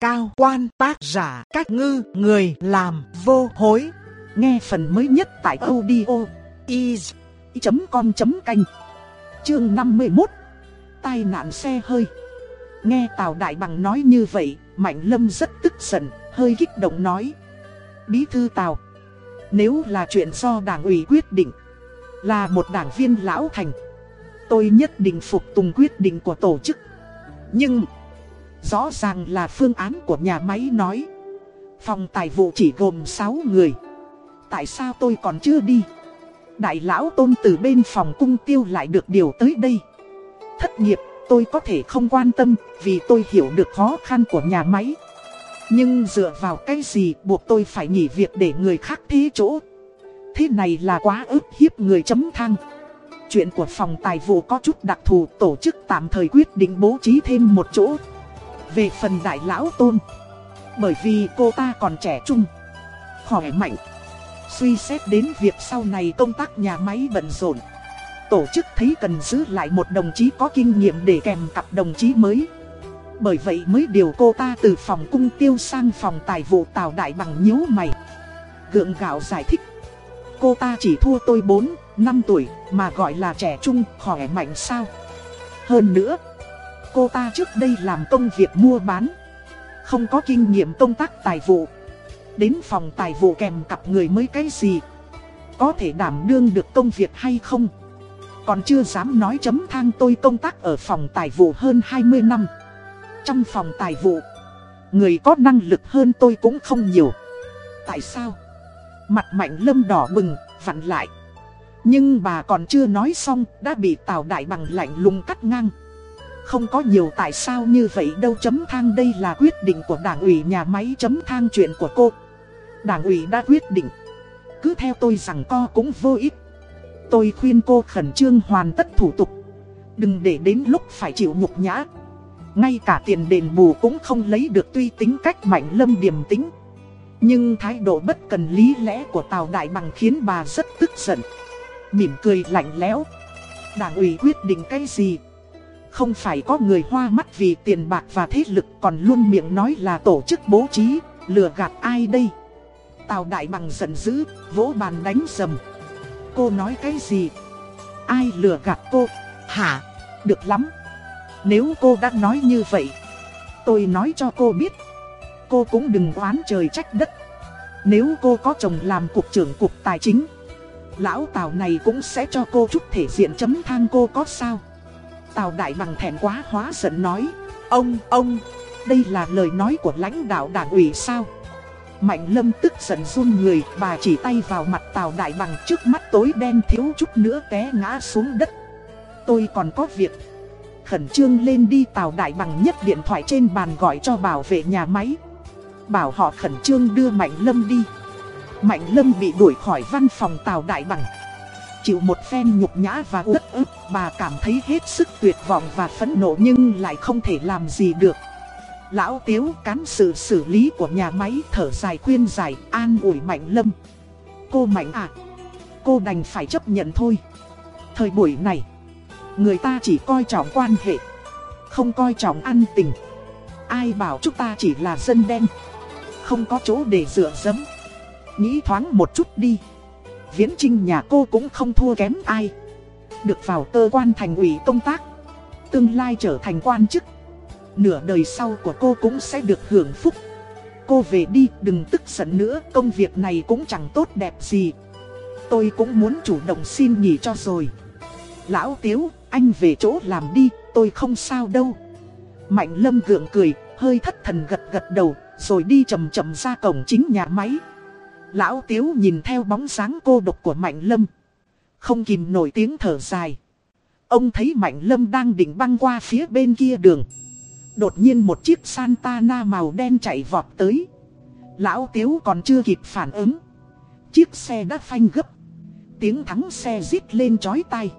cao quan tác giả cách ngư người làm vô hối. Nghe phần mới nhất tại audio is.com.canh Chương 51 Tai nạn xe hơi. Nghe Tào Đại Bằng nói như vậy, Mạnh Lâm rất tức giận, hơi kích động nói. Bí thư Tào Nếu là chuyện do đảng ủy quyết định Là một đảng viên lão thành Tôi nhất định phục tùng quyết định của tổ chức. Nhưng Rõ ràng là phương án của nhà máy nói. Phòng tài vụ chỉ gồm 6 người. Tại sao tôi còn chưa đi? Đại lão tôn từ bên phòng cung tiêu lại được điều tới đây. Thất nghiệp, tôi có thể không quan tâm Vì tôi hiểu được khó khăn của nhà máy. Nhưng dựa vào cái gì buộc tôi phải nghỉ việc để người khác thế chỗ? Thế này là quá ức hiếp người chấm thang. Chuyện của phòng tài vụ có chút đặc thù, tổ chức tạm thời quyết định bố trí thêm một chỗ về phần đại lão tôn. Bởi vì cô ta còn trẻ trung Khỏe mạnh. Suy xét đến việc sau này công tác nhà máy bận rộn Tổ chức thấy cần giữ lại một đồng chí có kinh nghiệm để kèm cặp đồng chí mới. Bởi vậy mới điều cô ta từ phòng cung tiêu sang phòng tài vụ tào đại bằng nhíu mày. Gượng gạo giải thích Cô ta chỉ thua tôi 4, 5 tuổi mà gọi là trẻ trung, khỏe mạnh sao? Hơn nữa cô ta trước đây làm công việc mua bán. Không có kinh nghiệm công tác tài vụ. Đến phòng tài vụ kèm cặp người mới cái gì? Có thể đảm đương được công việc hay không? Còn chưa dám nói chấm thang tôi công tác ở phòng tài vụ hơn 20 năm. Trong phòng tài vụ Người có năng lực hơn tôi cũng không nhiều. Tại sao? Mặt mạnh lâm đỏ bừng, vặn lại. Nhưng bà còn chưa nói xong Đã bị Tào Đại Bằng lạnh lùng cắt ngang không có nhiều tại sao như vậy đâu chấm thang đây là quyết định của đảng ủy nhà máy chấm thang chuyện của cô. Đảng ủy đã quyết định. Cứ theo tôi rằng co cũng vô ích. Tôi khuyên cô khẩn trương hoàn tất thủ tục. Đừng để đến lúc phải chịu nhục nhã. Ngay cả tiền đền bù cũng không lấy được tuy tính cách mạnh lâm điềm tính. Nhưng thái độ bất cần lý lẽ của Tào Đại Bằng khiến bà rất tức giận. Mỉm cười lạnh lẽo. Đảng ủy quyết định cái gì? Không phải có người hoa mắt vì tiền bạc và thế lực còn luôn miệng nói là tổ chức bố trí, lừa gạt ai đây? Tào Đại Bằng giận dữ, vỗ bàn đánh sầm. Cô nói cái gì? Ai lừa gạt cô? Hả? Được lắm. Nếu cô đã nói như vậy, tôi nói cho cô biết. Cô cũng đừng oán trời trách đất. Nếu cô có chồng làm cục trưởng cục tài chính, lão Tào này cũng sẽ cho cô chút thể diện chấm thang cô có sao? Tào Đại Bằng thẹn quá hóa giận nói Ông, ông, đây là lời nói của lãnh đạo đảng ủy sao? Mạnh lâm tức giận run người Bà chỉ tay vào mặt Tào Đại Bằng trước mắt tối đen thiếu chút nữa té ngã xuống đất. Tôi còn có việc Khẩn trương lên đi. Tào Đại Bằng nhất điện thoại trên bàn gọi cho bảo vệ nhà máy. Bảo họ khẩn trương đưa Mạnh Lâm đi. Mạnh Lâm bị đuổi khỏi văn phòng Tào Đại Bằng chịu một phen nhục nhã và uất ức, bà cảm thấy hết sức tuyệt vọng và phẫn nộ nhưng lại không thể làm gì được. Lão Tiếu cán sự xử lý của nhà máy thở dài khuyên giải an ủi Mạnh Lâm. Cô Mạnh à, cô đành phải chấp nhận thôi. Thời buổi này, người ta chỉ coi trọng quan hệ, không coi trọng ăn tình. Ai bảo chúng ta chỉ là dân đen, không có chỗ để dựa dẫm. Nghĩ thoáng một chút đi. Viễn Trinh nhà cô cũng không thua kém ai. Được vào cơ quan thành ủy công tác Tương lai trở thành quan chức. Nửa đời sau của cô cũng sẽ được hưởng phúc. Cô về đi đừng tức giận nữa Công việc này cũng chẳng tốt đẹp gì. Tôi cũng muốn chủ động xin nghỉ cho rồi. Lão Tiếu, anh về chỗ làm đi, tôi không sao đâu. Mạnh Lâm gượng cười, hơi thất thần gật gật đầu Rồi đi chầm chậm ra cổng chính nhà máy. Lão Tiếu nhìn theo bóng dáng cô độc của Mạnh Lâm. Không kìm nổi tiếng thở dài. Ông thấy Mạnh Lâm đang định băng qua phía bên kia đường. Đột nhiên một chiếc Santana màu đen chạy vọt tới. Lão Tiếu còn chưa kịp phản ứng. Chiếc xe đã phanh gấp. Tiếng thắng xe rít lên chói tai.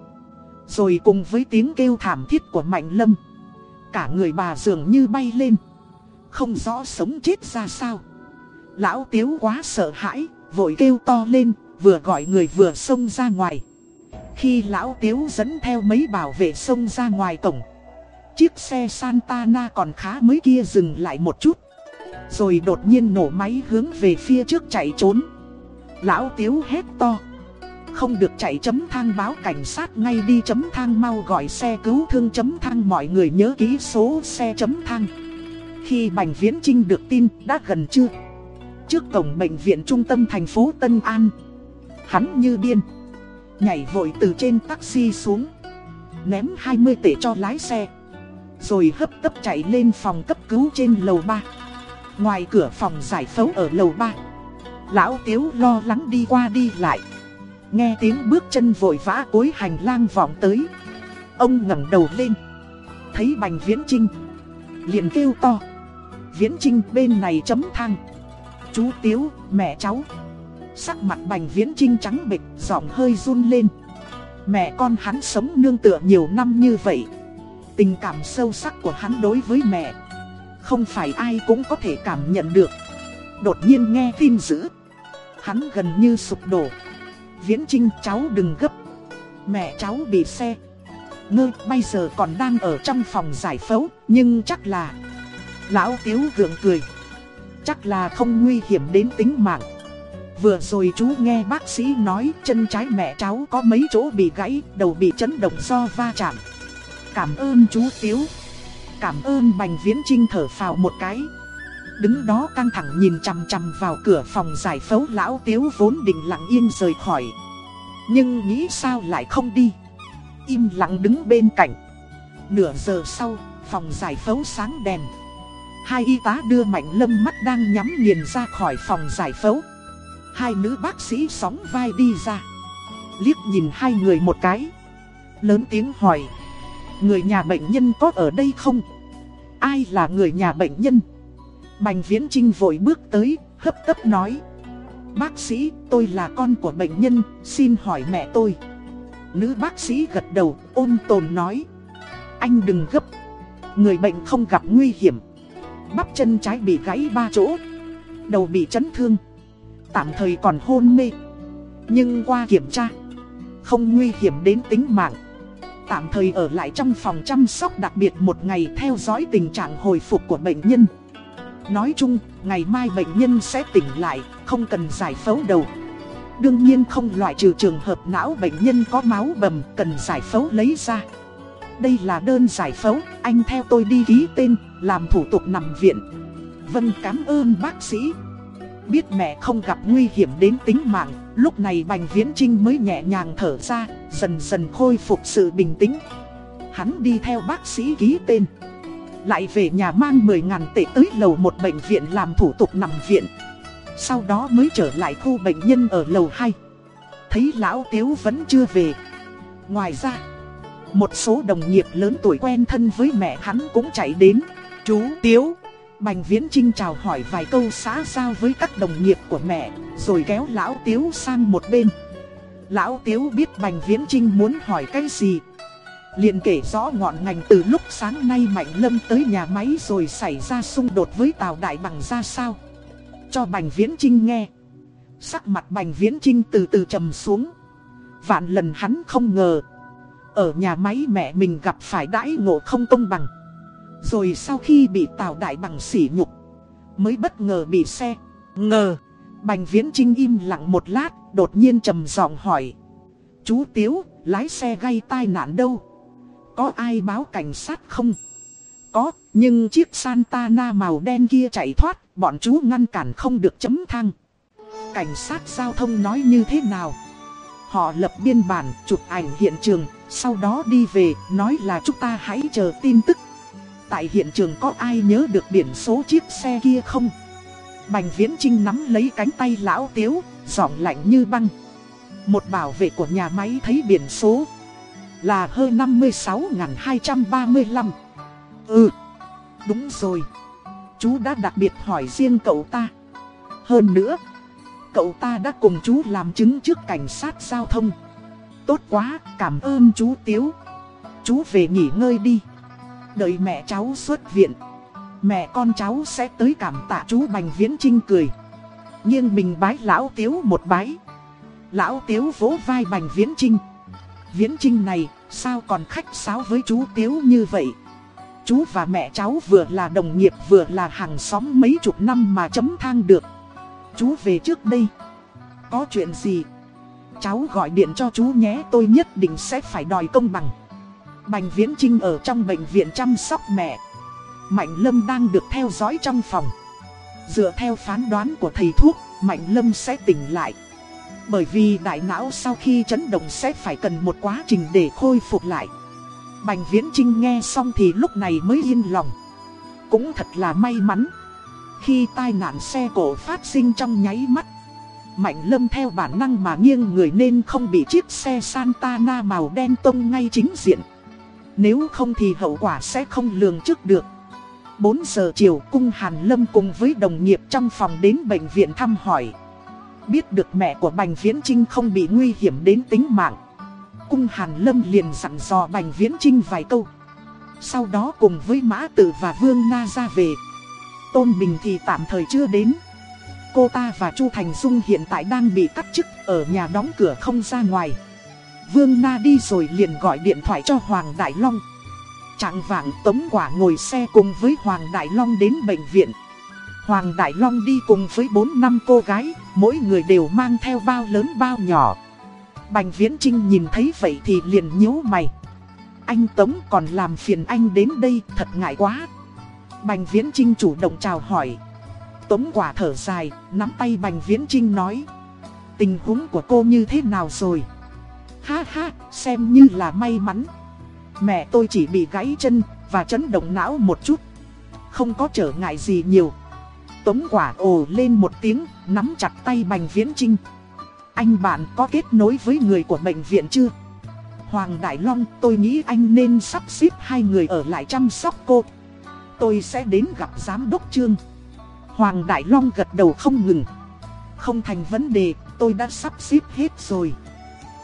Rồi cùng với tiếng kêu thảm thiết của Mạnh Lâm. Cả người bà dường như bay lên. Không rõ sống chết ra sao. Lão Tiếu quá sợ hãi, vội kêu to lên, vừa gọi người vừa xông ra ngoài. Khi Lão Tiếu dẫn theo mấy bảo vệ xông ra ngoài cổng, chiếc xe Santana còn khá mới kia dừng lại một chút. Rồi đột nhiên nổ máy hướng về phía trước chạy trốn Lão Tiếu hét to Không được chạy chấm thang báo cảnh sát ngay đi chấm thang mau gọi xe cứu thương chấm thang mọi người nhớ ký số xe chấm thang Khi Bành Viễn Trinh được tin đã gần chưa Trước cổng bệnh viện trung tâm thành phố Tân An. Hắn như điên. Nhảy vội từ trên taxi xuống. Ném 20 tệ cho lái xe. Rồi hấp tấp chạy lên phòng cấp cứu trên lầu 3 Ngoài cửa phòng giải phẫu ở lầu 3 Lão Tiếu lo lắng đi qua đi lại. Nghe tiếng bước chân vội vã cuối hành lang vọng tới. Ông ngẩng đầu lên. Thấy Bành Viễn Trinh liền kêu to. Viễn Trinh bên này chấm thang. Chú Tiếu, mẹ cháu. Sắc mặt Bành Viễn Trinh trắng bệch, giọng hơi run lên. Mẹ con hắn sống nương tựa nhiều năm như vậy. Tình cảm sâu sắc của hắn đối với mẹ. Không phải ai cũng có thể cảm nhận được. Đột nhiên nghe tin dữ. Hắn gần như sụp đổ. Viễn Trinh cháu đừng gấp. Mẹ cháu bị xe. Ngơ bây giờ còn đang ở trong phòng giải phẫu Nhưng chắc là Lão Tiếu gượng cười. Chắc là không nguy hiểm đến tính mạng Vừa rồi chú nghe bác sĩ nói chân trái mẹ cháu có mấy chỗ bị gãy, đầu bị chấn động do va chạm. Cảm ơn chú Tiếu. Cảm ơn Bành Viễn Trinh thở phào một cái. Đứng đó căng thẳng nhìn chằm chằm vào cửa phòng giải phẫu lão Tiếu vốn định lặng yên rời khỏi. Nhưng nghĩ sao lại không đi. Im lặng đứng bên cạnh. Nửa giờ sau, phòng giải phẫu sáng đèn. Hai y tá đưa Mạnh Lâm mắt đang nhắm nghiền ra khỏi phòng giải phẫu. Hai nữ bác sĩ sóng vai đi ra Liếc nhìn hai người một cái Lớn tiếng hỏi Người nhà bệnh nhân có ở đây không? Ai là người nhà bệnh nhân? Bành Viễn Trinh vội bước tới, hấp tấp nói Bác sĩ, tôi là con của bệnh nhân, xin hỏi mẹ tôi Nữ bác sĩ gật đầu, ôn tồn nói Anh đừng gấp Người bệnh không gặp nguy hiểm Bắp chân trái bị gãy ba chỗ Đầu bị chấn thương tạm thời còn hôn mê. Nhưng qua kiểm tra, không nguy hiểm đến tính mạng. Tạm thời ở lại trong phòng chăm sóc đặc biệt một ngày theo dõi tình trạng hồi phục của bệnh nhân. Nói chung, ngày mai bệnh nhân sẽ tỉnh lại, không cần giải phẫu đầu. Đương nhiên không loại trừ trường hợp não bệnh nhân có máu bầm cần giải phẫu lấy ra. Đây là đơn giải phẫu, anh theo tôi đi ký tên, làm thủ tục nằm viện. Vâng cảm ơn bác sĩ. Biết mẹ không gặp nguy hiểm đến tính mạng, lúc này Bành Viễn Trinh mới nhẹ nhàng thở ra, dần dần khôi phục sự bình tĩnh. Hắn đi theo bác sĩ ký tên. Lại về nhà mang 10.000 tệ tới lầu một bệnh viện làm thủ tục nằm viện. Sau đó mới trở lại khu bệnh nhân ở lầu 2. Thấy lão Tiếu vẫn chưa về. Ngoài ra, một số đồng nghiệp lớn tuổi quen thân với mẹ hắn cũng chạy đến. Chú Tiếu Bành Viễn Trinh chào hỏi vài câu xã giao với các đồng nghiệp của mẹ, rồi kéo Lão Tiếu sang một bên. Lão Tiếu biết Bành Viễn Trinh muốn hỏi cái gì. liền kể rõ ngọn ngành từ lúc sáng nay Mạnh Lâm tới nhà máy rồi xảy ra xung đột với Tào Đại Bằng ra sao. Cho Bành Viễn Trinh nghe. Sắc mặt Bành Viễn Trinh từ từ trầm xuống. Vạn lần hắn không ngờ. Ở nhà máy mẹ mình gặp phải đãi ngộ không công bằng. Rồi sau khi bị Tào Đại Bằng sỉ nhục, Mới bất ngờ bị xe. Ngờ, Bành Viễn Trinh im lặng một lát, Đột nhiên trầm giọng hỏi. Chú Tiếu, lái xe gây tai nạn đâu? Có ai báo cảnh sát không? Có, Nhưng chiếc Santana màu đen kia chạy thoát, Bọn chú ngăn cản không được chấm thang. Cảnh sát giao thông nói như thế nào? Họ lập biên bản, chụp ảnh hiện trường, Sau đó đi về, nói là chúng ta hãy chờ tin tức. Tại hiện trường có ai nhớ được biển số chiếc xe kia không? Bành Viễn Trinh nắm lấy cánh tay lão tiếu, giọng lạnh như băng. Một bảo vệ của nhà máy thấy biển số là hơn 56.235. Ừ, đúng rồi. Chú đã đặc biệt hỏi riêng cậu ta. Hơn nữa, cậu ta đã cùng chú làm chứng trước cảnh sát giao thông. Tốt quá, cảm ơn chú Tiếu. Chú về nghỉ ngơi đi. Đợi mẹ cháu xuất viện. Mẹ con cháu sẽ tới cảm tạ chú Bành Viễn Trinh cười. Nhưng mình bái lão tiếu một bái. Lão tiếu vỗ vai Bành Viễn Trinh Viễn Trinh này, sao còn khách sáo với chú tiếu như vậy? Chú và mẹ cháu vừa là đồng nghiệp vừa là hàng xóm mấy chục năm mà chấm thang được. Chú về trước đây. Có chuyện gì? Cháu gọi điện cho chú nhé, tôi nhất định sẽ phải đòi công bằng. Bành Viễn Trinh ở trong bệnh viện chăm sóc mẹ. Mạnh Lâm đang được theo dõi trong phòng. Dựa theo phán đoán của thầy thuốc, Mạnh Lâm sẽ tỉnh lại. Bởi vì đại não sau khi chấn động sẽ phải cần một quá trình để khôi phục lại. Bành Viễn Trinh nghe xong thì lúc này mới yên lòng. Cũng thật là may mắn. Khi tai nạn xe cổ phát sinh trong nháy mắt, Mạnh Lâm theo bản năng mà nghiêng người nên không bị chiếc xe Santana màu đen tông ngay chính diện. Nếu không thì hậu quả sẽ không lường trước được. 4 giờ chiều, cung Hàn Lâm cùng với đồng nghiệp trong phòng đến bệnh viện thăm hỏi. Biết được mẹ của Bành Viễn Trinh không bị nguy hiểm đến tính mạng. Cung Hàn Lâm liền dặn dò Bành Viễn Trinh vài câu. Sau đó cùng với Mã Tử và Vương Na ra về. Tôn Bình thì tạm thời chưa đến. Cô ta và Chu Thành Dung hiện tại đang bị cắt chức, ở nhà đóng cửa không ra ngoài. Vương Na đi rồi liền gọi điện thoại cho Hoàng Đại Long. Trạng vạng Tống Quả ngồi xe cùng với Hoàng Đại Long đến bệnh viện. Hoàng Đại Long đi cùng với 4 năm cô gái Mỗi người đều mang theo bao lớn bao nhỏ. Bành Viễn Trinh nhìn thấy vậy thì liền nhíu mày. Anh Tống còn làm phiền anh đến đây thật ngại quá. Bành Viễn Trinh chủ động chào hỏi. Tống quả thở dài, nắm tay Bành Viễn Trinh nói. Tình huống của cô như thế nào rồi? Ha ha, xem như là may mắn Mẹ tôi chỉ bị gãy chân và chấn động não một chút Không có trở ngại gì nhiều Tống quả ồ lên một tiếng, nắm chặt tay Bành Viễn Trinh Anh bạn có kết nối với người của bệnh viện chưa? Hoàng Đại Long, tôi nghĩ anh nên sắp xếp hai người ở lại chăm sóc cô Tôi sẽ đến gặp giám đốc trương Hoàng Đại Long gật đầu không ngừng. Không thành vấn đề, tôi đã sắp xếp hết rồi.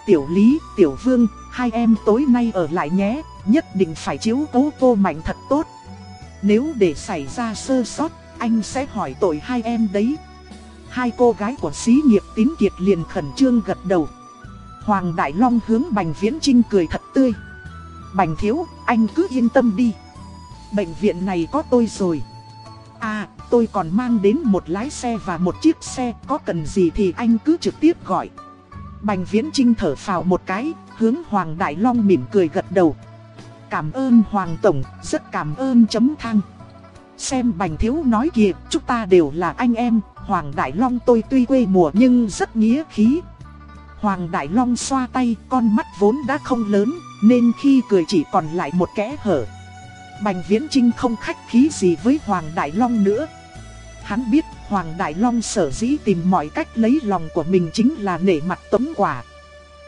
Tiểu Lý, Tiểu Vương, hai em tối nay ở lại nhé, nhất định phải chiếu cố cô mạnh thật tốt. Nếu để xảy ra sơ sót, anh sẽ hỏi tội hai em đấy. Hai cô gái của xí nghiệp tín kiệt liền khẩn trương gật đầu. Hoàng Đại Long hướng Bành Viễn Trinh cười thật tươi. Bành Thiếu, anh cứ yên tâm đi. Bệnh viện này có tôi rồi. À, tôi còn mang đến một lái xe và một chiếc xe, có cần gì thì anh cứ trực tiếp gọi. Bành Viễn Trinh thở phào một cái, hướng Hoàng Đại Long mỉm cười gật đầu. Cảm ơn Hoàng Tổng, rất cảm ơn chấm thang. Xem Bành Thiếu nói kìa, chúng ta đều là anh em, Hoàng Đại Long tôi tuy quê mùa nhưng rất nghĩa khí. Hoàng Đại Long xoa tay, con mắt vốn đã không lớn, nên khi cười chỉ còn lại một kẽ hở. Bành Viễn Trinh không khách khí gì với Hoàng Đại Long nữa. Hắn biết Hoàng Đại Long sở dĩ tìm mọi cách lấy lòng của mình chính là nể mặt tống quả.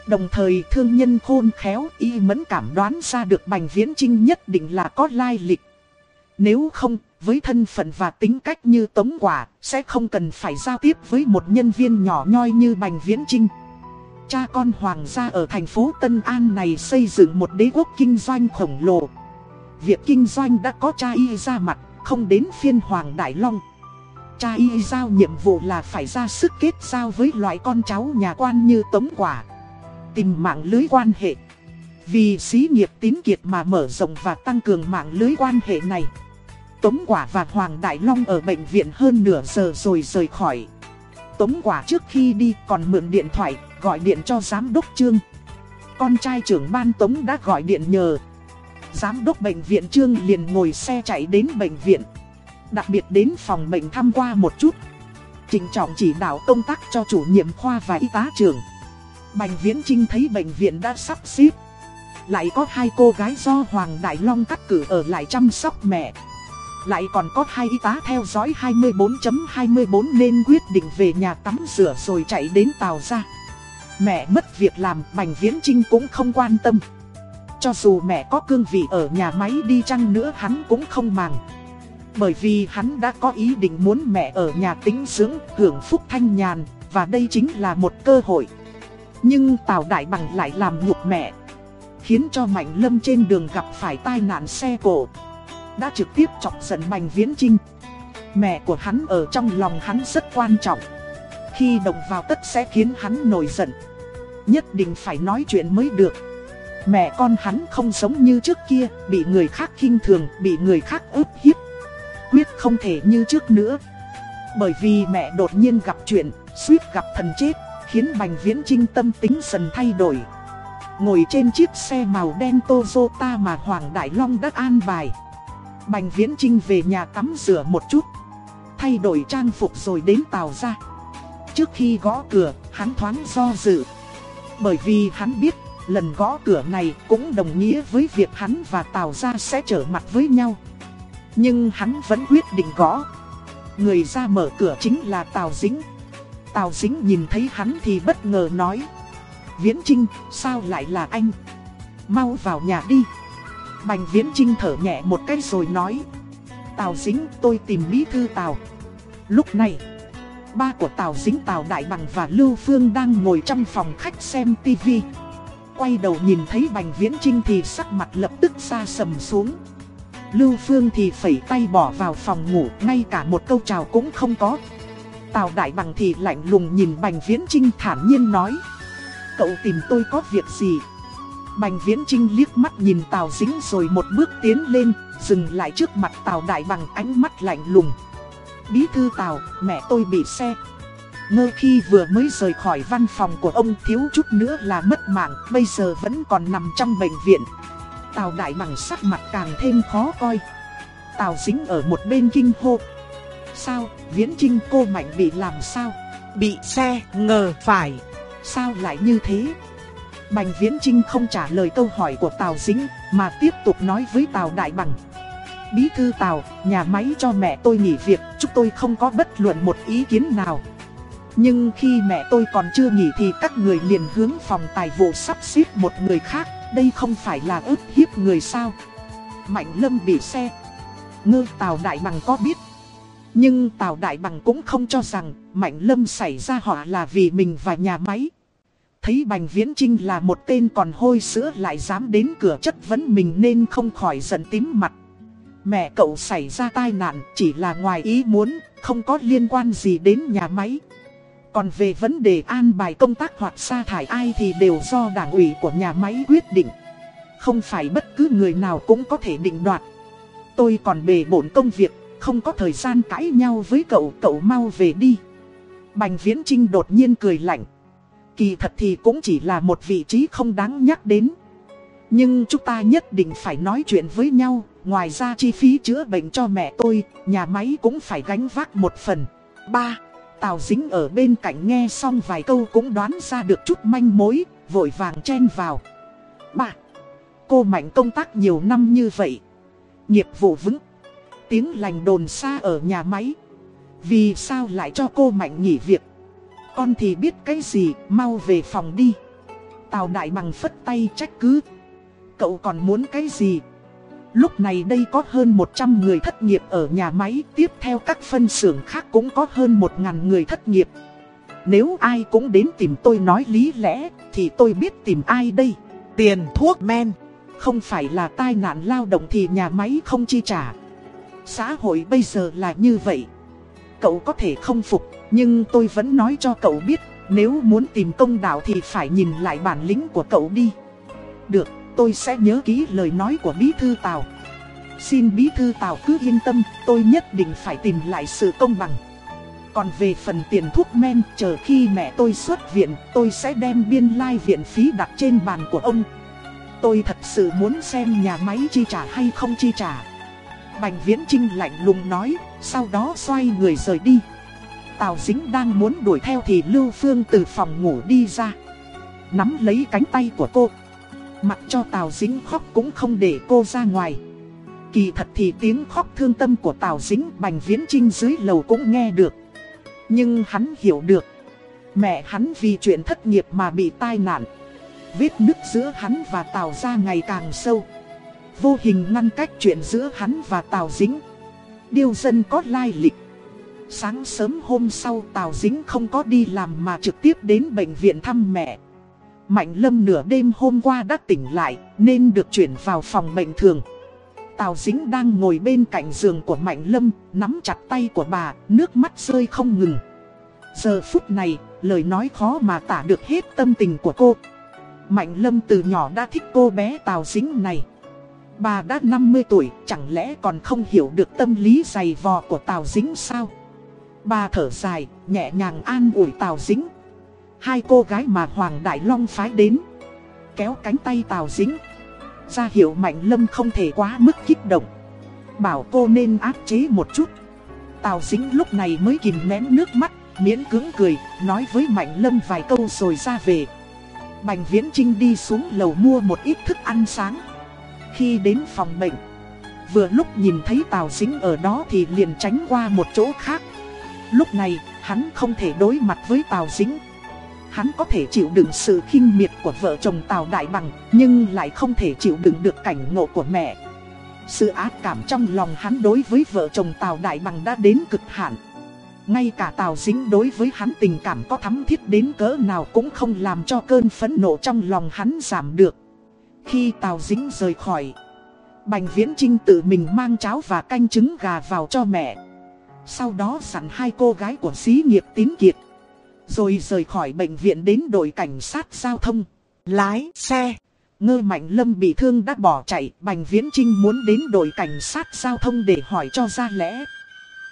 Đồng thời thương nhân khôn khéo y mẫn cảm đoán ra được Bành Viễn Trinh nhất định là có lai lịch. Nếu không, với thân phận và tính cách như tống quả, sẽ không cần phải giao tiếp với một nhân viên nhỏ nhoi như Bành Viễn Trinh. Cha con hoàng gia ở thành phố Tân An này xây dựng một đế quốc kinh doanh khổng lồ. Việc kinh doanh đã có cha y ra mặt, không đến phiên Hoàng Đại Long. Cha y giao nhiệm vụ là phải ra sức kết giao với loại con cháu nhà quan như Tống Quả. Tìm mạng lưới quan hệ. Vì xí nghiệp tín kiệt mà mở rộng và tăng cường mạng lưới quan hệ này. Tống Quả và Hoàng Đại Long ở bệnh viện hơn nửa giờ rồi rời khỏi. Tống Quả trước khi đi còn mượn điện thoại, gọi điện cho giám đốc Trương. Con trai trưởng ban Tống đã gọi điện nhờ Giám đốc bệnh viện Trương liền ngồi xe chạy đến bệnh viện Đặc biệt đến phòng bệnh thăm qua một chút. Trình trọng chỉ đạo công tác cho chủ nhiệm khoa và y tá trưởng Bành Viễn Trinh thấy bệnh viện đã sắp xếp. Lại có hai cô gái do Hoàng Đại Long cắt cử ở lại chăm sóc mẹ. Lại còn có hai y tá theo dõi 24.24 .24 nên quyết định về nhà tắm rửa rồi chạy đến tàu ra Mẹ mất việc làm, Bành Viễn Trinh cũng không quan tâm. Cho dù mẹ có cương vị ở nhà máy đi chăng nữa hắn cũng không màng. Bởi vì hắn đã có ý định muốn mẹ ở nhà tính dưỡng, hưởng phúc thanh nhàn Và đây chính là một cơ hội. Nhưng Tào Đại Bằng lại làm nhục mẹ Khiến cho Mạnh Lâm trên đường gặp phải tai nạn xe cổ Đã trực tiếp chọc giận Mạnh Viễn Trinh Mẹ của hắn ở trong lòng hắn rất quan trọng. Khi động vào tất sẽ khiến hắn nổi giận. Nhất định phải nói chuyện mới được. Mẹ con hắn không giống như trước kia, bị người khác khinh thường, bị người khác ức hiếp. Quyết không thể như trước nữa. Bởi vì mẹ đột nhiên gặp chuyện, suýt gặp thần chết, khiến Bành Viễn Trinh tâm tính dần thay đổi. Ngồi trên chiếc xe màu đen Toyota mà Hoàng Đại Long đã an bài. Bành Viễn Trinh về nhà tắm rửa một chút. Thay đổi trang phục rồi đến tàu ra. Trước khi gõ cửa, hắn thoáng do dự. Bởi vì hắn biết, lần gõ cửa này cũng đồng nghĩa với việc hắn và Tào Gia sẽ trở mặt với nhau. Nhưng hắn vẫn quyết định gõ. Người ra mở cửa chính là Tào Dính. Tào Dính nhìn thấy hắn thì bất ngờ nói. Viễn Trinh, sao lại là anh? Mau vào nhà đi. Bành Viễn Trinh thở nhẹ một cái rồi nói. Tào Dính, tôi tìm bí thư Tào. Lúc này, ba của Tào Dính Tào Đại Bằng và Lưu Phương đang ngồi trong phòng khách xem tivi. Quay đầu nhìn thấy Bành Viễn Trinh thì sắc mặt lập tức xa sầm xuống. Lưu Phương thì phẩy tay bỏ vào phòng ngủ, ngay cả một câu chào cũng không có. Tào Đại Bằng thì lạnh lùng nhìn Bành Viễn Trinh thản nhiên nói. Cậu tìm tôi có việc gì? Bành Viễn Trinh liếc mắt nhìn Tào Dính rồi một bước tiến lên, dừng lại trước mặt Tào Đại Bằng ánh mắt lạnh lùng. Bí thư Tào, mẹ tôi bị xe. Ngơ khi vừa mới rời khỏi văn phòng của ông thiếu chút nữa là mất mạng, bây giờ vẫn còn nằm trong bệnh viện. Tào Đại Bằng sắc mặt càng thêm khó coi. Tào Dính ở một bên kinh hô. Sao, Viễn Trinh cô Mạnh bị làm sao? Bị xe ngờ phải. Sao lại như thế? Bành Viễn Trinh không trả lời câu hỏi của Tào Dính, mà tiếp tục nói với Tào Đại Bằng. Bí thư Tào, nhà máy cho mẹ tôi nghỉ việc, chúng tôi không có bất luận một ý kiến nào. Nhưng khi mẹ tôi còn chưa nghỉ thì các người liền hướng phòng tài vụ sắp xếp một người khác, đây không phải là ức hiếp người sao. Mạnh Lâm bị xe. Ngư Tào Đại Bằng có biết. Nhưng Tào Đại Bằng cũng không cho rằng Mạnh Lâm xảy ra họa là vì mình và nhà máy. Thấy Bành Viễn Trinh là một tên còn hôi sữa lại dám đến cửa chất vấn mình nên không khỏi giận tím mặt. Mẹ cậu xảy ra tai nạn chỉ là ngoài ý muốn, không có liên quan gì đến nhà máy. Còn về vấn đề an bài công tác hoặc sa thải ai thì đều do đảng ủy của nhà máy quyết định. Không phải bất cứ người nào cũng có thể định đoạt. Tôi còn bề bổn công việc, không có thời gian cãi nhau với cậu, cậu mau về đi. Bành Viễn Trinh đột nhiên cười lạnh. Kỳ thật thì cũng chỉ là một vị trí không đáng nhắc đến. Nhưng chúng ta nhất định phải nói chuyện với nhau, ngoài ra chi phí chữa bệnh cho mẹ tôi, nhà máy cũng phải gánh vác một phần. 3. Tào dính ở bên cạnh nghe xong vài câu cũng đoán ra được chút manh mối, vội vàng chen vào. bà Cô Mạnh công tác nhiều năm như vậy. Nghiệp vụ vững. Tiếng lành đồn xa ở nhà máy. Vì sao lại cho cô Mạnh nghỉ việc? Con thì biết cái gì, mau về phòng đi. Tào Đại Bằng phất tay trách cứ. Cậu còn muốn cái gì? Lúc này đây có hơn 100 người thất nghiệp ở nhà máy, tiếp theo các phân xưởng khác cũng có hơn 1.000 người thất nghiệp. Nếu ai cũng đến tìm tôi nói lý lẽ, thì tôi biết tìm ai đây? Tiền thuốc men. Không phải là tai nạn lao động thì nhà máy không chi trả. Xã hội bây giờ là như vậy. Cậu có thể không phục, nhưng tôi vẫn nói cho cậu biết, nếu muốn tìm công đạo thì phải nhìn lại bản lĩnh của cậu đi. Được, tôi sẽ nhớ kỹ lời nói của Bí Thư Tào. Xin Bí Thư Tào cứ yên tâm, tôi nhất định phải tìm lại sự công bằng. Còn về phần tiền thuốc men, chờ khi mẹ tôi xuất viện, tôi sẽ đem biên lai like viện phí đặt trên bàn của ông. Tôi thật sự muốn xem nhà máy chi trả hay không chi trả. Bành Viễn Trinh lạnh lùng nói, sau đó xoay người rời đi. Tào Dính đang muốn đuổi theo thì Lưu Phương từ phòng ngủ đi ra. Nắm lấy cánh tay của cô. Mặc cho Tào Dính khóc cũng không để cô ra ngoài. Kỳ thật thì tiếng khóc thương tâm của Tào Dính Bành Viễn Trinh dưới lầu cũng nghe được. Nhưng hắn hiểu được. Mẹ hắn vì chuyện thất nghiệp mà bị tai nạn. Vết nứt giữa hắn và Tào ra ngày càng sâu. Vô hình ngăn cách chuyện giữa hắn và Tào Dính. Điêu dân có lai lịch. Sáng sớm hôm sau Tào Dính không có đi làm mà trực tiếp đến bệnh viện thăm mẹ. Mạnh Lâm nửa đêm hôm qua đã tỉnh lại nên được chuyển vào phòng bệnh thường. Tào Dính đang ngồi bên cạnh giường của Mạnh Lâm, nắm chặt tay của bà, nước mắt rơi không ngừng. Giờ phút này, lời nói khó mà tả được hết tâm tình của cô. Mạnh Lâm từ nhỏ đã thích cô bé Tào Dính này. Bà đã 50 tuổi, chẳng lẽ còn không hiểu được tâm lý dày vò của Tào Dính sao? Bà thở dài, nhẹ nhàng an ủi Tào Dính. Hai cô gái mà Hoàng Đại Long phái đến. Kéo cánh tay Tào Dính. Ra hiệu Mạnh Lâm không thể quá mức kích động. Bảo cô nên áp chế một chút. Tào Dính lúc này mới kìm nén nước mắt, miễn cứng cười, nói với Mạnh Lâm vài câu rồi ra về. Bành Viễn Trinh đi xuống lầu mua một ít thức ăn sáng. Khi đến phòng bệnh, vừa lúc nhìn thấy Tào Dính ở đó thì liền tránh qua một chỗ khác. Lúc này, hắn không thể đối mặt với Tào Dính. Hắn có thể chịu đựng sự khinh miệt của vợ chồng Tào Đại Bằng, nhưng lại không thể chịu đựng được cảnh ngộ của mẹ. Sự ác cảm trong lòng hắn đối với vợ chồng Tào Đại Bằng đã đến cực hạn. Ngay cả Tào Dính đối với hắn tình cảm có thắm thiết đến cỡ nào cũng không làm cho cơn phẫn nộ trong lòng hắn giảm được. Khi Tào Dính rời khỏi, Bành Viễn Trinh tự mình mang cháo và canh trứng gà vào cho mẹ. Sau đó sẵn hai cô gái của xí nghiệp tín kiệt. Rồi rời khỏi bệnh viện đến đội cảnh sát giao thông. Lái xe. Ngơ Mạnh Lâm bị thương đã bỏ chạy. Bành Viễn Trinh muốn đến đội cảnh sát giao thông để hỏi cho ra lẽ.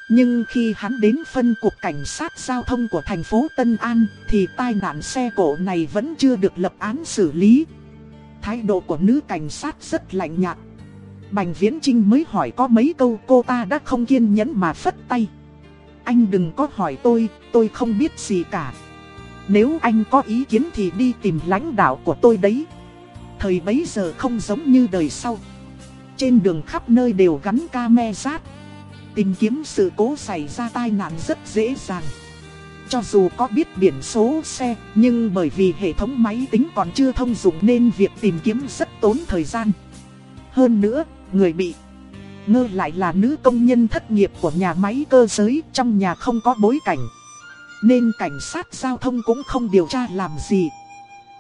Nhưng khi hắn đến phân cục cảnh sát giao thông của thành phố Tân An, thì tai nạn xe cổ này vẫn chưa được lập án xử lý. Thái độ của nữ cảnh sát rất lạnh nhạt. Bành Viễn Trinh mới hỏi có mấy câu cô ta đã không kiên nhẫn mà phất tay. Anh đừng có hỏi tôi, tôi không biết gì cả. Nếu anh có ý kiến thì đi tìm lãnh đạo của tôi đấy. Thời bấy giờ không giống như đời sau. Trên đường khắp nơi đều gắn camera. Tìm kiếm sự cố xảy ra tai nạn rất dễ dàng. Cho dù có biết biển số xe, nhưng bởi vì hệ thống máy tính còn chưa thông dụng nên việc tìm kiếm rất tốn thời gian. Hơn nữa, người bị ngơ lại là nữ công nhân thất nghiệp của nhà máy cơ giới trong nhà không có bối cảnh. Nên cảnh sát giao thông cũng không điều tra làm gì.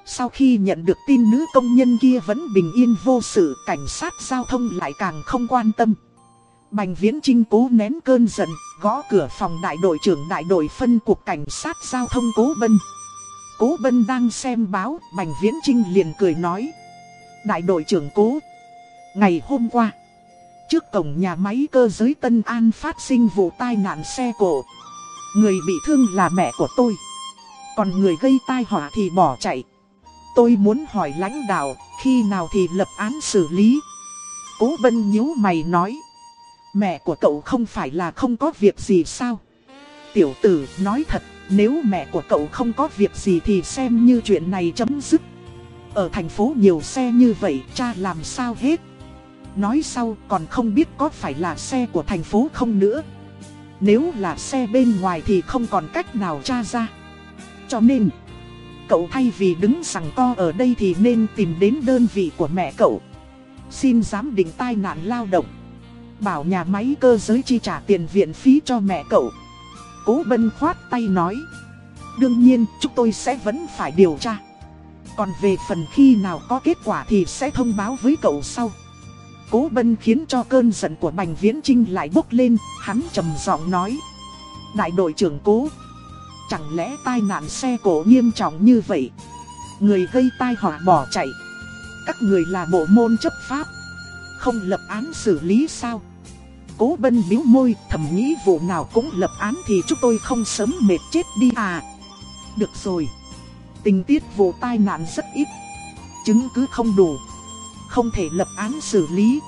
Sau khi nhận được tin nữ công nhân kia vẫn bình yên vô sự, cảnh sát giao thông lại càng không quan tâm. Bành Viễn Trinh cố nén cơn giận, gõ cửa phòng đại đội trưởng đại đội phân cục cảnh sát giao thông Cố Bân. Cố Bân đang xem báo, Bành Viễn Trinh liền cười nói. Đại đội trưởng Cố, ngày hôm qua, trước cổng nhà máy cơ giới Tân An phát sinh vụ tai nạn xe cổ. Người bị thương là mẹ của tôi, còn người gây tai họa thì bỏ chạy. Tôi muốn hỏi lãnh đạo, khi nào thì lập án xử lý. Cố Bân nhíu mày nói. Mẹ của cậu không phải là không có việc gì sao? Tiểu tử nói thật, nếu mẹ của cậu không có việc gì thì xem như chuyện này chấm dứt. Ở thành phố nhiều xe như vậy, cha làm sao hết? Nói sau còn không biết có phải là xe của thành phố không nữa. Nếu là xe bên ngoài thì không còn cách nào tra ra. Cho nên, cậu thay vì đứng sẵn co ở đây thì nên tìm đến đơn vị của mẹ cậu. Xin giám định tai nạn lao động. Bảo nhà máy cơ giới chi trả tiền viện phí cho mẹ cậu Cố bân khoát tay nói Đương nhiên chúng tôi sẽ vẫn phải điều tra Còn về phần khi nào có kết quả thì sẽ thông báo với cậu sau Cố bân khiến cho cơn giận của Bành Viễn Trinh lại bốc lên, Hắn trầm giọng nói Đại đội trưởng cố, Chẳng lẽ tai nạn xe cổ nghiêm trọng như vậy Người gây tai họa bỏ chạy Các người là bộ môn chấp pháp không lập án xử lý sao? Cố bân biếu môi, thầm nghĩ vụ nào cũng lập án thì chúng tôi không sớm mệt chết đi à. Được rồi. Tình tiết vụ tai nạn rất ít. Chứng cứ không đủ. Không thể lập án xử lý.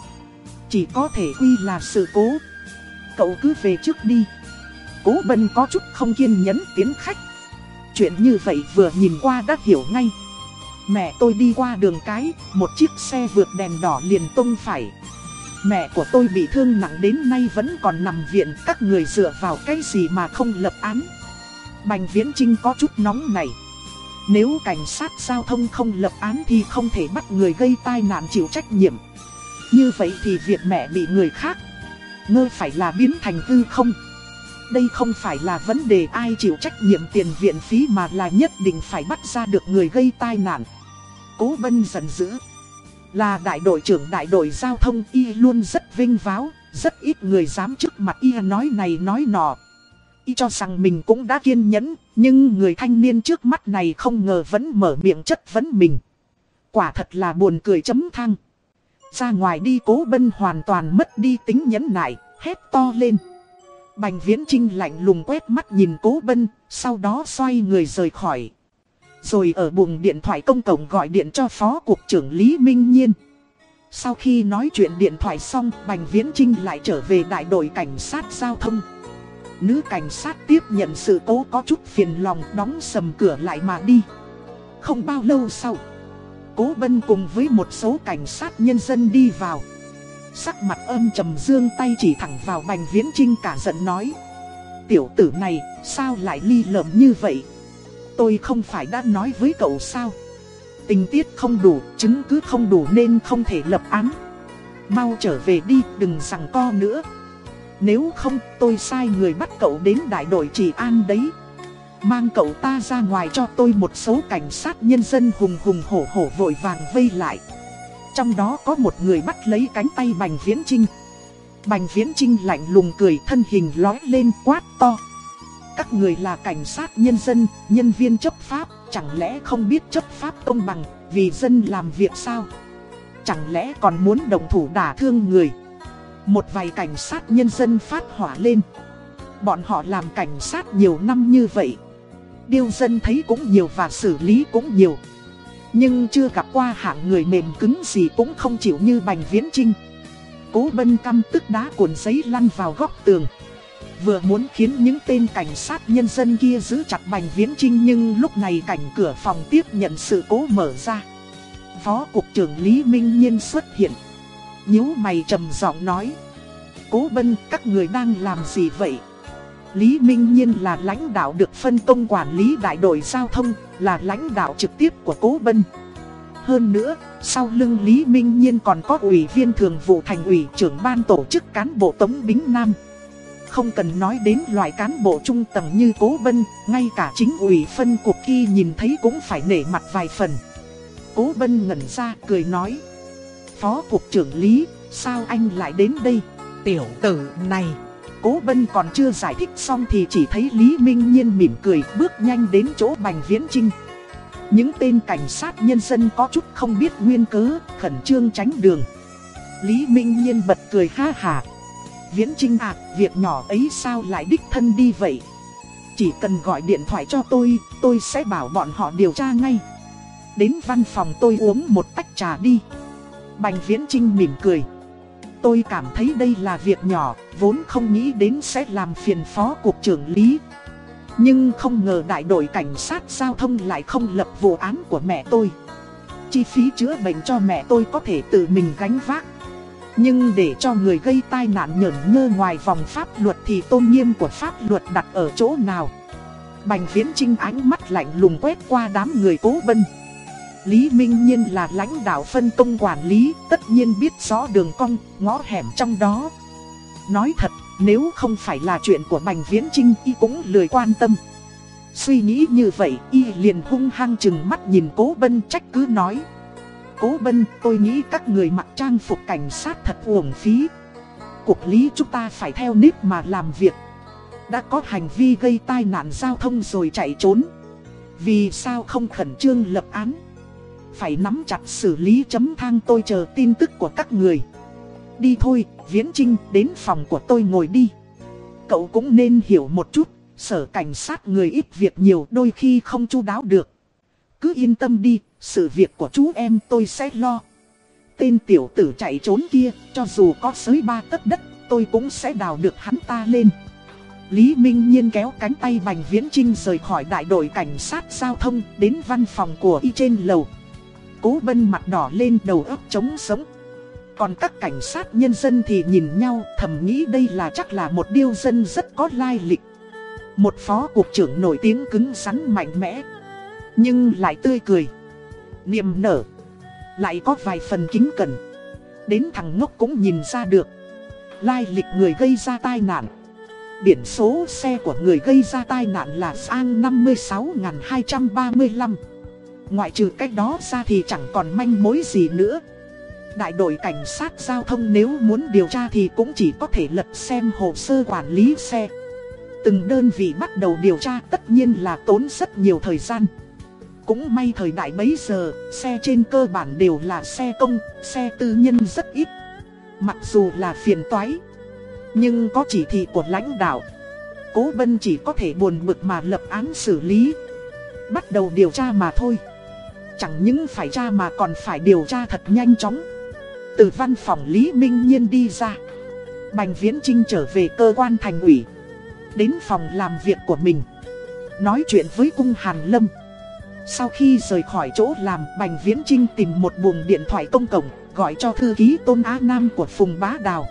Chỉ có thể quy là sự cố. Cậu cứ về trước đi. Cố bân có chút không kiên nhẫn tiến khách. Chuyện như vậy vừa nhìn qua đã hiểu ngay. Mẹ tôi đi qua đường cái, một chiếc xe vượt đèn đỏ liền tung phải. Mẹ của tôi bị thương nặng đến nay vẫn còn nằm viện, các người dựa vào cái gì mà không lập án. Bành Viễn Trinh có chút nóng này. Nếu cảnh sát giao thông không lập án thì không thể bắt người gây tai nạn chịu trách nhiệm. Như vậy thì việc mẹ bị người khác ngơ phải là biến thành hư không. Đây không phải là vấn đề ai chịu trách nhiệm tiền viện phí mà là nhất định phải bắt ra được người gây tai nạn. Cố Bân giận dữ. Là đại đội trưởng đại đội giao thông y luôn rất vinh váo, rất ít người dám trước mặt y nói này nói nọ. Y cho rằng mình cũng đã kiên nhẫn, nhưng người thanh niên trước mắt này không ngờ vẫn mở miệng chất vấn mình. quả thật là buồn cười chấm thang Ra ngoài đi cố bân hoàn toàn mất đi tính nhẫn nại, hét to lên. Bành viễn trinh lạnh lùng quét mắt nhìn cố bân, sau đó xoay người rời khỏi. Rồi ở buồng điện thoại công cộng gọi điện cho phó cục trưởng Lý Minh Nhiên. Sau khi nói chuyện điện thoại xong, Bành Viễn Trinh lại trở về đại đội cảnh sát giao thông. Nữ cảnh sát tiếp nhận sự cố có chút phiền lòng đóng sầm cửa lại mà đi. Không bao lâu sau, Cố Bân cùng với một số cảnh sát nhân dân đi vào. Sắc mặt âm trầm dương tay chỉ thẳng vào Bành Viễn Trinh cả giận nói. Tiểu tử này, sao lại ly lợm như vậy? Tôi không phải đã nói với cậu sao? Tình tiết không đủ, chứng cứ không đủ nên không thể lập án. Mau trở về đi, đừng rằng co nữa. Nếu không, tôi sai người bắt cậu đến đại đội trị an đấy. Mang cậu ta ra ngoài cho tôi một số cảnh sát nhân dân hùng hùng hổ hổ vội vàng vây lại. Trong đó có một người bắt lấy cánh tay Bành Viễn Trinh. Bành Viễn Trinh lạnh lùng cười thân hình lói lên quát to. Các người là cảnh sát nhân dân, nhân viên chấp pháp, chẳng lẽ không biết chấp pháp công bằng, vì dân làm việc sao? Chẳng lẽ còn muốn đồng thủ đả thương người? Một vài cảnh sát nhân dân phát hỏa lên. Bọn họ làm cảnh sát nhiều năm như vậy. Điều dân thấy cũng nhiều và xử lý cũng nhiều. Nhưng chưa gặp qua hạng người mềm cứng gì cũng không chịu như Bành Viễn Trinh. Cố bân căm tức đá cuộn giấy lăn vào góc tường. Vừa muốn khiến những tên cảnh sát nhân dân kia giữ chặt Bành Viễn Trinh nhưng lúc này cảnh cửa phòng tiếp nhận sự cố mở ra. Phó Cục trưởng Lý Minh Nhiên xuất hiện nhíu mày trầm giọng nói. Cố bân các người đang làm gì vậy? Lý Minh Nhiên là lãnh đạo được phân công quản lý đại đội giao thông, là lãnh đạo trực tiếp của Cố Bân. Hơn nữa, sau lưng Lý Minh Nhiên còn có ủy viên thường vụ thành ủy trưởng ban tổ chức cán bộ Tống Bính Nam. Không cần nói đến loại cán bộ trung tầng như Cố Bân, ngay cả chính ủy phân cuộc khi nhìn thấy cũng phải nể mặt vài phần. Cố Bân ngẩn ra cười nói. Phó Cục trưởng Lý, sao anh lại đến đây? Tiểu tử này. Cố Bân còn chưa giải thích xong thì chỉ thấy Lý Minh Nhiên mỉm cười bước nhanh đến chỗ Bành Viễn Trinh. Những tên cảnh sát nhân dân có chút không biết nguyên cớ, khẩn trương tránh đường. Lý Minh Nhiên bật cười ha hà. Viễn Trinh à, việc nhỏ ấy sao lại đích thân đi vậy? Chỉ cần gọi điện thoại cho tôi, tôi sẽ bảo bọn họ điều tra ngay. Đến văn phòng tôi uống một tách trà đi. Bành Viễn Trinh mỉm cười. Tôi cảm thấy đây là việc nhỏ, vốn không nghĩ đến sẽ làm phiền phó cục trưởng lý. Nhưng không ngờ đại đội cảnh sát giao thông lại không lập vụ án của mẹ tôi. Chi phí chữa bệnh cho mẹ tôi có thể tự mình gánh vác. Nhưng để cho người gây tai nạn nhởn nhơ ngoài vòng pháp luật thì tôn nghiêm của pháp luật đặt ở chỗ nào? Bành viễn trinh ánh mắt lạnh lùng quét qua đám người cố bân. Lý Minh Nhiên là lãnh đạo phân công quản lý, tất nhiên biết rõ đường cong, ngõ hẻm trong đó. Nói thật, nếu không phải là chuyện của Bành Viễn Trinh y cũng lười quan tâm. Suy nghĩ như vậy, y liền hung hăng chừng mắt nhìn cố bân trách cứ nói. Cố bân, tôi nghĩ các người mặc trang phục cảnh sát thật uổng phí. Cuộc lý chúng ta phải theo nếp mà làm việc. Đã có hành vi gây tai nạn giao thông rồi chạy trốn. Vì sao không khẩn trương lập án? Phải nắm chặt xử lý chấm thang tôi chờ tin tức của các người. Đi thôi, Viễn Trinh, đến phòng của tôi ngồi đi. Cậu cũng nên hiểu một chút, sở cảnh sát người ít việc nhiều đôi khi không chu đáo được. Cứ yên tâm đi, sự việc của chú em tôi sẽ lo. Tên tiểu tử chạy trốn kia, cho dù có sới ba tấc đất, tôi cũng sẽ đào được hắn ta lên. Lý Minh Nhiên kéo cánh tay Bành Viễn Trinh rời khỏi đại đội cảnh sát giao thông đến văn phòng của y trên lầu. Cố bân mặt đỏ lên đầu óc trống sống. Còn các cảnh sát nhân dân thì nhìn nhau, thầm nghĩ đây là chắc là một điêu dân rất có lai lịch. Một phó cục trưởng nổi tiếng cứng rắn mạnh mẽ. Nhưng lại tươi cười. Niềm nở. Lại có vài phần kính cẩn. Đến thằng ngốc cũng nhìn ra được. Lai lịch người gây ra tai nạn. Biển số xe của người gây ra tai nạn là sang 56.235. Ngoại trừ cách đó ra thì chẳng còn manh mối gì nữa. Đại đội cảnh sát giao thông nếu muốn điều tra thì cũng chỉ có thể lật xem hồ sơ quản lý xe. Từng đơn vị bắt đầu điều tra tất nhiên là tốn rất nhiều thời gian. Cũng may thời đại bấy giờ, xe trên cơ bản đều là xe công, xe tư nhân rất ít. Mặc dù là phiền toái, nhưng có chỉ thị của lãnh đạo. Cố Bân chỉ có thể buồn bực mà lập án xử lý. Bắt đầu điều tra mà thôi. Chẳng những phải tra mà còn phải điều tra thật nhanh chóng. Từ văn phòng Lý Minh Nhiên đi ra. Bành Viễn Trinh trở về cơ quan thành ủy. Đến phòng làm việc của mình. Nói chuyện với cung Hàn Lâm. Sau khi rời khỏi chỗ làm, Bành Viễn Trinh tìm một buồng điện thoại công cộng, gọi cho thư ký Tôn Á Nam của Phùng Bá Đào.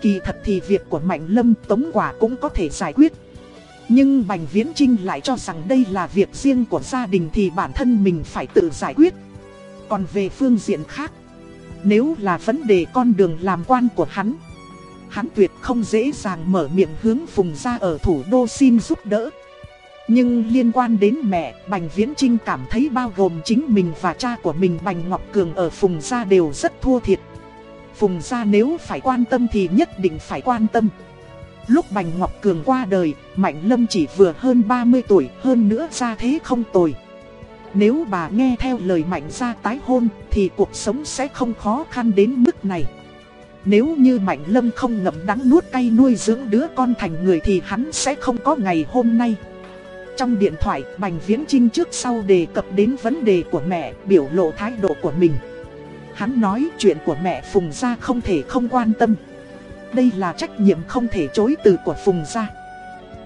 Kỳ thật thì việc của Mạnh Lâm Tống Quả cũng có thể giải quyết. Nhưng Bành Viễn Trinh lại cho rằng đây là việc riêng của gia đình thì bản thân mình phải tự giải quyết. Còn về phương diện khác, nếu là vấn đề con đường làm quan của hắn, hắn tuyệt không dễ dàng mở miệng hướng Phùng ra ở thủ đô xin giúp đỡ. Nhưng liên quan đến mẹ, Bành Viễn Trinh cảm thấy bao gồm chính mình và cha của mình Bành Ngọc Cường ở Phùng Gia đều rất thua thiệt. Phùng Gia nếu phải quan tâm thì nhất định phải quan tâm. Lúc Bành Ngọc Cường qua đời, Mạnh Lâm chỉ vừa hơn 30 tuổi, hơn nữa ra thế không tồi. Nếu bà nghe theo lời Mạnh Gia tái hôn, thì cuộc sống sẽ không khó khăn đến mức này. Nếu như Mạnh Lâm không ngậm đắng nuốt cay nuôi dưỡng đứa con thành người thì hắn sẽ không có ngày hôm nay. Trong điện thoại, Bành Viễn Trinh trước sau đề cập đến vấn đề của mẹ, biểu lộ thái độ của mình. Hắn nói chuyện của mẹ Phùng Gia không thể không quan tâm. Đây là trách nhiệm không thể chối từ của Phùng Gia.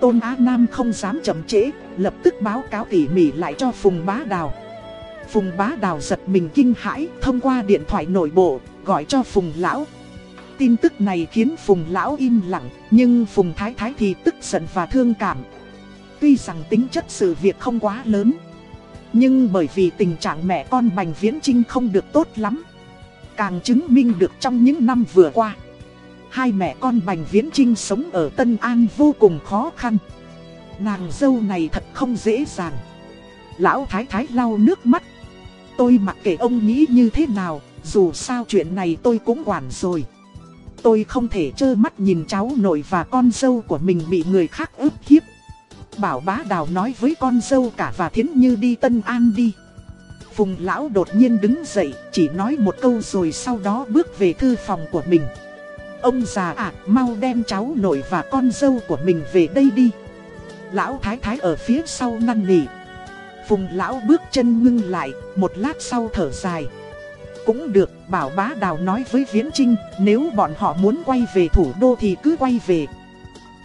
Tôn Á Nam không dám chậm trễ, lập tức báo cáo tỉ mỉ lại cho Phùng Bá Đào. Phùng Bá Đào giật mình kinh hãi, thông qua điện thoại nội bộ, gọi cho Phùng Lão. Tin tức này khiến Phùng Lão im lặng, nhưng Phùng Thái Thái thì tức giận và thương cảm, Tuy rằng tính chất sự việc không quá lớn Nhưng bởi vì tình trạng mẹ con Bành Viễn Trinh không được tốt lắm Càng chứng minh được trong những năm vừa qua Hai mẹ con Bành Viễn Trinh sống ở Tân An vô cùng khó khăn. Nàng dâu này thật không dễ dàng. Lão Thái Thái lau nước mắt. Tôi mặc kệ ông nghĩ như thế nào, Dù sao chuyện này tôi cũng quản rồi. Tôi không thể trơ mắt nhìn cháu nội và con dâu của mình bị người khác ức hiếp. Bảo bá đào nói với con dâu cả và thiến như đi Tân An đi. Phùng lão đột nhiên đứng dậy, chỉ nói một câu rồi sau đó bước về thư phòng của mình. Ông già ạ, mau đem cháu nội và con dâu của mình về đây đi. Lão thái thái ở phía sau năn nỉ. Phùng lão bước chân ngưng lại, một lát sau thở dài. Cũng được, bảo bá đào nói với Viễn Trinh, Nếu bọn họ muốn quay về thủ đô thì cứ quay về.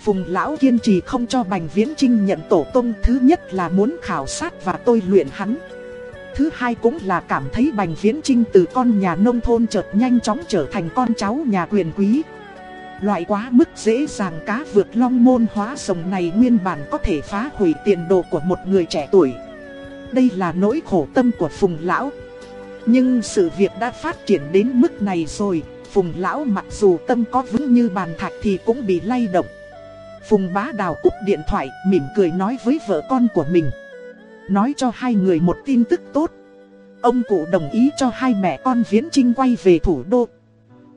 Phùng lão kiên trì không cho Bành Viễn Trinh nhận tổ tông, thứ nhất là muốn khảo sát và tôi luyện hắn. Thứ hai cũng là cảm thấy Bành Viễn Trinh từ con nhà nông thôn chợt nhanh chóng trở thành con cháu nhà quyền quý. Loại quá mức dễ dàng cá vượt long môn hóa rồng này nguyên bản có thể phá hủy tiền đồ của một người trẻ tuổi. Đây là nỗi khổ tâm của Phùng Lão. Nhưng sự việc đã phát triển đến mức này rồi, Phùng Lão mặc dù tâm có vững như bàn thạch thì cũng bị lay động. Phùng bá đào cúp điện thoại mỉm cười nói với vợ con của mình Nói cho hai người một tin tức tốt Ông cụ đồng ý cho hai mẹ con Viễn Trinh quay về thủ đô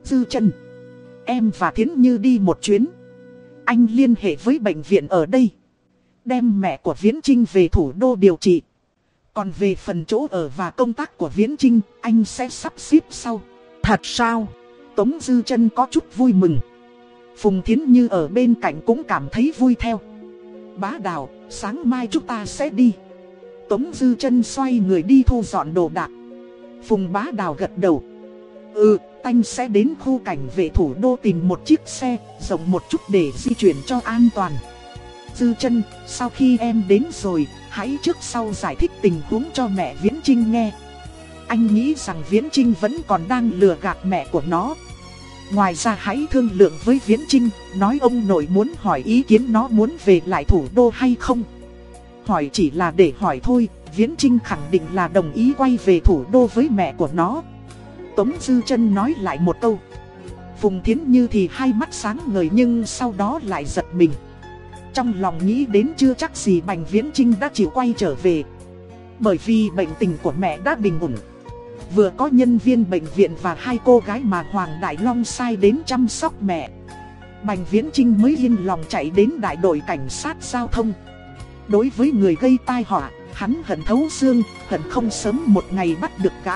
Dư chân Em và Thiến Như đi một chuyến Anh liên hệ với bệnh viện ở đây Đem mẹ của Viễn Trinh về thủ đô điều trị Còn về phần chỗ ở và công tác của Viễn Trinh Anh sẽ sắp xếp sau Thật sao? Tống Dư chân có chút vui mừng Phùng Thiến Như ở bên cạnh cũng cảm thấy vui theo. Bá đào, sáng mai chúng ta sẽ đi. Tống Dư chân xoay người đi thu dọn đồ đạc. Phùng bá đào gật đầu. Ừ, Tanh sẽ đến khu cảnh vệ thủ đô tìm một chiếc xe, rộng một chút để di chuyển cho an toàn. Dư chân, sau khi em đến rồi, hãy trước sau giải thích tình huống cho mẹ Viễn Trinh nghe. Anh nghĩ rằng Viễn Trinh vẫn còn đang lừa gạt mẹ của nó, Ngoài ra hãy thương lượng với Viễn Trinh, nói ông nội muốn hỏi ý kiến nó muốn về lại thủ đô hay không. Hỏi chỉ là để hỏi thôi, Viễn Trinh khẳng định là đồng ý quay về thủ đô với mẹ của nó. Tống Dư chân nói lại một câu. Phùng Thiến Như thì hai mắt sáng ngời nhưng sau đó lại giật mình. Trong lòng nghĩ đến chưa chắc gì Bành Viễn Trinh đã chịu quay trở về. Bởi vì bệnh tình của mẹ đã bình ổn. Vừa có nhân viên bệnh viện và hai cô gái mà Hoàng Đại Long sai đến chăm sóc mẹ Bành Viễn Trinh mới yên lòng chạy đến đại đội cảnh sát giao thông Đối với người gây tai họa, Hắn hận thấu xương, hận không sớm một ngày bắt được gã.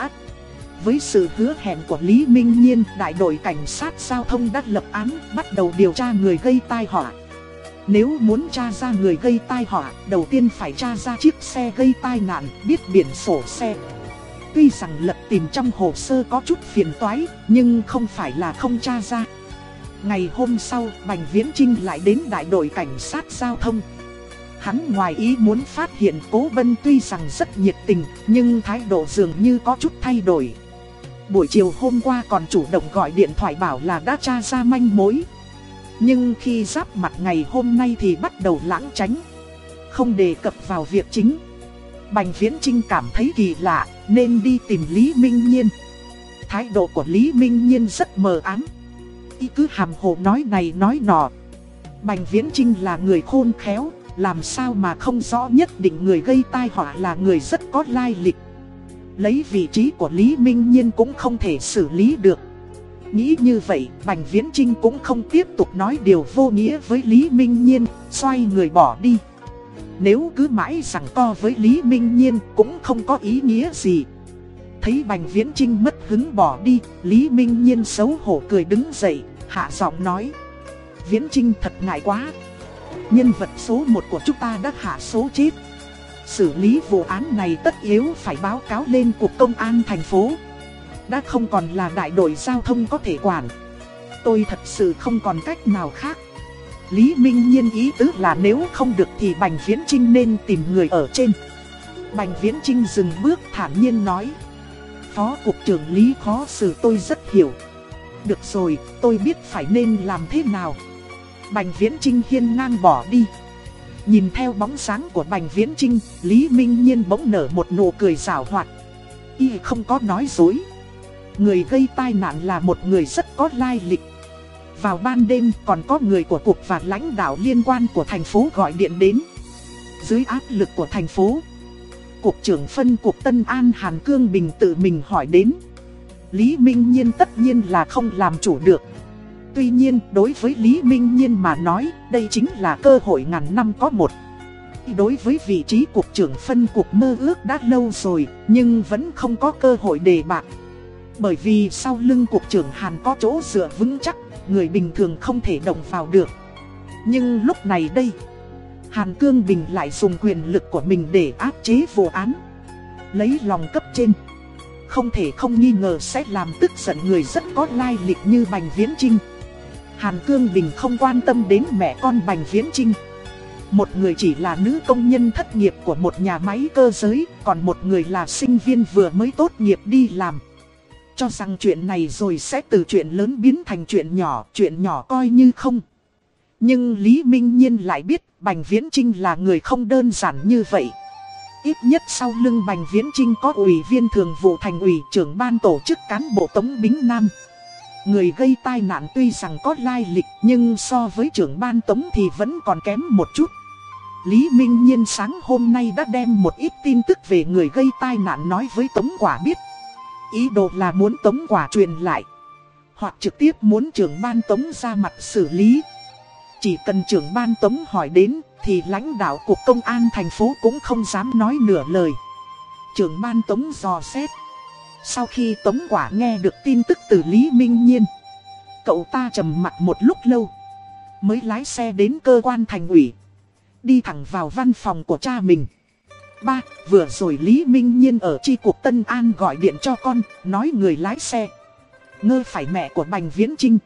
Với sự hứa hẹn của Lý Minh Nhiên, đại đội cảnh sát giao thông đã lập án, bắt đầu điều tra người gây tai họa. Nếu muốn tra ra người gây tai họa, đầu tiên phải tra ra chiếc xe gây tai nạn, biết biển sổ xe. Tuy rằng lật tìm trong hồ sơ có chút phiền toái, nhưng không phải là không tra ra. Ngày hôm sau, Bành Viễn Trinh lại đến đại đội cảnh sát giao thông. Hắn ngoài ý muốn phát hiện Cố Vân tuy rằng rất nhiệt tình, nhưng thái độ dường như có chút thay đổi. Buổi chiều hôm qua còn chủ động gọi điện thoại bảo là đã tra ra manh mối. Nhưng khi giáp mặt ngày hôm nay thì bắt đầu lãng tránh. Không đề cập vào việc chính. Bành Viễn Trinh cảm thấy kỳ lạ, nên đi tìm Lý Minh Nhiên. Thái độ của Lý Minh Nhiên rất mờ ám. Y cứ hàm hồ nói này nói nọ. Bành Viễn Trinh là người khôn khéo, làm sao mà không rõ nhất định người gây tai họa là người rất có lai lịch. Lấy vị trí của Lý Minh Nhiên cũng không thể xử lý được. Nghĩ như vậy, Bành Viễn Trinh cũng không tiếp tục nói điều vô nghĩa với Lý Minh Nhiên, xoay người bỏ đi. Nếu cứ mãi rằng co với Lý Minh Nhiên cũng không có ý nghĩa gì. Thấy Bành Viễn Trinh mất hứng bỏ đi, Lý Minh Nhiên xấu hổ cười đứng dậy, hạ giọng nói. Viễn Trinh thật ngại quá. Nhân vật số 1 của chúng ta đã hạ số chết. Xử lý vụ án này tất yếu phải báo cáo lên Cục Công an thành phố. Đã không còn là đại đội giao thông có thể quản. Tôi thật sự không còn cách nào khác. Lý Minh Nhiên ý tứ là nếu không được thì Bành Viễn Trinh nên tìm người ở trên. Bành Viễn Trinh dừng bước thản nhiên nói. Phó Cục trưởng Lý khó xử tôi rất hiểu. Được rồi, tôi biết phải nên làm thế nào. Bành Viễn Trinh hiên ngang bỏ đi. Nhìn theo bóng sáng của Bành Viễn Trinh, Lý Minh Nhiên bỗng nở một nụ cười rào hoạt. Y không có nói dối. Người gây tai nạn là một người rất có lai lịch. Vào ban đêm còn có người của cục và lãnh đạo liên quan của thành phố gọi điện đến. Dưới áp lực của thành phố, Cục trưởng phân cục Tân An Hàn Cương Bình tự mình hỏi đến. Lý Minh Nhiên tất nhiên là không làm chủ được. Tuy nhiên, đối với Lý Minh Nhiên mà nói, đây chính là cơ hội ngàn năm có một. Đối với vị trí cục trưởng phân cục mơ ước đã lâu rồi, nhưng vẫn không có cơ hội đề bạc. Bởi vì sau lưng cục trưởng Hàn có chỗ dựa vững chắc, người bình thường không thể động vào được. Nhưng lúc này đây, Hàn Cương Bình lại dùng quyền lực của mình để áp chế vụ án. Lấy lòng cấp trên. Không thể không nghi ngờ sẽ làm tức giận người rất có lai lịch như Bành Viễn Trinh. Hàn Cương Bình không quan tâm đến mẹ con Bành Viễn Trinh. Một người chỉ là nữ công nhân thất nghiệp của một nhà máy cơ giới, còn một người là sinh viên vừa mới tốt nghiệp đi làm. Cho rằng chuyện này rồi sẽ từ chuyện lớn biến thành chuyện nhỏ, chuyện nhỏ coi như không. Nhưng Lý Minh Nhiên lại biết Bành Viễn Trinh là người không đơn giản như vậy. Ít nhất sau lưng Bành Viễn Trinh có ủy viên thường vụ thành ủy trưởng ban tổ chức cán bộ Tống Bính Nam. Người gây tai nạn tuy rằng có lai lịch, nhưng so với trưởng ban tống thì vẫn còn kém một chút. Lý Minh Nhiên sáng hôm nay đã đem một ít tin tức về người gây tai nạn nói với Tống Quả biết. Ý đồ là muốn Tống Quả truyền lại. Hoặc trực tiếp muốn trưởng ban Tống ra mặt xử lý. Chỉ cần trưởng ban Tống hỏi đến, thì lãnh đạo cục công an thành phố cũng không dám nói nửa lời. Trưởng ban Tống dò xét. Sau khi Tống Quả nghe được tin tức từ Lý Minh Nhiên, cậu ta trầm mặt một lúc lâu, mới lái xe đến cơ quan thành ủy, đi thẳng vào văn phòng của cha mình. Ba, vừa rồi Lý Minh Nhiên ở chi cục Tân An gọi điện cho con, nói người lái xe. Ngơ phải mẹ của Bành Viễn Trinh.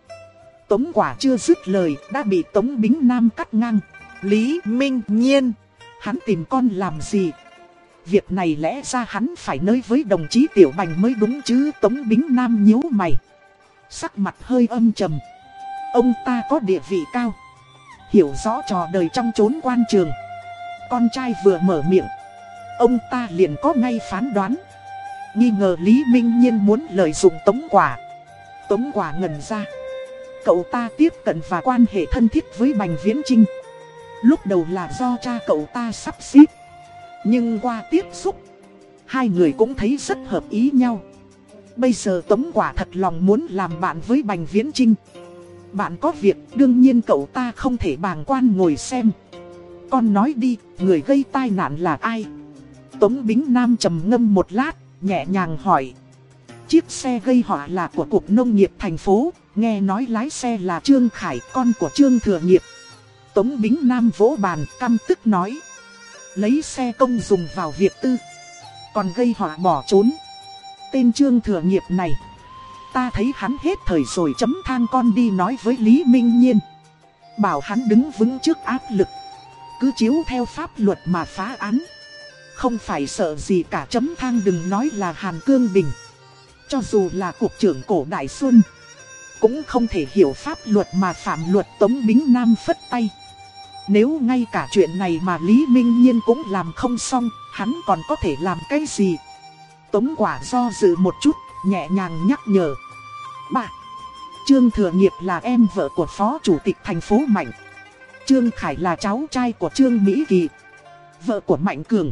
Tống Quả chưa dứt lời, đã bị Tống Bính Nam cắt ngang. Lý Minh Nhiên, hắn tìm con làm gì? Việc này lẽ ra hắn phải nơi với đồng chí Tiểu Bành mới đúng chứ, Tống Bính Nam nhíu mày. Sắc mặt hơi âm trầm. Ông ta có địa vị cao. Hiểu rõ trò đời trong chốn quan trường. Con trai vừa mở miệng. Ông ta liền có ngay phán đoán. Nghi ngờ Lý Minh Nhiên muốn lợi dụng tống quả. Tống quả ngần ra. Cậu ta tiếp cận và quan hệ thân thiết với Bành Viễn Trinh. Lúc đầu là do cha cậu ta sắp xếp. Nhưng qua tiếp xúc, hai người cũng thấy rất hợp ý nhau. Bây giờ Tống Quả thật lòng muốn làm bạn với Bành Viễn Trinh. Bạn có việc, đương nhiên cậu ta không thể bàng quan ngồi xem. Con nói đi, người gây tai nạn là ai? Tống Bính Nam trầm ngâm một lát, nhẹ nhàng hỏi. Chiếc xe gây họa là của Cục Nông nghiệp thành phố, nghe nói lái xe là Trương Khải, con của Trương Thừa Nghiệp. Tống Bính Nam vỗ bàn, căm tức nói. Lấy xe công dùng vào việc tư, còn gây họa bỏ trốn. Tên Trương Thừa Nghiệp này, ta thấy hắn hết thời rồi chấm thang con đi nói với Lý Minh Nhiên. Bảo hắn đứng vững trước áp lực, cứ chiếu theo pháp luật mà phá án. Không phải sợ gì cả chấm thang đừng nói là Hàn Cương Bình. Cho dù là cục trưởng cổ Đại Xuân Cũng không thể hiểu pháp luật mà phạm luật Tống Bính Nam phất tay nếu ngay cả chuyện này mà Lý Minh Nhiên cũng làm không xong Hắn còn có thể làm cái gì? Tống quả do dự một chút Nhẹ nhàng nhắc nhở. Bà Trương Thừa Nghiệp là em vợ của Phó Chủ tịch thành phố Mạnh. Trương Khải là cháu trai của Trương Mỹ Kỳ. Vợ của Mạnh Cường.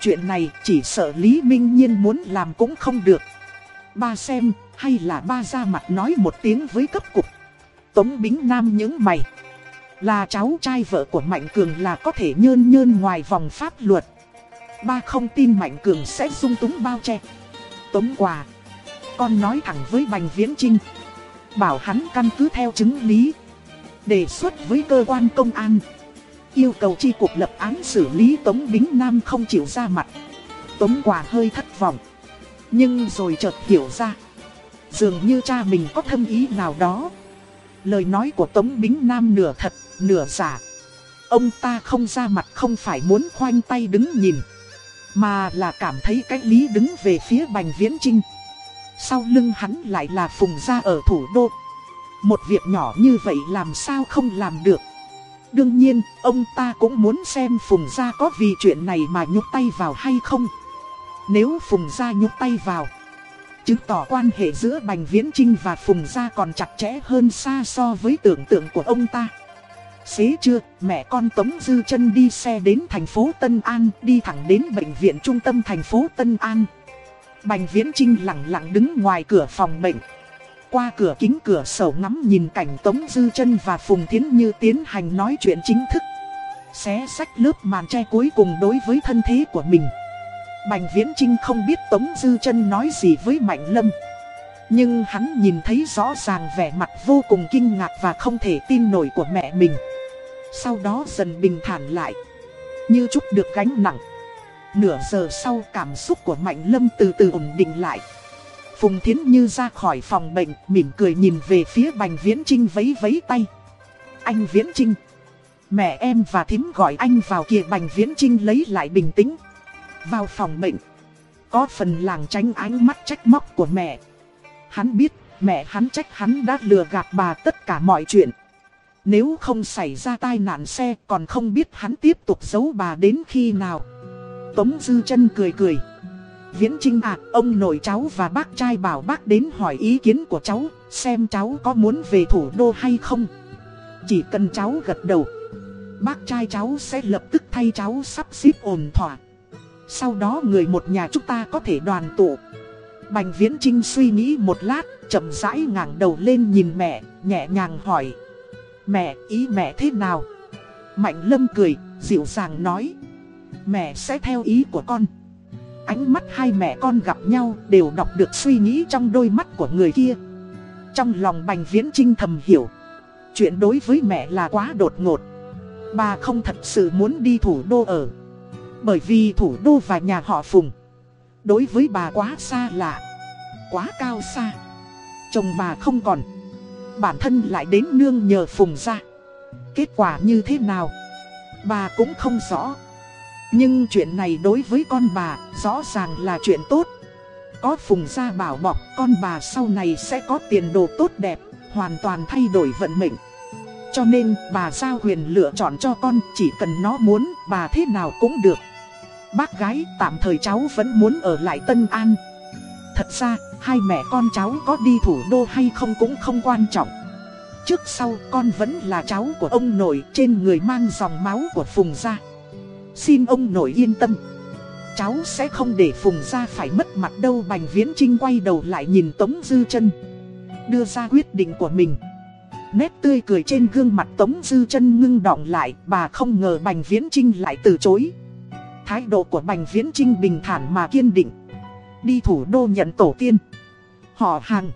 Chuyện này chỉ sợ Lý Minh Nhiên muốn làm cũng không được. Ba xem, hay là ba ra mặt nói một tiếng với cấp cục. Tống Bính Nam những mày. Là cháu trai vợ của Mạnh Cường là có thể nhơn nhơn ngoài vòng pháp luật. Ba không tin Mạnh Cường sẽ dung túng bao che. Tống quà. Con nói thẳng với Bành Viễn Trinh. Bảo hắn căn cứ theo chứng lý. Đề xuất với cơ quan công an. Yêu cầu chi cục lập án xử lý Tống Bính Nam không chịu ra mặt. Tống quà hơi thất vọng. Nhưng rồi chợt hiểu ra Dường như cha mình có thâm ý nào đó Lời nói của Tống Bính Nam nửa thật, nửa giả. Ông ta không ra mặt không phải muốn khoanh tay đứng nhìn Mà là cảm thấy cách lý đứng về phía Bành Viễn Trinh Sau lưng hắn lại là Phùng Gia ở thủ đô. Một việc nhỏ như vậy làm sao không làm được? Đương nhiên, ông ta cũng muốn xem Phùng Gia có vì chuyện này mà nhúc tay vào hay không. Nếu Phùng Gia nhúc tay vào Chứng tỏ quan hệ giữa Bành Viễn Trinh và Phùng Gia còn chặt chẽ hơn xa so với tưởng tượng của ông ta. Xế chưa, mẹ con Tống Dư chân đi xe đến thành phố Tân An, đi thẳng đến bệnh viện trung tâm thành phố Tân An. Bành Viễn Trinh lặng lặng đứng ngoài cửa phòng bệnh. Qua cửa kính cửa sổ ngắm nhìn cảnh Tống Dư chân và Phùng Thiến Như tiến hành nói chuyện chính thức. Xé sách lớp màn che cuối cùng đối với thân thế của mình. Bành Viễn Trinh không biết Tống Dư chân nói gì với Mạnh Lâm. Nhưng hắn nhìn thấy rõ ràng vẻ mặt vô cùng kinh ngạc và không thể tin nổi của mẹ mình. Sau đó dần bình thản lại. Như chút được gánh nặng. Nửa giờ sau cảm xúc của Mạnh Lâm từ từ ổn định lại. Phùng Thiến Như ra khỏi phòng bệnh, mỉm cười nhìn về phía Bành Viễn Trinh vấy vấy tay. Anh Viễn Trinh. Mẹ em và thím gọi anh vào kìa Bành Viễn Trinh lấy lại bình tĩnh vào phòng bệnh. Có phần làng tránh ánh mắt trách móc của mẹ. Hắn biết mẹ hắn trách hắn đã lừa gạt bà tất cả mọi chuyện. Nếu không xảy ra tai nạn xe còn không biết hắn tiếp tục giấu bà đến khi nào. Tống Dư chân cười cười. Viễn Trinh à, ông nội cháu và bác trai bảo bác đến hỏi ý kiến của cháu, xem cháu có muốn về thủ đô hay không. Chỉ cần cháu gật đầu, bác trai cháu sẽ lập tức thay cháu sắp xếp ổn thỏa. Sau đó người một nhà chúng ta có thể đoàn tụ Bành Viễn Trinh suy nghĩ một lát chậm rãi ngẩng đầu lên nhìn mẹ Nhẹ nhàng hỏi Mẹ, ý mẹ thế nào? Mạnh Lâm cười, dịu dàng nói. Mẹ sẽ theo ý của con. Ánh mắt hai mẹ con gặp nhau đều đọc được suy nghĩ trong đôi mắt của người kia. Trong lòng Bành Viễn Trinh thầm hiểu, Chuyện đối với mẹ là quá đột ngột. Bà không thật sự muốn đi thủ đô ở. Bởi vì thủ đô và nhà họ Phùng, Đối với bà quá xa lạ, Quá cao xa. Chồng bà không còn. Bản thân lại đến nương nhờ Phùng ra Kết quả như thế nào? Bà cũng không rõ. Nhưng chuyện này đối với con bà, Rõ ràng là chuyện tốt. Có Phùng ra bảo bọc, Con bà sau này sẽ có tiền đồ tốt đẹp, Hoàn toàn thay đổi vận mệnh. Cho nên, bà giao quyền lựa chọn cho con, Chỉ cần nó muốn, bà thế nào cũng được. Bác gái, tạm thời cháu vẫn muốn ở lại Tân An. Thật ra hai mẹ con cháu có đi thủ đô hay không cũng không quan trọng. Trước sau, con vẫn là cháu của ông nội, trên người mang dòng máu của Phùng Gia. Xin ông nội yên tâm. Cháu sẽ không để Phùng Gia phải mất mặt đâu, Bành Viễn Trinh quay đầu lại nhìn Tống Dư chân. Đưa ra quyết định của mình. Nét tươi cười trên gương mặt Tống Dư chân ngưng đọng lại, Bà không ngờ Bành Viễn Trinh lại từ chối. Thái độ của Bành Viễn Trinh bình thản mà kiên định. Đi thủ đô nhận tổ tiên. Họ hàng.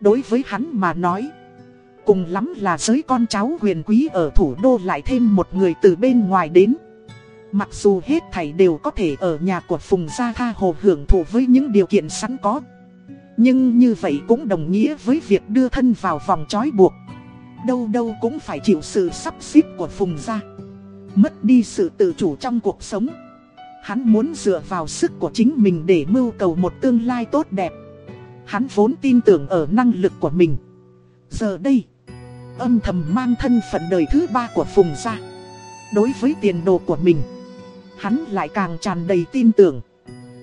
Đối với hắn mà nói. Cùng lắm là giới con cháu huyền quý ở thủ đô lại thêm một người từ bên ngoài đến. Mặc dù hết thảy đều có thể ở nhà của Phùng Gia Tha Hồ hưởng thụ với những điều kiện sẵn có. Nhưng như vậy cũng đồng nghĩa với việc đưa thân vào vòng trói buộc. Đâu đâu cũng phải chịu sự sắp xếp của Phùng Gia. Mất đi sự tự chủ trong cuộc sống. Hắn muốn dựa vào sức của chính mình để mưu cầu một tương lai tốt đẹp. Hắn vốn tin tưởng ở năng lực của mình. Giờ đây, âm thầm mang thân phận đời thứ ba của Phùng Gia. Đối với tiền đồ của mình hắn lại càng tràn đầy tin tưởng.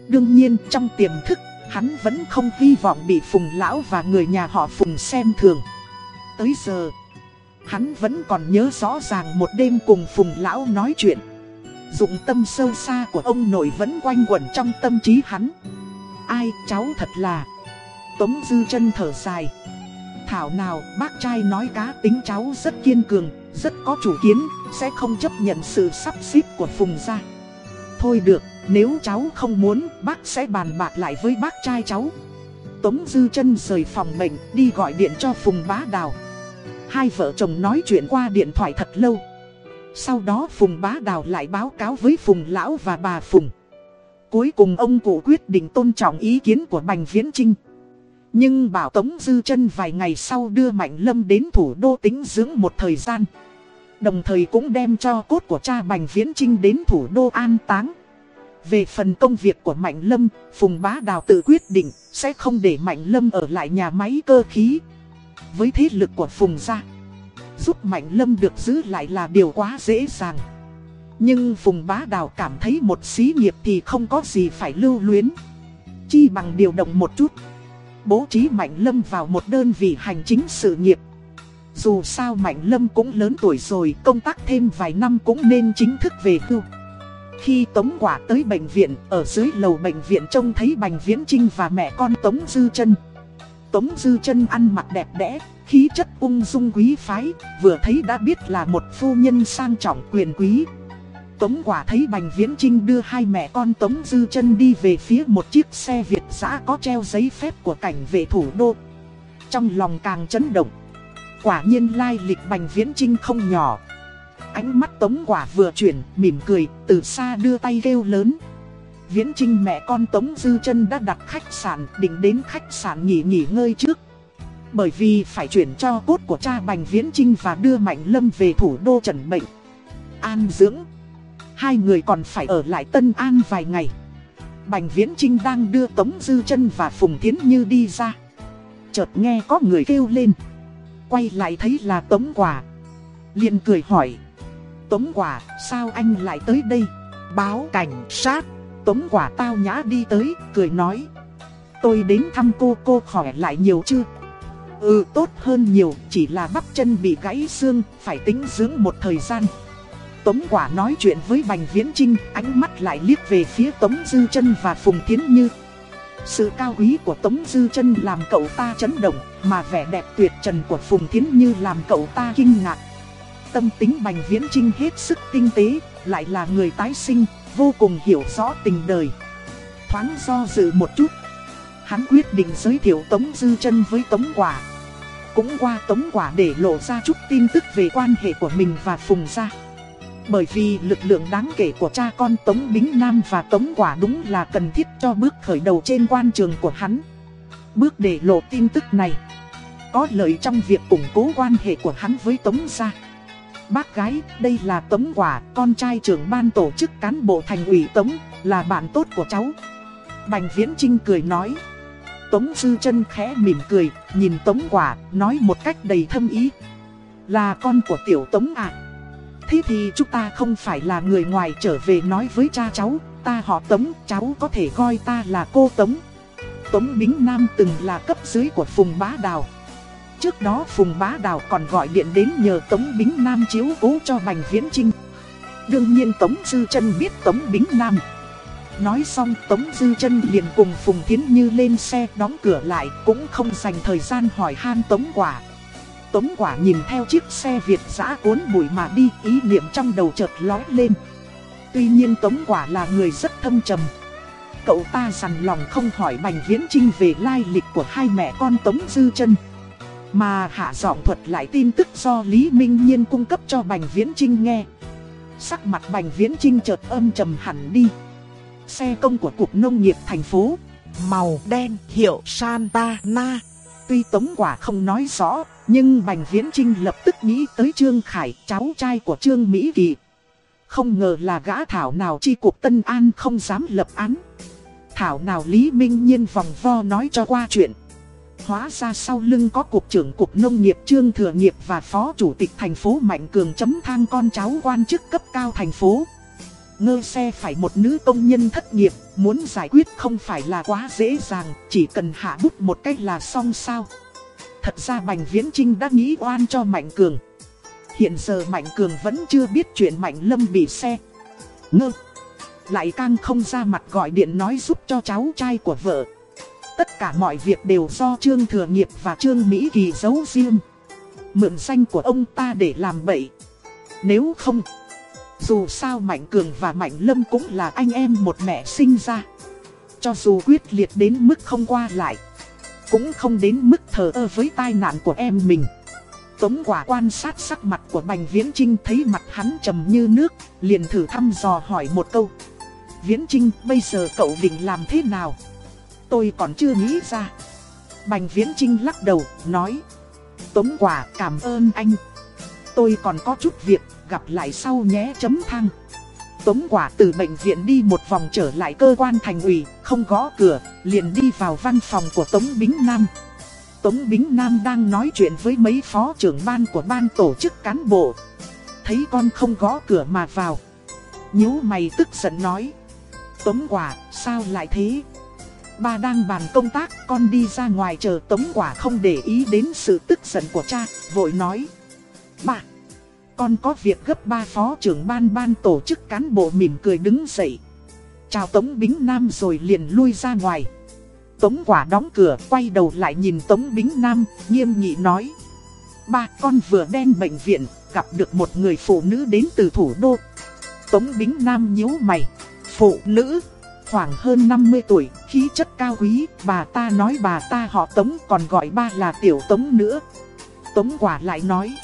Đương nhiên trong tiềm thức, hắn vẫn không hy vọng bị Phùng Lão và người nhà họ Phùng xem thường. Tới giờ, hắn vẫn còn nhớ rõ ràng một đêm cùng Phùng Lão nói chuyện. Dụng tâm sâu xa của ông nội vẫn quanh quẩn trong tâm trí hắn. Ai cháu thật là... Tống Dư chân thở dài. Thảo nào bác trai nói cá tính cháu rất kiên cường, rất có chủ kiến, sẽ không chấp nhận sự sắp xếp của Phùng gia. Thôi được, nếu cháu không muốn, bác sẽ bàn bạc lại với bác trai cháu. Tống Dư chân rời phòng bệnh, đi gọi điện cho Phùng Bá Đào. Hai vợ chồng nói chuyện qua điện thoại thật lâu. Sau đó Phùng Bá Đào lại báo cáo với Phùng Lão và bà Phùng. Cuối cùng ông cụ quyết định tôn trọng ý kiến của Bành Viễn Trinh. Nhưng bảo Tống Dư chân vài ngày sau đưa Mạnh Lâm đến thủ đô tính dưỡng một thời gian. Đồng thời cũng đem cho cốt của cha Bành Viễn Trinh đến thủ đô an táng. Về phần công việc của Mạnh Lâm, Phùng Bá Đào tự quyết định sẽ không để Mạnh Lâm ở lại nhà máy cơ khí. Với thế lực của Phùng gia, giúp Mạnh Lâm được giữ lại là điều quá dễ dàng. Nhưng Phùng Bá Đào cảm thấy một xí nghiệp thì không có gì phải lưu luyến. Chi bằng điều động một chút. Bố trí Mạnh Lâm vào một đơn vị hành chính sự nghiệp. Dù sao Mạnh Lâm cũng lớn tuổi rồi, công tác thêm vài năm cũng nên chính thức về hưu. Khi Tống Quả tới bệnh viện, ở dưới lầu bệnh viện trông thấy Bành Viễn Trinh và mẹ con Tống Dư chân Tống Dư chân ăn mặc đẹp đẽ, khí chất ung dung quý phái, vừa thấy đã biết là một phu nhân sang trọng quyền quý. Tống Quả thấy Bành Viễn Trinh đưa hai mẹ con Tống Dư chân đi về phía một chiếc xe Việt giã có treo giấy phép của cảnh vệ thủ đô. Trong lòng càng chấn động. Quả nhiên lai lịch Bành Viễn Trinh không nhỏ. Ánh mắt Tống Quả vừa chuyển, mỉm cười, từ xa đưa tay kêu lớn. Viễn Trinh mẹ con Tống Dư chân đã đặt khách sạn, định đến khách sạn nghỉ nghỉ ngơi trước. Bởi vì phải chuyển cho cốt của cha Bành Viễn Trinh và đưa Mạnh Lâm về thủ đô trần bệnh. An dưỡng. Hai người còn phải ở lại Tân An vài ngày. Bành Viễn Trinh đang đưa Tống Dư chân và Phùng Thiến Như đi ra. Chợt nghe có người kêu lên. Quay lại thấy là Tống Quả. liền cười hỏi. Tống Quả, sao anh lại tới đây? Báo cảnh sát. Tống Quả tao nhã đi tới, cười nói. Tôi đến thăm cô, cô khỏe lại nhiều chưa? Ừ, tốt hơn nhiều, chỉ là bắp chân bị gãy xương, phải tính dưỡng một thời gian. Tống Quả nói chuyện với Bành Viễn Trinh, ánh mắt lại liếc về phía Tống Dư chân và Phùng Thiến Như. Sự cao quý của Tống Dư chân làm cậu ta chấn động, mà vẻ đẹp tuyệt trần của Phùng Thiến Như làm cậu ta kinh ngạc. Tâm tính Bành Viễn Trinh hết sức tinh tế, lại là người tái sinh, vô cùng hiểu rõ tình đời. Thoáng do dự một chút, hắn quyết định giới thiệu Tống Dư chân với Tống Quả. Cũng qua Tống Quả để lộ ra chút tin tức về quan hệ của mình và Phùng gia. Bởi vì lực lượng đáng kể của cha con Tống Bính Nam và Tống Quả đúng là cần thiết cho bước khởi đầu trên quan trường của hắn. Bước để lộ tin tức này có lợi trong việc củng cố quan hệ của hắn với Tống gia. Bác gái, đây là Tống Quả, con trai trưởng ban tổ chức cán bộ thành ủy Tống, là bạn tốt của cháu. Bành Viễn Trinh cười nói. Tống Dư chân khẽ mỉm cười, nhìn Tống Quả, nói một cách đầy thâm ý. Là con của tiểu Tống ạ. À. Thế thì chúng ta không phải là người ngoài trở về nói với cha cháu, ta họ Tống, cháu có thể coi ta là cô Tống. Tống Bính Nam từng là cấp dưới của Phùng Bá Đào. Trước đó Phùng Bá Đào còn gọi điện đến nhờ Tống Bính Nam chiếu cố cho Bành Viễn Trinh. Đương nhiên Tống Dư chân biết Tống Bính Nam. Nói xong Tống Dư chân liền cùng Phùng Thiến Như lên xe đóng cửa lại cũng không dành thời gian hỏi han Tống Quả. Tống quả nhìn theo chiếc xe Việt giã cuốn bụi mà đi, ý niệm trong đầu chợt lói lên. Tuy nhiên Tống Quả là người rất thâm trầm. Cậu ta dằn lòng không hỏi Bành Viễn Trinh về lai lịch của hai mẹ con Tống Dư chân Mà hạ giọng thuật lại tin tức do Lý Minh Nhiên cung cấp cho Bành Viễn Trinh nghe. Sắc mặt Bành Viễn Trinh chợt âm trầm hẳn đi. Xe công của Cục Nông nghiệp thành phố, màu đen hiệu Santana. Tuy Tống Quả không nói rõ, nhưng Bành Viễn Trinh lập tức nghĩ tới Trương Khải, cháu trai của Trương Mỹ Kỳ. Không ngờ là gã Thảo nào chi cục Tân An không dám lập án. Thảo nào Lý Minh Nhiên vòng vo nói cho qua chuyện. Hóa ra sau lưng có cục trưởng cục nông nghiệp Trương Thừa Nghiệp và phó chủ tịch thành phố Mạnh Cường chấm thang con cháu quan chức cấp cao thành phố. Ngơ xe phải một nữ công nhân thất nghiệp, muốn giải quyết không phải là quá dễ dàng, chỉ cần hạ bút một cách là xong sao. Thật ra Bành Viễn Trinh đã nghĩ oan cho Mạnh Cường. Hiện giờ Mạnh Cường vẫn chưa biết chuyện Mạnh Lâm bị xe. Ngơ. Lại càng không ra mặt gọi điện nói giúp cho cháu trai của vợ. Tất cả mọi việc đều do Trương Thừa Nghiệp và Trương Mỹ Kỳ giấu riêng. Mượn danh của ông ta để làm bậy. Nếu không... Dù sao Mạnh Cường và Mạnh Lâm cũng là anh em một mẹ sinh ra. Cho dù quyết liệt đến mức không qua lại. Cũng không đến mức thờ ơ với tai nạn của em mình. Tống quả quan sát sắc mặt của Bành Viễn Trinh thấy mặt hắn trầm như nước, liền thử thăm dò hỏi một câu. Viễn Trinh, bây giờ cậu định làm thế nào? Tôi còn chưa nghĩ ra. Bành Viễn Trinh lắc đầu, nói. Tống quả cảm ơn anh. Tôi còn có chút việc, gặp lại sau nhé chấm thang. Tống quả từ bệnh viện đi một vòng trở lại cơ quan thành ủy, không gõ cửa, liền đi vào văn phòng của Tống Bính Nam. Tống Bính Nam đang nói chuyện với mấy phó trưởng ban của ban tổ chức cán bộ. Thấy con không gõ cửa mà vào. nhíu mày tức giận nói. Tống quả, sao lại thế? Ba đang bàn công tác, con đi ra ngoài chờ Tống quả không để ý đến sự tức giận của cha, vội nói. Ba, con có việc gấp ba phó trưởng ban ban tổ chức cán bộ mỉm cười đứng dậy. Chào Tống Bính Nam rồi liền lui ra ngoài. Tống quả đóng cửa quay đầu lại nhìn Tống Bính Nam, nghiêm nghị nói. Ba con vừa đen bệnh viện, gặp được một người phụ nữ đến từ thủ đô. Tống Bính Nam nhíu mày. Phụ nữ, khoảng hơn 50 tuổi, khí chất cao quý, bà ta nói bà ta họ Tống còn gọi ba là Tiểu Tống nữa. Tống quả lại nói.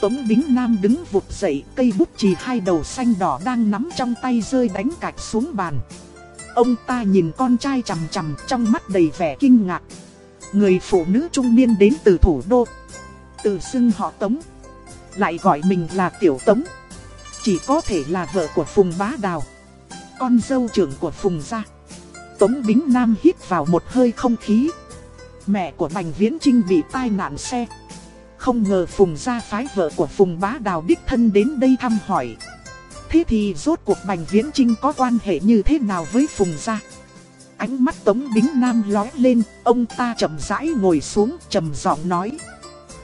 Tống Bính Nam đứng vụt dậy, cây bút chì hai đầu xanh đỏ đang nắm trong tay rơi đánh cạch xuống bàn. Ông ta nhìn con trai chằm chằm trong mắt đầy vẻ kinh ngạc. Người phụ nữ trung niên đến từ thủ đô. Từ xưng họ Tống. Lại gọi mình là Tiểu Tống. Chỉ có thể là vợ của Phùng Bá Đào. Con dâu trưởng của Phùng gia. Tống Bính Nam hít vào một hơi không khí. Mẹ của Bành Viễn Trinh bị tai nạn xe. Không ngờ Phùng gia phái vợ của Phùng Bá Đào đích thân đến đây thăm hỏi. Thế thì rốt cuộc Bành Viễn Trinh có quan hệ như thế nào với Phùng gia? Ánh mắt Tống Bính Nam lói lên, ông ta chậm rãi ngồi xuống, trầm giọng nói.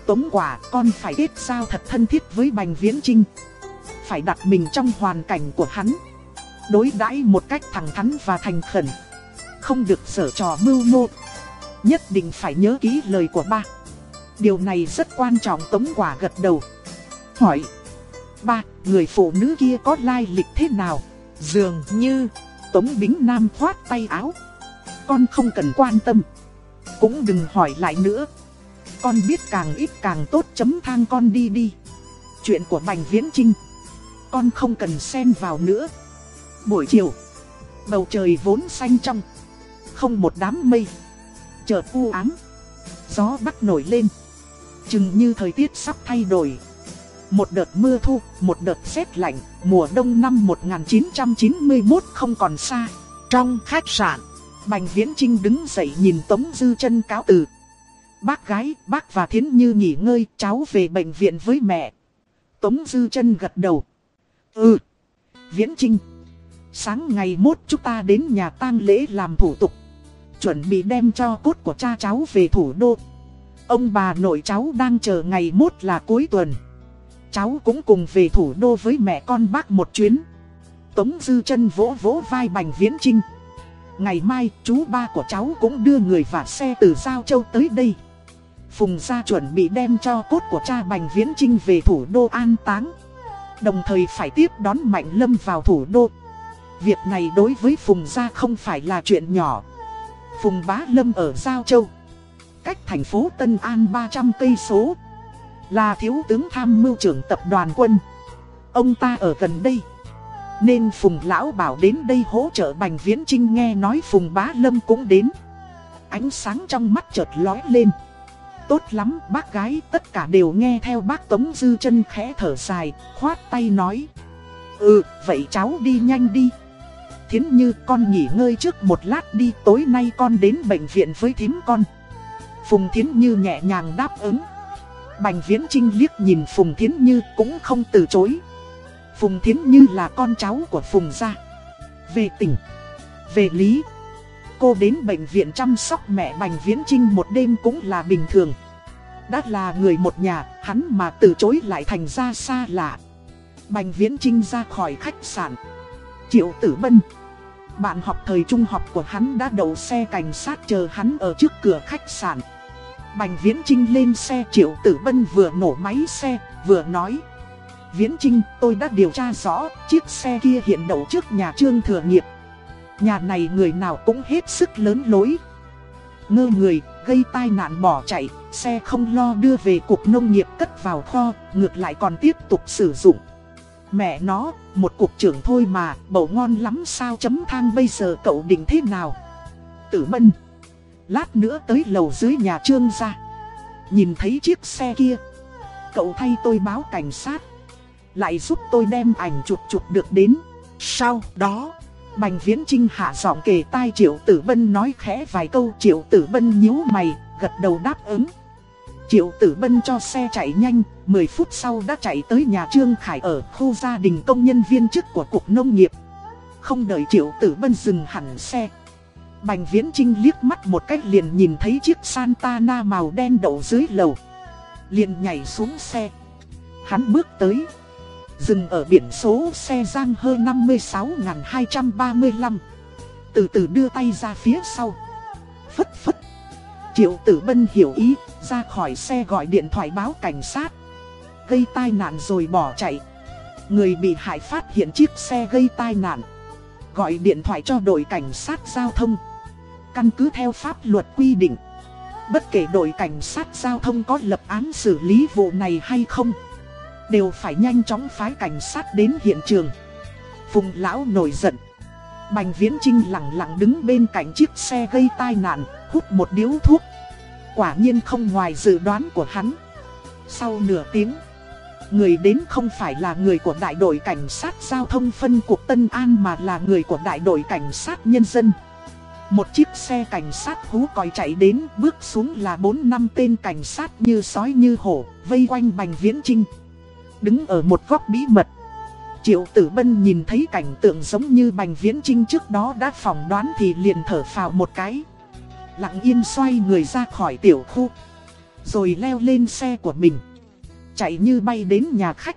Tống quả, con phải kết giao thật thân thiết với Bành Viễn Trinh. Phải đặt mình trong hoàn cảnh của hắn. Đối đãi một cách thẳng thắn và thành khẩn. Không được sở trò mưu mô. Nhất định phải nhớ kỹ lời của ba. Điều này rất quan trọng Tống quả gật đầu. Hỏi. Ba, người phụ nữ kia có lai lịch thế nào? Dường như Tống Bính Nam khoát tay áo. Con không cần quan tâm. Cũng đừng hỏi lại nữa. Con biết càng ít càng tốt chấm thang con đi đi. Chuyện của Bành Viễn Trinh. Con không cần xen vào nữa. Buổi chiều. Bầu trời vốn xanh trong. Không một đám mây. Chợt u ám. Gió bắc nổi lên. Chừng như thời tiết sắp thay đổi. Một đợt mưa thu, một đợt rét lạnh, mùa đông năm 1991 không còn xa. Trong khách sạn, Bành Viễn Trinh đứng dậy nhìn Tống Dư chân cáo từ. Bác gái, bác và Thiến Như nghỉ ngơi, cháu về bệnh viện với mẹ. Tống Dư chân gật đầu. Ừ. Viễn Trinh. Sáng ngày mốt chúng ta đến nhà tang lễ làm thủ tục. Chuẩn bị đem cho cốt của cha cháu về thủ đô. Ông bà nội cháu đang chờ ngày mốt là cuối tuần. Cháu cũng cùng về thủ đô với mẹ con bác một chuyến. Tống Dư chân vỗ vỗ vai Bành Viễn Trinh. Ngày mai, chú ba của cháu cũng đưa người và xe từ Giao Châu tới đây. Phùng gia chuẩn bị đem cho cốt của cha Bành Viễn Trinh về thủ đô an táng. Đồng thời phải tiếp đón Mạnh Lâm vào thủ đô Việc này đối với Phùng Gia không phải là chuyện nhỏ Phùng Bá Lâm ở Giao Châu Cách thành phố Tân An 300 cây số. Là thiếu tướng tham mưu trưởng tập đoàn quân. Ông ta ở gần đây. Nên Phùng Lão bảo đến đây hỗ trợ Bành Viễn Trinh nghe nói Phùng Bá Lâm cũng đến. Ánh sáng trong mắt chợt lói lên. Tốt lắm, bác gái, tất cả đều nghe theo bác Tống Dư chân khẽ thở dài, Khoát tay nói. Ừ vậy cháu đi nhanh đi. Thiến như, con nghỉ ngơi trước một lát đi, Tối nay con đến bệnh viện với thím con. Phùng Thiến Như nhẹ nhàng đáp ứng. Bành Viễn Trinh liếc nhìn Phùng Thiến Như cũng không từ chối. Phùng Thiến Như là con cháu của Phùng gia. Về tỉnh, Về lý. Cô đến bệnh viện chăm sóc mẹ Bành Viễn Trinh một đêm cũng là bình thường. Đã là người một nhà, Hắn mà từ chối lại thành ra xa lạ. Bành Viễn Trinh ra khỏi khách sạn. Triệu Tử Bân. Bạn học thời trung học của hắn đã đậu xe cảnh sát chờ hắn ở trước cửa khách sạn. Bành Viễn Trinh lên xe Triệu Tử Bân vừa nổ máy xe vừa nói Viễn Trinh tôi đã điều tra rõ chiếc xe kia hiện đậu trước nhà Trương Thừa Nghiệp Nhà này người nào cũng hết sức lớn lối Ngơ người gây tai nạn bỏ chạy Xe không lo đưa về cục nông nghiệp cất vào kho Ngược lại còn tiếp tục sử dụng Mẹ nó, một cục trưởng thôi mà, bầu ngon lắm sao chấm thang bây giờ cậu định thế nào? Tử bân. Lát nữa tới lầu dưới nhà trương ra. Nhìn thấy chiếc xe kia. Cậu thay tôi báo cảnh sát. Lại giúp tôi đem ảnh chụp chụp được đến. Sau đó, Bành Viễn Trinh hạ giọng kề tai Triệu Tử Bân nói khẽ vài câu Triệu Tử Bân nhíu mày, gật đầu đáp ứng. Triệu Tử Bân cho xe chạy nhanh, 10 phút sau đã chạy tới nhà Trương Khải ở khu gia đình công nhân viên chức của Cục Nông nghiệp. Không đợi Triệu Tử Bân dừng hẳn xe. Bành Viễn Trinh liếc mắt một cách liền nhìn thấy chiếc Santana màu đen đậu dưới lầu. Liền nhảy xuống xe. Hắn bước tới. Dừng ở biển số xe Giang hơn 56.235. Từ từ đưa tay ra phía sau. Phất phất. Triệu Tử Bân hiểu ý, ra khỏi xe gọi điện thoại báo cảnh sát. Gây tai nạn rồi bỏ chạy. Người bị hại phát hiện chiếc xe gây tai nạn. Gọi điện thoại cho đội cảnh sát giao thông. Căn cứ theo pháp luật quy định. Bất kể đội cảnh sát giao thông có lập án xử lý vụ này hay không. Đều phải nhanh chóng phái cảnh sát đến hiện trường. Phùng lão nổi giận. Bành Viễn Trinh lặng lặng đứng bên cạnh chiếc xe gây tai nạn, hút một điếu thuốc. Quả nhiên không ngoài dự đoán của hắn. Sau nửa tiếng, người đến không phải là người của đại đội cảnh sát giao thông phân cục Tân An mà là người của đại đội cảnh sát nhân dân. Một chiếc xe cảnh sát hú còi chạy đến, bước xuống là 4 năm tên cảnh sát như sói như hổ, vây quanh Bành Viễn Trinh. Đứng ở một góc bí mật. Triệu Tử Bân nhìn thấy cảnh tượng giống như Bành Viễn Trinh trước đó đã phỏng đoán thì liền thở phào một cái. Lặng yên xoay người ra khỏi tiểu khu Rồi leo lên xe của mình Chạy như bay đến nhà khách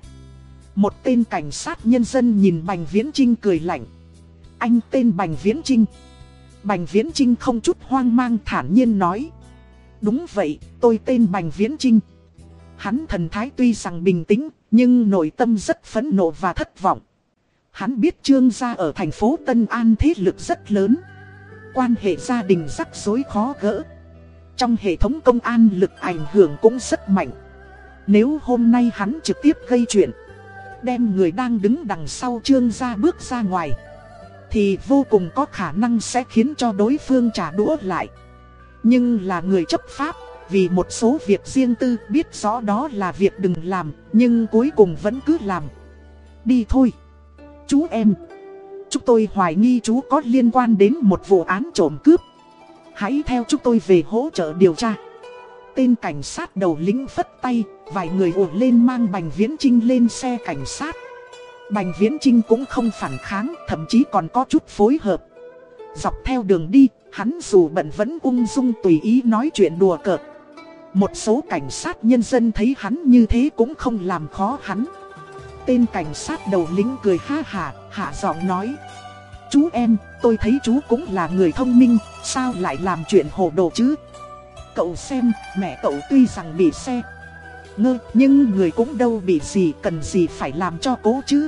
Một tên cảnh sát nhân dân nhìn Bành Viễn Trinh cười lạnh Anh tên Bành Viễn Trinh Bành Viễn Trinh không chút hoang mang thản nhiên nói. Đúng vậy, tôi tên Bành Viễn Trinh Hắn thần thái tuy rằng bình tĩnh Nhưng nội tâm rất phẫn nộ và thất vọng. Hắn biết trương gia ở thành phố Tân An thế lực rất lớn. Quan hệ gia đình rắc rối khó gỡ. Trong hệ thống công an lực ảnh hưởng cũng rất mạnh. Nếu hôm nay hắn trực tiếp gây chuyện Đem người đang đứng đằng sau trương Gia bước ra ngoài thì vô cùng có khả năng sẽ khiến cho đối phương trả đũa lại Nhưng là người chấp pháp Vì một số việc riêng tư biết rõ đó là việc đừng làm Nhưng cuối cùng vẫn cứ làm Đi thôi Chú em Chúng tôi hoài nghi chú có liên quan đến một vụ án trộm cướp. Hãy theo chúng tôi về hỗ trợ điều tra. Tên cảnh sát đầu lính phất tay, vài người ùa lên mang Bành Viễn Trinh lên xe cảnh sát. Bành Viễn Trinh cũng không phản kháng, thậm chí còn có chút phối hợp. Dọc theo đường đi, hắn dù bận vẫn ung dung tùy ý nói chuyện đùa cợt. Một số cảnh sát nhân dân thấy hắn như thế cũng không làm khó hắn. Tên cảnh sát đầu lính cười ha hà, hạ giọng nói. Chú em, tôi thấy chú cũng là người thông minh, sao lại làm chuyện hồ đồ chứ? Cậu xem, mẹ cậu tuy rằng bị xe Ngơ, nhưng người cũng đâu bị gì cần gì phải làm cho cố chứ.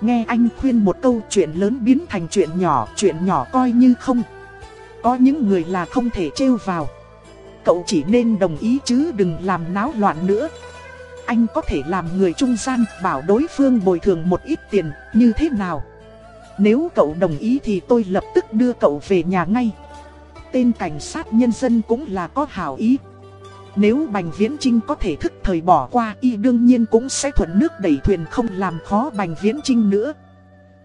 Nghe anh khuyên một câu chuyện lớn biến thành chuyện nhỏ, chuyện nhỏ coi như không. Có những người là không thể trêu vào. Cậu chỉ nên đồng ý chứ đừng làm náo loạn nữa. Anh có thể làm người trung gian bảo đối phương bồi thường một ít tiền, như thế nào? Nếu cậu đồng ý thì tôi lập tức đưa cậu về nhà ngay. Tên cảnh sát nhân dân cũng là có hảo ý. Nếu Bành Viễn Trinh có thể thức thời bỏ qua y đương nhiên cũng sẽ thuận nước đẩy thuyền không làm khó Bành Viễn Trinh nữa.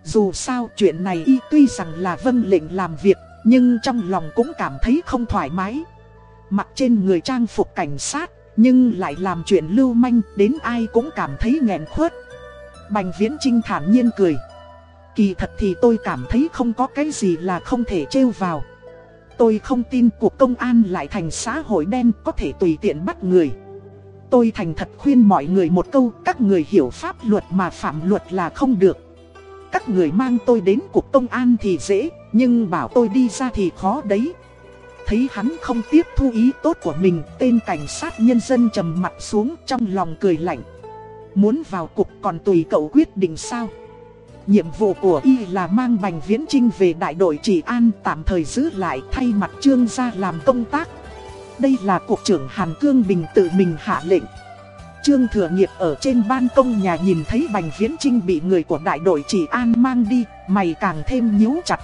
Dù sao chuyện này y tuy rằng là vâng lệnh làm việc, nhưng trong lòng cũng cảm thấy không thoải mái. Mặc trên người trang phục cảnh sát, nhưng lại làm chuyện lưu manh đến ai cũng cảm thấy nghẹn khuất. Bành Viễn Trinh thản nhiên cười. Kỳ thật thì tôi cảm thấy không có cái gì là không thể trêu vào. Tôi không tin cuộc công an lại thành xã hội đen có thể tùy tiện bắt người. Tôi thành thật khuyên mọi người một câu, các người hiểu pháp luật mà phạm luật là không được. Các người mang tôi đến cuộc công an thì dễ, nhưng bảo tôi đi ra thì khó đấy. Thấy hắn không tiếp thu ý tốt của mình, tên cảnh sát nhân dân trầm mặt xuống trong lòng cười lạnh. Muốn vào cục còn tùy cậu quyết định sao? Nhiệm vụ của y là mang Bành Viễn Trinh về đại đội trị an tạm thời giữ lại thay mặt trương gia làm công tác. Đây là cục trưởng Hàn Cương Bình tự mình hạ lệnh. Trương Thừa Nghiệp ở trên ban công nhà nhìn thấy Bành Viễn Trinh bị người của đại đội trị an mang đi, mày càng thêm nhíu chặt.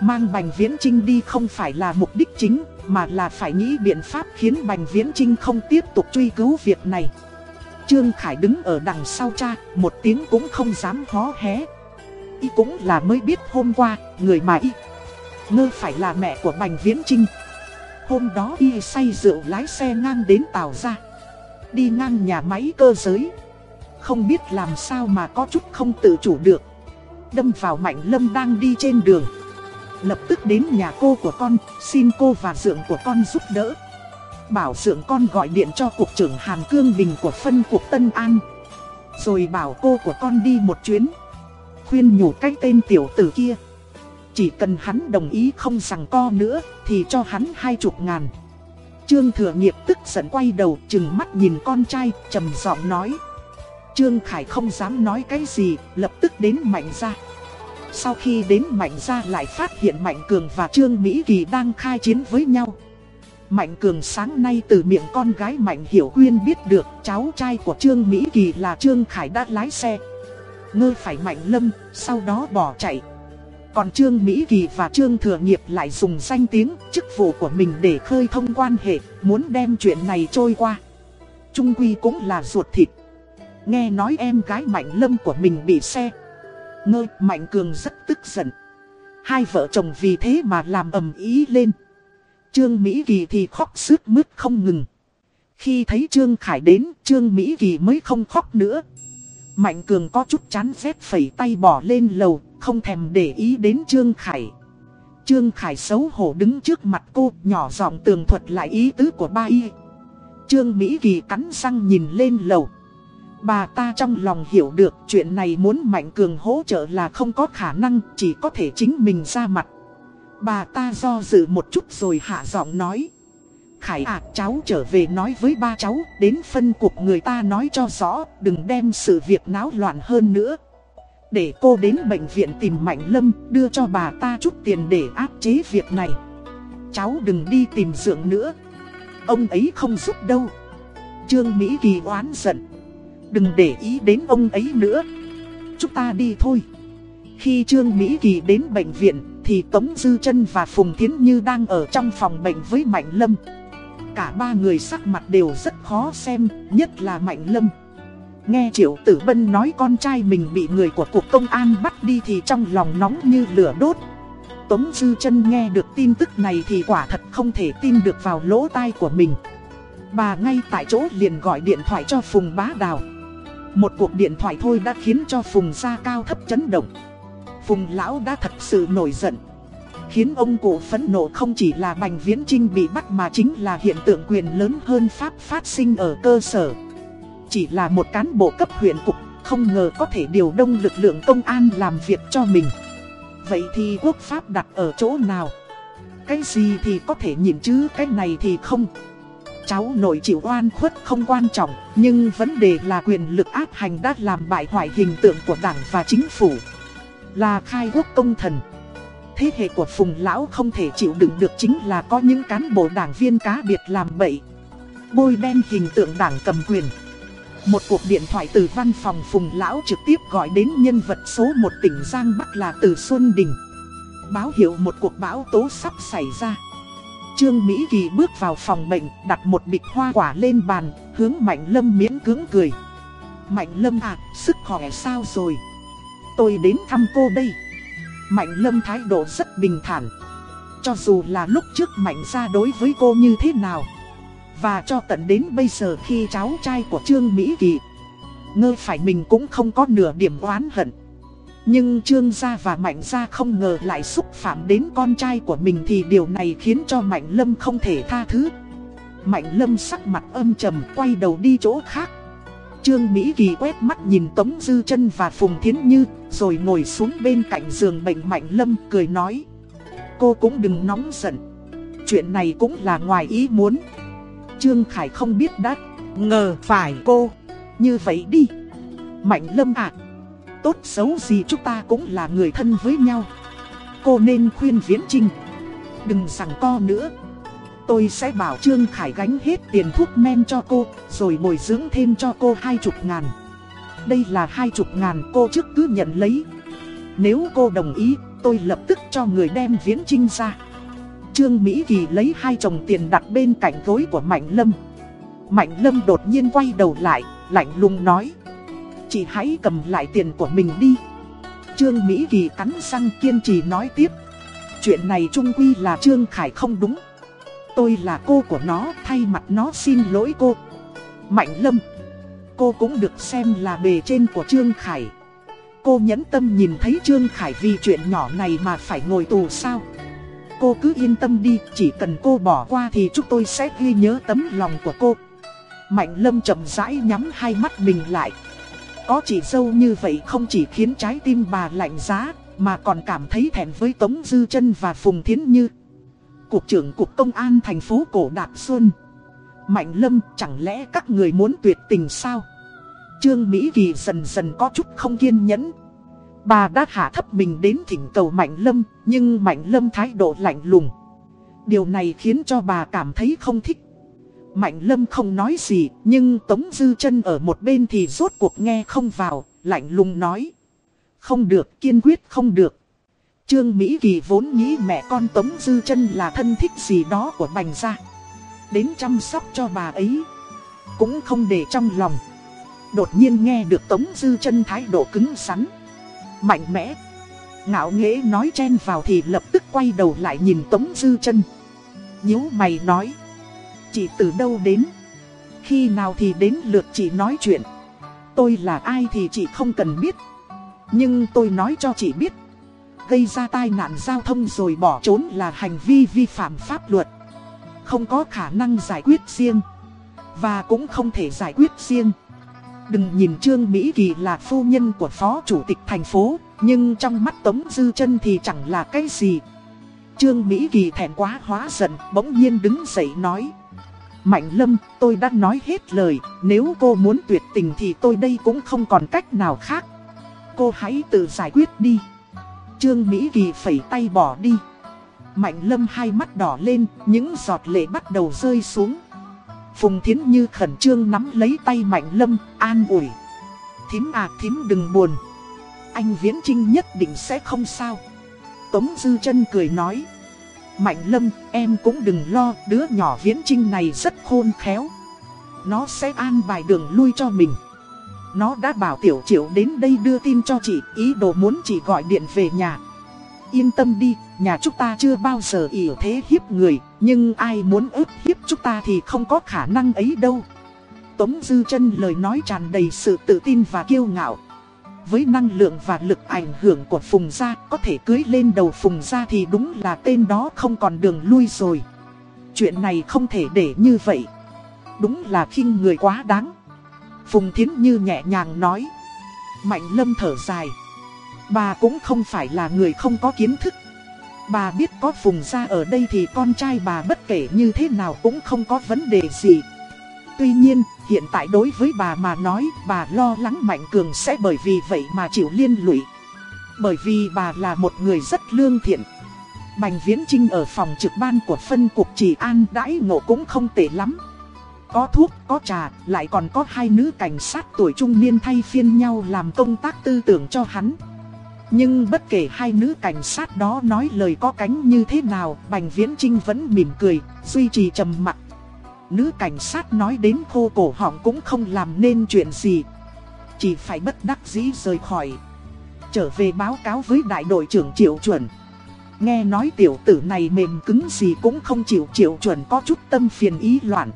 Mang Bành Viễn Trinh đi không phải là mục đích chính, mà là phải nghĩ biện pháp khiến Bành Viễn Trinh không tiếp tục truy cứu việc này. Trương Khải đứng ở đằng sau cha, một tiếng cũng không dám hó hé, y cũng là mới biết hôm qua, người mà y ngơ phải là mẹ của Bành Viễn Trinh. Hôm đó y say rượu lái xe ngang đến Tàu ra. Đi ngang nhà máy cơ giới. Không biết làm sao mà có chút không tự chủ được. Đâm vào Mạnh Lâm đang đi trên đường. Lập tức đến nhà cô của con, xin cô và dượng của con giúp đỡ. Bảo dượng con gọi điện cho cục trưởng Hàn Cương Bình của phân cục Tân An. Rồi bảo cô của con đi một chuyến khuyên nhủ cái tên tiểu tử kia. Chỉ cần hắn đồng ý không rằng co nữa, thì cho hắn hai chục ngàn. Trương Thừa Nghiệp tức giận quay đầu chừng mắt nhìn con trai, trầm giọng nói. Trương Khải không dám nói cái gì, lập tức đến Mạnh Gia. Sau khi đến Mạnh Gia lại phát hiện Mạnh Cường và Trương Mỹ Kỳ đang khai chiến với nhau. Mạnh Cường sáng nay từ miệng con gái Mạnh Hiểu Quyên biết được cháu trai của Trương Mỹ Kỳ là Trương Khải đã lái xe ngơ phải mạnh lâm, sau đó bỏ chạy. Còn Trương Mỹ Kỳ và Trương Thừa Nghiệp lại dùng danh tiếng, chức vụ của mình để khơi thông quan hệ, muốn đem chuyện này trôi qua. Trung Quy cũng là ruột thịt. Nghe nói em gái Mạnh Lâm của mình bị xe. Ngơ, Mạnh Cường rất tức giận. Hai vợ chồng vì thế mà làm ầm ý lên. Trương Mỹ Kỳ thì khóc sướt mướt không ngừng. Khi thấy Trương Khải đến, Trương Mỹ Kỳ mới không khóc nữa. Mạnh Cường có chút chán phép phẩy tay bỏ lên lầu, không thèm để ý đến Trương Khải. Trương Khải xấu hổ đứng trước mặt cô, nhỏ giọng tường thuật lại ý tứ của ba y. Trương Mỹ Kỳ cắn răng nhìn lên lầu. Bà ta trong lòng hiểu được chuyện này muốn Mạnh Cường hỗ trợ là không có khả năng, chỉ có thể chính mình ra mặt. Bà ta do dự một chút rồi hạ giọng nói. Khải à cháu trở về nói với ba cháu, Đến phân cục người ta nói cho rõ, Đừng đem sự việc náo loạn hơn nữa. Để cô đến bệnh viện tìm Mạnh Lâm, Đưa cho bà ta chút tiền để áp chế việc này. Cháu đừng đi tìm dưỡng nữa. Ông ấy không giúp đâu. Trương Mỹ Kỳ oán giận. Đừng để ý đến ông ấy nữa. Chúng ta đi thôi. Khi Trương Mỹ Kỳ đến bệnh viện, Thì Tống Dư chân và Phùng Thiến Như đang ở trong phòng bệnh với Mạnh Lâm. Cả ba người sắc mặt đều rất khó xem, nhất là Mạnh Lâm. Nghe Triệu Tử Bân nói con trai mình bị người của cục công an bắt đi thì trong lòng nóng như lửa đốt. Tống Dư chân nghe được tin tức này thì quả thật không thể tin được vào lỗ tai của mình. Bà ngay tại chỗ liền gọi điện thoại cho Phùng Bá Đào. Một cuộc điện thoại thôi đã khiến cho Phùng gia cao thấp chấn động. Phùng lão đã thật sự nổi giận. Khiến ông cụ phẫn nộ không chỉ là Bành Viễn Trinh bị bắt mà chính là hiện tượng quyền lớn hơn Pháp phát sinh ở cơ sở. Chỉ là một cán bộ cấp huyện cục, không ngờ có thể điều đông lực lượng công an làm việc cho mình. Vậy thì quốc pháp đặt ở chỗ nào? Cái gì thì có thể nhìn chứ cái này thì không. Cháu nội chịu oan khuất không quan trọng, nhưng vấn đề là quyền lực áp hành đã làm bại hoại hình tượng của đảng và chính phủ. Là khai quốc công thần. Thế hệ của Phùng Lão không thể chịu đựng được chính là có những cán bộ đảng viên cá biệt làm bậy. Bôi đen hình tượng đảng cầm quyền. Một cuộc điện thoại từ văn phòng Phùng Lão trực tiếp gọi đến nhân vật số 1 tỉnh Giang Bắc là Từ Xuân Đình. Báo hiệu một cuộc bão tố sắp xảy ra. Trương Mỹ Kỳ bước vào phòng bệnh, đặt một bịch hoa quả lên bàn, hướng Mạnh Lâm miễn cưỡng cười. Mạnh Lâm à, sức khỏe sao rồi? Tôi đến thăm cô đây. Mạnh Lâm thái độ rất bình thản. Cho dù là lúc trước Mạnh ra đối với cô như thế nào. Và cho tận đến bây giờ khi cháu trai của Trương Mỹ Kỳ, Ngơ phải mình cũng không có nửa điểm oán hận Nhưng Trương Gia và Mạnh Gia không ngờ lại xúc phạm đến con trai của mình Thì điều này khiến cho Mạnh Lâm không thể tha thứ Mạnh Lâm sắc mặt âm trầm quay đầu đi chỗ khác Trương Mỹ Kỳ quét mắt nhìn Tống Dư chân và Phùng Thiến Như, Rồi ngồi xuống bên cạnh giường bệnh Mạnh Lâm, cười nói Cô cũng đừng nóng giận Chuyện này cũng là ngoài ý muốn Trương Khải không biết đã ngờ phải cô. Như vậy đi. Mạnh lâm ạ. tốt xấu gì chúng ta cũng là người thân với nhau. Cô nên khuyên Viễn Trinh. Đừng sẵn co nữa. Tôi sẽ bảo Trương Khải gánh hết tiền thuốc men cho cô, rồi bồi dưỡng thêm cho cô hai chục ngàn. Đây là hai chục ngàn cô trước cứ nhận lấy. Nếu cô đồng ý, tôi lập tức cho người đem Viễn Trinh ra. Trương Mỹ Kỳ lấy hai chồng tiền đặt bên cạnh gối của Mạnh Lâm. Mạnh Lâm đột nhiên quay đầu lại, lạnh lùng nói. Chị hãy cầm lại tiền của mình đi. Trương Mỹ Kỳ cắn răng kiên trì nói tiếp. Chuyện này trung quy là Trương Khải không đúng. Tôi là cô của nó, thay mặt nó xin lỗi cô. Mạnh Lâm. Cô cũng được xem là bề trên của Trương Khải. Cô nhẫn tâm nhìn thấy Trương Khải vì chuyện nhỏ này mà phải ngồi tù sao? Cô cứ yên tâm đi, chỉ cần cô bỏ qua thì chúng tôi sẽ ghi nhớ tấm lòng của cô. Mạnh lâm chậm rãi nhắm hai mắt mình lại. Có chị dâu như vậy không chỉ khiến trái tim bà lạnh giá, mà còn cảm thấy thẹn với Tống Dư chân và Phùng Thiến Như. Cục trưởng Cục Công an thành phố Cổ đạt Xuân. Mạnh lâm chẳng lẽ các người muốn tuyệt tình sao? Trương Mỹ Kỳ dần dần có chút không kiên nhẫn, Bà đã hạ thấp mình đến thỉnh cầu Mạnh Lâm, nhưng Mạnh Lâm thái độ lạnh lùng. Điều này khiến cho bà cảm thấy không thích. Mạnh Lâm không nói gì, nhưng Tống Dư chân ở một bên thì rốt cuộc nghe không vào, lạnh lùng nói. Không được, kiên quyết không được. Trương Mỹ Kỳ vốn nghĩ mẹ con Tống Dư chân là thân thích gì đó của Bành Gia. Đến chăm sóc cho bà ấy. Cũng không để trong lòng. Đột nhiên nghe được Tống Dư chân thái độ cứng rắn, mạnh mẽ. Ngạo nghễ nói chen vào thì lập tức quay đầu lại nhìn Tống Dư chân nhíu mày nói. Chị từ đâu đến? Khi nào thì đến lượt chị nói chuyện? Tôi là ai thì chị không cần biết. Nhưng tôi nói cho chị biết. Gây ra tai nạn giao thông rồi bỏ trốn là hành vi vi phạm pháp luật. Không có khả năng giải quyết riêng. Và cũng không thể giải quyết riêng. Đừng nhìn Trương Mỹ Kỳ là phu nhân của phó chủ tịch thành phố, nhưng trong mắt Tống Dư chân thì chẳng là cái gì. Trương Mỹ Kỳ thẹn quá hóa giận, bỗng nhiên đứng dậy nói. Mạnh Lâm, tôi đã nói hết lời, nếu cô muốn tuyệt tình thì tôi đây cũng không còn cách nào khác. Cô hãy tự giải quyết đi. Trương Mỹ Kỳ phẩy tay bỏ đi. Mạnh Lâm hai mắt đỏ lên, những giọt lệ bắt đầu rơi xuống. Phùng Thiến Như khẩn trương nắm lấy tay Mạnh Lâm, an ủi. Thím à thím đừng buồn. Anh Viễn Trinh nhất định sẽ không sao. Tống Dư chân cười nói. Mạnh Lâm, em cũng đừng lo, đứa nhỏ Viễn Trinh này rất khôn khéo. Nó sẽ an bài đường lui cho mình. Nó đã bảo Tiểu Triệu đến đây đưa tin cho chị, ý đồ muốn chị gọi điện về nhà. Yên tâm đi, nhà chúng ta chưa bao giờ ỉ thế hiếp người, nhưng ai muốn ức hiếp chúng ta thì không có khả năng ấy đâu. Tống Dư chân lời nói tràn đầy sự tự tin và kiêu ngạo. Với năng lượng và lực ảnh hưởng của Phùng Gia, có thể cưới lên đầu Phùng Gia thì đúng là tên đó không còn đường lui rồi. Chuyện này không thể để như vậy. Đúng là khinh người quá đáng. Phùng Thiến Như nhẹ nhàng nói. Mạnh Lâm thở dài. Bà cũng không phải là người không có kiến thức. Bà biết có Phùng Gia ở đây thì con trai bà bất kể như thế nào cũng không có vấn đề gì. Tuy nhiên, hiện tại đối với bà mà nói, bà lo lắng Mạnh Cường sẽ bởi vì vậy mà chịu liên lụy. Bởi vì bà là một người rất lương thiện. Bành Viễn Trinh ở phòng trực ban của phân cục chỉ an đãi ngộ cũng không tệ lắm. Có thuốc, có trà, lại còn có hai nữ cảnh sát tuổi trung niên thay phiên nhau làm công tác tư tưởng cho hắn. Nhưng bất kể hai nữ cảnh sát đó nói lời có cánh như thế nào, Bành Viễn Trinh vẫn mỉm cười, duy trì trầm mặc. Nữ cảnh sát nói đến khô cổ họng cũng không làm nên chuyện gì. Chỉ phải bất đắc dĩ rời khỏi. Trở về báo cáo với đại đội trưởng Triệu Chuẩn. Nghe nói tiểu tử này mềm cứng gì cũng không chịu Triệu Chuẩn có chút tâm phiền ý loạn.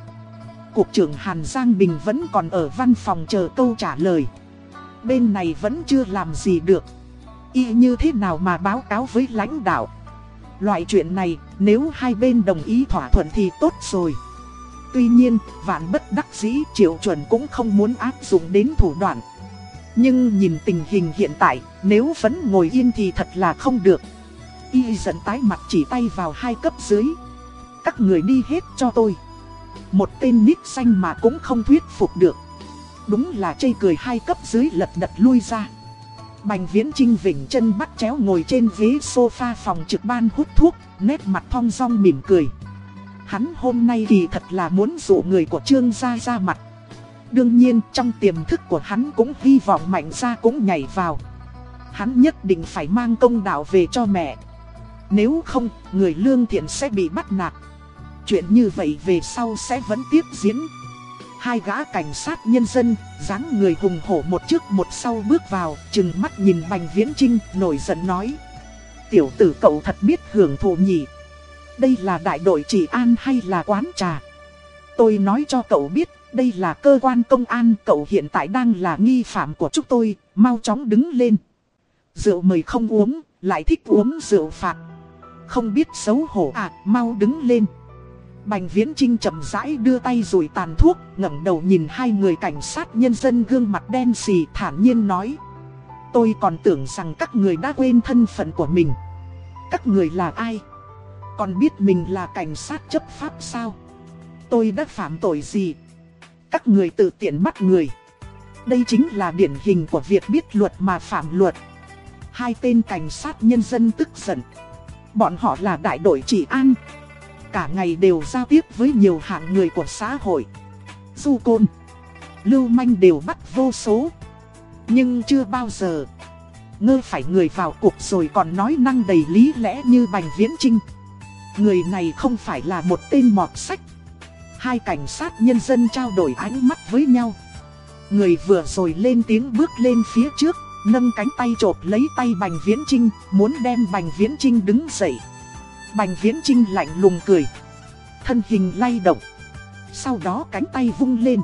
Cục trưởng Hàn Giang Bình vẫn còn ở văn phòng chờ câu trả lời. Bên này vẫn chưa làm gì được. Y như thế nào mà báo cáo với lãnh đạo. Loại chuyện này nếu hai bên đồng ý thỏa thuận thì tốt rồi. Tuy nhiên, vạn bất đắc dĩ Triệu Chuẩn cũng không muốn áp dụng đến thủ đoạn. Nhưng nhìn tình hình hiện tại, nếu vẫn ngồi yên thì thật là không được. Y dẫn tái mặt chỉ tay vào hai cấp dưới. Các người đi hết cho tôi. Một tên nít xanh mà cũng không thuyết phục được. Đúng là chây cười hai cấp dưới lật đật lui ra. Bành viễn trinh vỉnh chân bắt chéo ngồi trên ghế sofa phòng trực ban hút thuốc, nét mặt thong dong mỉm cười. Hắn hôm nay thì thật là muốn dụ người của Trương Gia ra mặt. Đương nhiên trong tiềm thức của hắn cũng hy vọng Mạnh Gia cũng nhảy vào. Hắn nhất định phải mang công đạo về cho mẹ. Nếu không, người lương thiện sẽ bị bắt nạt. Chuyện như vậy về sau sẽ vẫn tiếp diễn. Hai gã cảnh sát nhân dân, dáng người hùng hổ một trước một sau bước vào, chừng mắt nhìn Bành Viễn Trinh, nổi giận nói. Tiểu tử cậu thật biết hưởng thụ nhỉ. Đây là đại đội trị an hay là quán trà? Tôi nói cho cậu biết, đây là cơ quan công an, cậu hiện tại đang là nghi phạm của chúng tôi, mau chóng đứng lên. Rượu mời không uống, lại thích uống rượu phạt. Không biết xấu hổ à, mau đứng lên. Bành Viễn Trinh chậm rãi đưa tay rủi tàn thuốc, ngẩng đầu nhìn hai người cảnh sát nhân dân gương mặt đen xì thản nhiên nói. Tôi còn tưởng rằng các người đã quên thân phận của mình. Các người là ai? Còn biết mình là cảnh sát chấp pháp sao? Tôi đã phạm tội gì? Các người tự tiện bắt người. Đây chính là điển hình của việc biết luật mà phạm luật. Hai tên cảnh sát nhân dân tức giận. Bọn họ là đại đội trị an. Cả ngày đều giao tiếp với nhiều hạng người của xã hội. Du côn, lưu manh đều bắt vô số. Nhưng chưa bao giờ ngơ phải người vào cuộc rồi còn nói năng đầy lý lẽ như Bành Viễn Trinh. Người này không phải là một tên mọt sách. Hai cảnh sát nhân dân trao đổi ánh mắt với nhau. Người vừa rồi lên tiếng bước lên phía trước, nâng cánh tay chộp lấy tay Bành Viễn Trinh, muốn đem Bành Viễn Trinh đứng dậy. Bành Viễn Trinh lạnh lùng cười. Thân hình lay động. Sau đó cánh tay vung lên.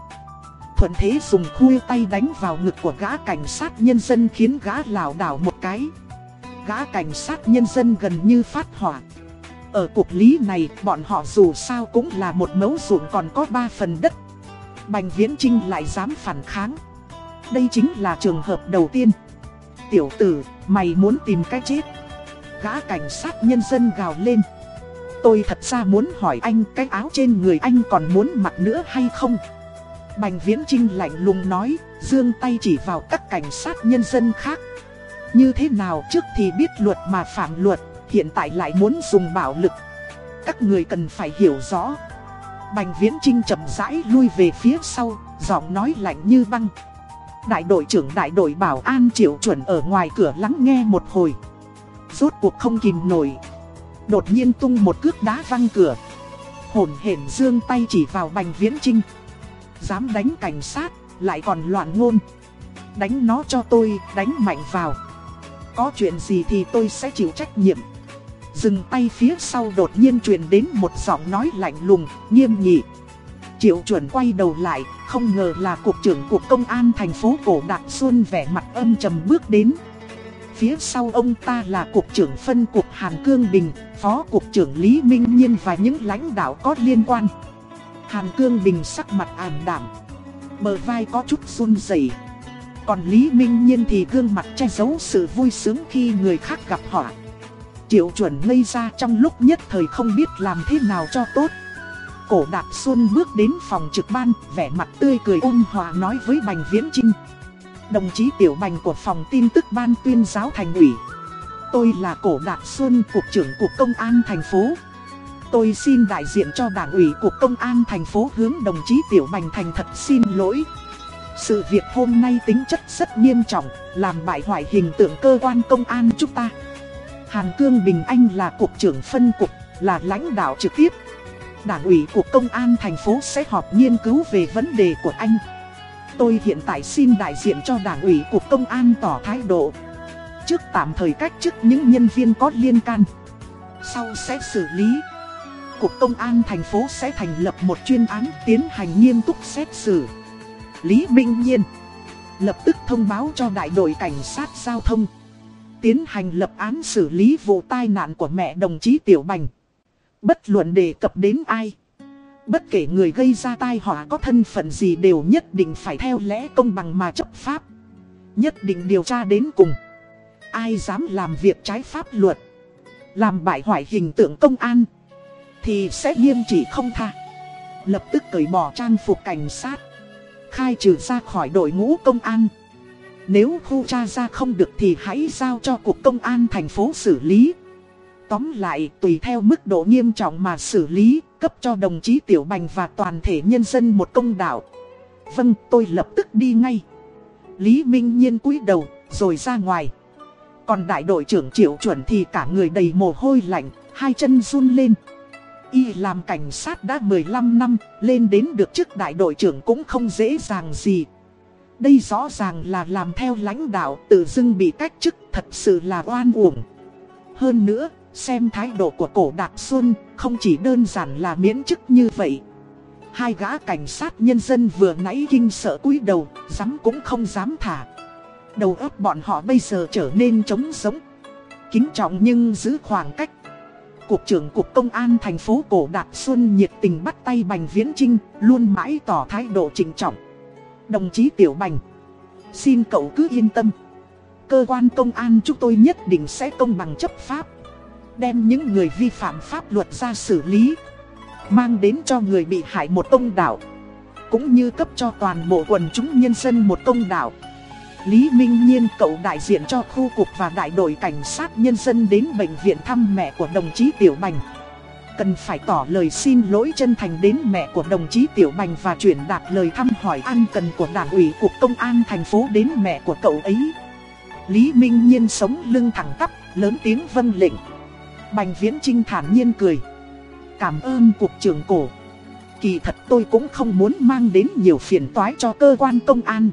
Thuận thế dùng khuya tay đánh vào ngực của gã cảnh sát nhân dân khiến gã lảo đảo một cái. Gã cảnh sát nhân dân gần như phát hỏa. Ở cuộc lý này, bọn họ dù sao cũng là một mẫu ruộng còn có ba phần đất. Bành Viễn Trinh lại dám phản kháng. Đây chính là trường hợp đầu tiên. Tiểu tử, mày muốn tìm cách chết. Gã cảnh sát nhân dân gào lên. Tôi thật ra muốn hỏi anh cái áo trên người anh còn muốn mặc nữa hay không? Bành Viễn Trinh lạnh lùng nói, dương tay chỉ vào các cảnh sát nhân dân khác. Như thế nào trước thì biết luật mà phạm luật, hiện tại lại muốn dùng bạo lực. Các người cần phải hiểu rõ. Bành Viễn Trinh chậm rãi lui về phía sau, giọng nói lạnh như băng. Đại đội trưởng đại đội bảo an triệu chuẩn ở ngoài cửa lắng nghe một hồi. Rốt cuộc không kìm nổi. Đột nhiên tung một cước đá văng cửa. Hồn hển dương tay chỉ vào Bành Viễn Trinh. Dám đánh cảnh sát, lại còn loạn ngôn. Đánh nó cho tôi, đánh mạnh vào. Có chuyện gì thì tôi sẽ chịu trách nhiệm. Dừng tay phía sau đột nhiên truyền đến một giọng nói lạnh lùng, nghiêm nghị. Triệu chuẩn quay đầu lại, không ngờ là cục trưởng cục công an thành phố Cổ Đạc Xuân vẻ mặt âm trầm bước đến. Phía sau ông ta là cục trưởng phân cục Hàn Cương Bình, phó cục trưởng Lý Minh Nhiên và những lãnh đạo có liên quan. Hàn Cương Bình sắc mặt ảm đảm, bờ vai có chút run rẩy. Còn Lý Minh Nhiên thì gương mặt che giấu sự vui sướng khi người khác gặp họ. Triệu chuẩn ngây ra trong lúc nhất thời không biết làm thế nào cho tốt. Cổ Đạp Xuân bước đến phòng trực ban, vẻ mặt tươi cười ôn hòa nói với Bành Viễn Trinh. Đồng chí Tiểu Bành của phòng tin tức ban tuyên giáo thành ủy. Tôi là Cổ Đạt Xuân, Cục trưởng Cục Công an thành phố. Tôi xin đại diện cho Đảng ủy Cục Công an thành phố hướng đồng chí Tiểu Bành thành thật xin lỗi. Sự việc hôm nay tính chất rất nghiêm trọng, làm bại hoại hình tượng cơ quan công an chúng ta. Hàn Cương Bình Anh là cục trưởng phân cục, là lãnh đạo trực tiếp. Đảng ủy Cục Công an thành phố sẽ họp nghiên cứu về vấn đề của anh. Tôi hiện tại xin đại diện cho Đảng ủy Cục Công an tỏ thái độ. Trước tạm thời cách chức những nhân viên có liên can. Sau sẽ xử lý. Cục Công an thành phố sẽ thành lập một chuyên án tiến hành nghiêm túc xét xử. Lý Minh Nhiên lập tức thông báo cho đại đội cảnh sát giao thông. Tiến hành lập án xử lý vụ tai nạn của mẹ đồng chí Tiểu Bành. Bất luận đề cập đến ai. Bất kể người gây ra tai họa có thân phận gì đều nhất định phải theo lẽ công bằng mà chấp pháp. Nhất định điều tra đến cùng. Ai dám làm việc trái pháp luật. Làm bại hoại hình tượng công an. Thì sẽ nghiêm trị không tha. Lập tức cởi bỏ trang phục cảnh sát. Khai trừ ra khỏi đội ngũ công an. Nếu khu tra ra không được thì hãy giao cho Cục Công an thành phố xử lý. Tóm lại, tùy theo mức độ nghiêm trọng mà xử lý, cấp cho đồng chí Tiểu Bành và toàn thể nhân dân một công đạo. Vâng, tôi lập tức đi ngay. Lý Minh Nhiên cúi đầu, rồi ra ngoài. Còn đại đội trưởng Triệu Chuẩn thì cả người đầy mồ hôi lạnh, hai chân run lên. Y làm cảnh sát đã 15 năm, lên đến được chức đại đội trưởng cũng không dễ dàng gì. Đây rõ ràng là làm theo lãnh đạo tự dưng bị cách chức thật sự là oan uổng. Hơn nữa, xem thái độ của cổ Đạc Xuân không chỉ đơn giản là miễn chức như vậy. Hai gã cảnh sát nhân dân vừa nãy kinh sợ cúi đầu, dám cũng không dám thả. Đầu óc bọn họ bây giờ trở nên trống sống. Kính trọng nhưng giữ khoảng cách. Cục trưởng Cục Công an thành phố Cổ Đạc Xuân nhiệt tình bắt tay Bành Viễn Trinh, luôn mãi tỏ thái độ trịnh trọng. Đồng chí Tiểu Bành, xin cậu cứ yên tâm. Cơ quan công an chúng tôi nhất định sẽ công bằng chấp pháp. Đem những người vi phạm pháp luật ra xử lý. Mang đến cho người bị hại một công đạo. Cũng như cấp cho toàn bộ quần chúng nhân dân một công đạo. Lý Minh Nhiên cậu đại diện cho khu cục và đại đội cảnh sát nhân dân đến bệnh viện thăm mẹ của đồng chí Tiểu Bành. Cần phải tỏ lời xin lỗi chân thành đến mẹ của đồng chí Tiểu Bành và chuyển đạt lời thăm hỏi an cần của đảng ủy cục công an thành phố đến mẹ của cậu ấy. Lý Minh Nhiên sống lưng thẳng tắp, lớn tiếng vân lệnh. Bành Viễn Trinh thản nhiên cười. Cảm ơn cục trưởng cổ. Kỳ thật tôi cũng không muốn mang đến nhiều phiền toái cho cơ quan công an.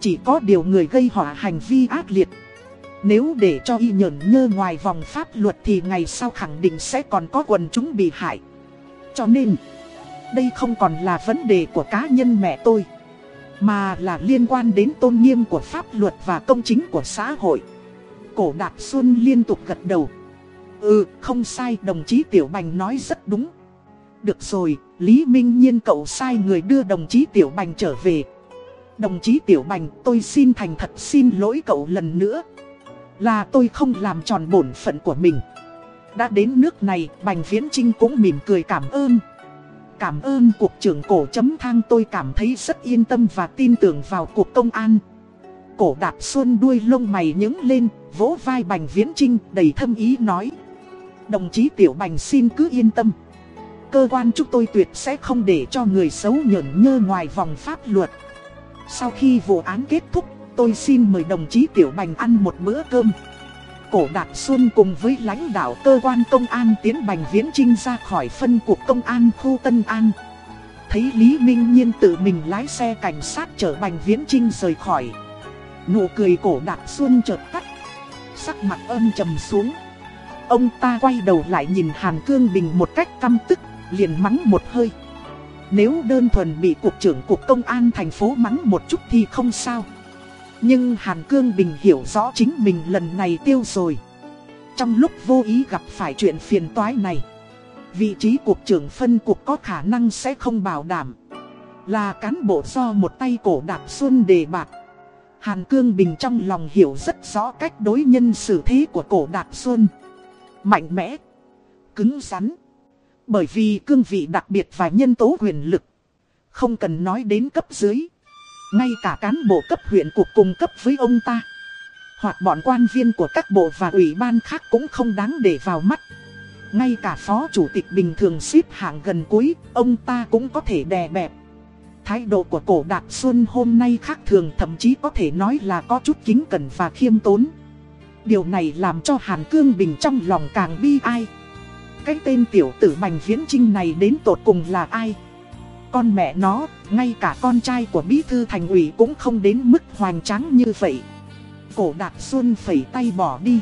Chỉ có điều người gây họa hành vi ác liệt. Nếu để cho y nhởn nhơ ngoài vòng pháp luật thì ngày sau khẳng định sẽ còn có quần chúng bị hại. Cho nên, đây không còn là vấn đề của cá nhân mẹ tôi, mà là liên quan đến tôn nghiêm của pháp luật và công chính của xã hội. Cổ Đạp Xuân liên tục gật đầu. Ừ, không sai, đồng chí Tiểu Bành nói rất đúng. Được rồi, Lý Minh Nhiên cậu sai người đưa đồng chí Tiểu Bành trở về. Đồng chí Tiểu Bành, tôi xin thành thật xin lỗi cậu lần nữa. Là tôi không làm tròn bổn phận của mình. Đã đến nước này, Bành Viễn Trinh cũng mỉm cười cảm ơn. Cảm ơn Cục trưởng cổ chấm thang tôi cảm thấy rất yên tâm và tin tưởng vào Cục Công an. Cổ đạp xuân đuôi lông mày nhứng lên, vỗ vai Bành Viễn Trinh đầy thâm ý nói. Đồng chí Tiểu Bành xin cứ yên tâm. Cơ quan chúng tôi tuyệt sẽ không để cho người xấu nhởn nhơ ngoài vòng pháp luật. Sau khi vụ án kết thúc, tôi xin mời đồng chí Tiểu Bành ăn một bữa cơm. Cổ Đạt Xuân cùng với lãnh đạo cơ quan công an tiến Bành Viễn Trinh ra khỏi phân cục công an khu Tân An. Thấy Lý Minh Nhiên tự mình lái xe cảnh sát chở Bành Viễn Trinh rời khỏi. Nụ cười cổ Đạt Xuân chợt tắt. Sắc mặt âm trầm xuống. Ông ta quay đầu lại nhìn Hàn Cương Bình một cách căm tức, liền mắng một hơi. Nếu đơn thuần bị cục trưởng cục công an thành phố mắng một chút thì không sao. Nhưng Hàn Cương Bình hiểu rõ chính mình lần này tiêu rồi. Trong lúc vô ý gặp phải chuyện phiền toái này, vị trí cục trưởng phân cục có khả năng sẽ không bảo đảm. Là cán bộ do một tay cổ đạp xuân đề bạc. Hàn Cương Bình trong lòng hiểu rất rõ cách đối nhân xử thế của cổ đạp xuân mạnh mẽ, cứng rắn. Bởi vì cương vị đặc biệt và nhân tố quyền lực. Không cần nói đến cấp dưới. Ngay cả cán bộ cấp huyện cuộc cùng cấp với ông ta. Hoặc bọn quan viên của các bộ và ủy ban khác cũng không đáng để vào mắt. Ngay cả phó chủ tịch bình thường xếp hạng gần cuối, ông ta cũng có thể đè bẹp. Thái độ của cổ đạc Xuân hôm nay khác thường thậm chí có thể nói là có chút kính cẩn và khiêm tốn. Điều này làm cho Hàn Cương Bình trong lòng càng bi ai. Cái tên tiểu tử Bành Viễn Trinh này đến tột cùng là ai? Con mẹ nó, ngay cả con trai của bí thư thành ủy cũng không đến mức hoành tráng như vậy. Cổ Đạt Xuân phẩy tay bỏ đi.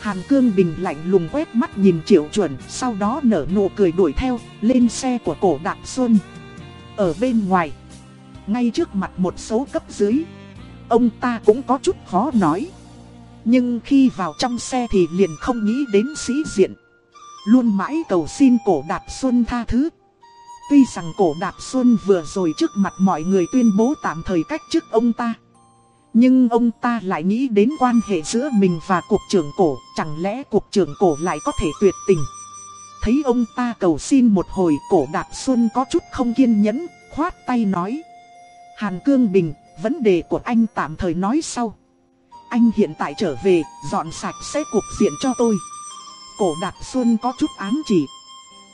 Hàn Cương Bình lạnh lùng quét mắt nhìn Triệu Chuẩn, sau đó nở nụ cười đuổi theo, lên xe của cổ Đạt Xuân. Ở bên ngoài, ngay trước mặt một số cấp dưới, ông ta cũng có chút khó nói. Nhưng khi vào trong xe thì liền không nghĩ đến sĩ diện. Luôn mãi cầu xin cổ Đạt Xuân tha thứ. Tuy rằng cổ Đạt Xuân vừa rồi trước mặt mọi người tuyên bố tạm thời cách chức ông ta. Nhưng ông ta lại nghĩ đến quan hệ giữa mình và cục trưởng cổ, chẳng lẽ cục trưởng cổ lại có thể tuyệt tình. Thấy ông ta cầu xin một hồi cổ Đạt Xuân có chút không kiên nhẫn, khoát tay nói. Hàn Cương Bình, vấn đề của anh tạm thời nói sau. Anh hiện tại trở về, dọn sạch sẽ cục diện cho tôi. Cổ Đạt Xuân có chút ám chỉ.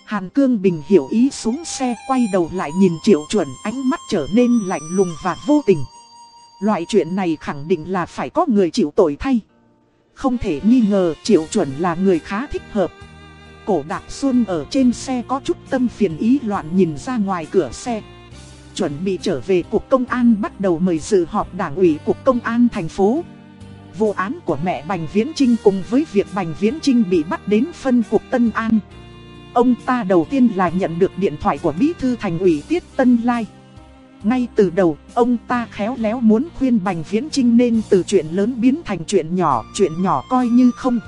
Hàn Cương Bình hiểu ý xuống xe quay đầu lại nhìn Triệu Chuẩn ánh mắt trở nên lạnh lùng và vô tình. Loại chuyện này khẳng định là phải có người chịu tội thay. Không thể nghi ngờ Triệu Chuẩn là người khá thích hợp. Cổ Đạc Xuân ở trên xe có chút tâm phiền ý loạn nhìn ra ngoài cửa xe. Chuẩn bị trở về Cục Công an bắt đầu mời dự họp đảng ủy Cục Công an thành phố. Vụ án của mẹ Bành Viễn Trinh cùng với việc Bành Viễn Trinh bị bắt đến phân Cục Tân An. Ông ta đầu tiên là nhận được điện thoại của Bí Thư Thành ủy Tiết Tân Lai. Ngay từ đầu, ông ta khéo léo muốn khuyên Bành Viễn Trinh nên từ chuyện lớn biến thành chuyện nhỏ, chuyện nhỏ coi như không.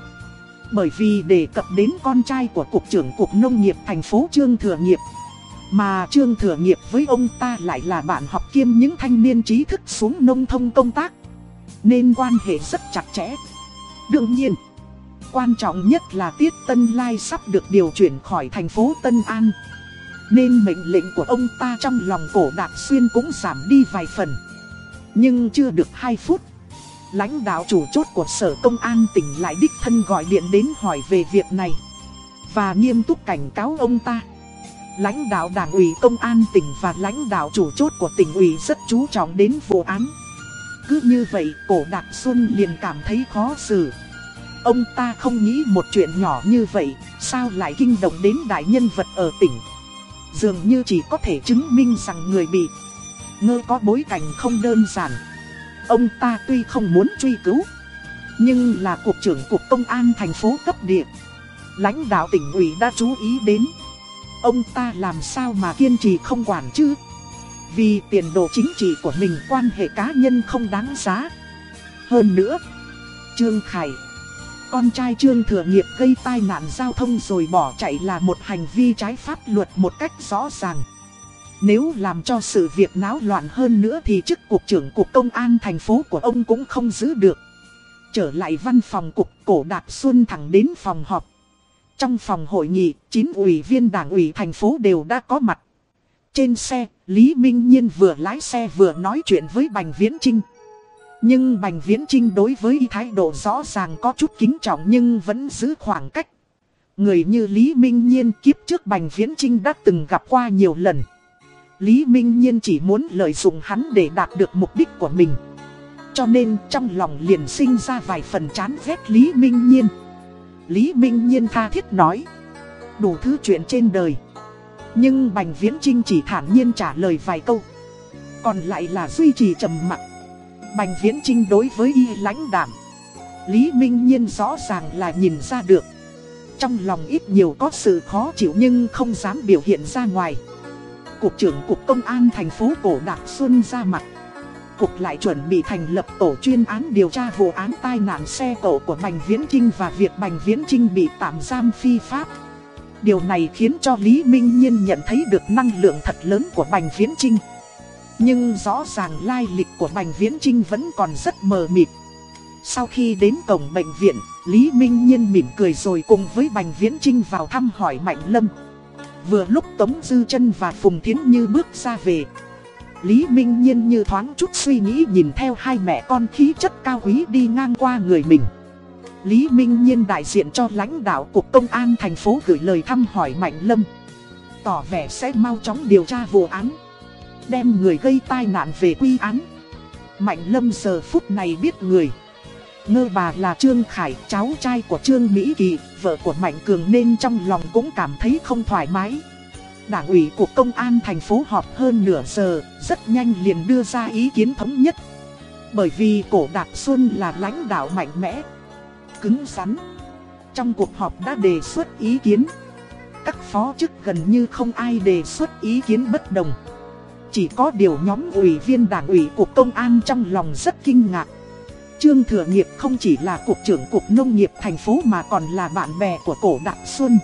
Bởi vì đề cập đến con trai của Cục trưởng Cục Nông nghiệp thành phố Trương Thừa Nghiệp. Mà Trương Thừa Nghiệp với ông ta lại là bạn học kiêm những thanh niên trí thức xuống nông thông công tác. Nên quan hệ rất chặt chẽ. Đương nhiên, quan trọng nhất là Tiết Tân Lai sắp được điều chuyển khỏi thành phố Tân An. Nên mệnh lệnh của ông ta trong lòng cổ Đạc Xuyên cũng giảm đi vài phần. Nhưng chưa được 2 phút. Lãnh đạo chủ chốt của Sở Công an tỉnh lại đích thân gọi điện đến hỏi về việc này. Và nghiêm túc cảnh cáo ông ta. Lãnh đạo đảng ủy công an tỉnh và lãnh đạo chủ chốt của tỉnh ủy rất chú trọng đến vụ án. Cứ như vậy cổ Đạt Xuân liền cảm thấy khó xử. Ông ta không nghĩ một chuyện nhỏ như vậy, sao lại kinh động đến đại nhân vật ở tỉnh. Dường như chỉ có thể chứng minh rằng người bị ngơ có bối cảnh không đơn giản. Ông ta tuy không muốn truy cứu, nhưng là cục trưởng cục công an thành phố cấp địa. Lãnh đạo tỉnh ủy đã chú ý đến. Ông ta làm sao mà kiên trì không quản chứ? Vì tiền đồ chính trị của mình quan hệ cá nhân không đáng giá. Hơn nữa, Trương Khải con trai Trương Thừa Nghiệp gây tai nạn giao thông rồi bỏ chạy là một hành vi trái pháp luật một cách rõ ràng. Nếu làm cho sự việc náo loạn hơn nữa thì chức cục trưởng cục công an thành phố của ông cũng không giữ được. Trở lại văn phòng cục cổ Đạt Xuân thẳng đến phòng họp. Trong phòng hội nghị, 9 ủy viên đảng ủy thành phố đều đã có mặt. Trên xe, Lý Minh Nhiên vừa lái xe vừa nói chuyện với Bành Viễn Trinh. Nhưng Bành Viễn Trinh đối với thái độ rõ ràng có chút kính trọng nhưng vẫn giữ khoảng cách. Người như Lý Minh Nhiên kiếp trước Bành Viễn Trinh đã từng gặp qua nhiều lần. Lý Minh Nhiên chỉ muốn lợi dụng hắn để đạt được mục đích của mình. Cho nên trong lòng liền sinh ra vài phần chán ghét Lý Minh Nhiên. Lý Minh Nhiên tha thiết nói. Đủ thứ chuyện trên đời. Nhưng Bành Viễn Trinh chỉ thản nhiên trả lời vài câu. Còn lại là duy trì trầm mặc. Bành Viễn Trinh đối với y lãnh đảm. Lý Minh Nhiên rõ ràng là nhìn ra được. Trong lòng ít nhiều có sự khó chịu nhưng không dám biểu hiện ra ngoài. Cục trưởng Cục Công an thành phố Cổ Đạc Xuân ra mặt. Cục lại chuẩn bị thành lập tổ chuyên án điều tra vụ án tai nạn xe cộ của Bành Viễn Trinh và việc Bành Viễn Trinh bị tạm giam phi pháp. Điều này khiến cho Lý Minh Nhiên nhận thấy được năng lượng thật lớn của Bành Viễn Trinh. Nhưng rõ ràng lai lịch của Bành Viễn Trinh vẫn còn rất mờ mịt. Sau khi đến cổng bệnh viện, Lý Minh Nhiên mỉm cười rồi cùng với Bành Viễn Trinh vào thăm hỏi Mạnh Lâm. Vừa lúc Tống Dư chân và Phùng Thiến Như bước ra về. Lý Minh Nhiên như thoáng chút suy nghĩ nhìn theo hai mẹ con khí chất cao quý đi ngang qua người mình. Lý Minh Nhiên đại diện cho lãnh đạo Cục Công an thành phố gửi lời thăm hỏi Mạnh Lâm. Tỏ vẻ sẽ mau chóng điều tra vụ án. Đem người gây tai nạn về quy án. Mạnh Lâm giờ phút này biết người. Ngơ bà là Trương Khải, cháu trai của Trương Mỹ Kỳ, vợ của Mạnh Cường nên trong lòng cũng cảm thấy không thoải mái. Đảng ủy Cục Công an thành phố họp hơn nửa giờ, rất nhanh liền đưa ra ý kiến thống nhất. Bởi vì cổ Đạc Xuân là lãnh đạo mạnh mẽ, cứng rắn. Trong cuộc họp đã đề xuất ý kiến. Các phó chức gần như không ai đề xuất ý kiến bất đồng. Chỉ có điều nhóm ủy viên đảng ủy Cục Công an trong lòng rất kinh ngạc. Trương Thừa Nghiệp không chỉ là Cục trưởng Cục Nông nghiệp thành phố mà còn là bạn bè của cổ Đạc Xuân.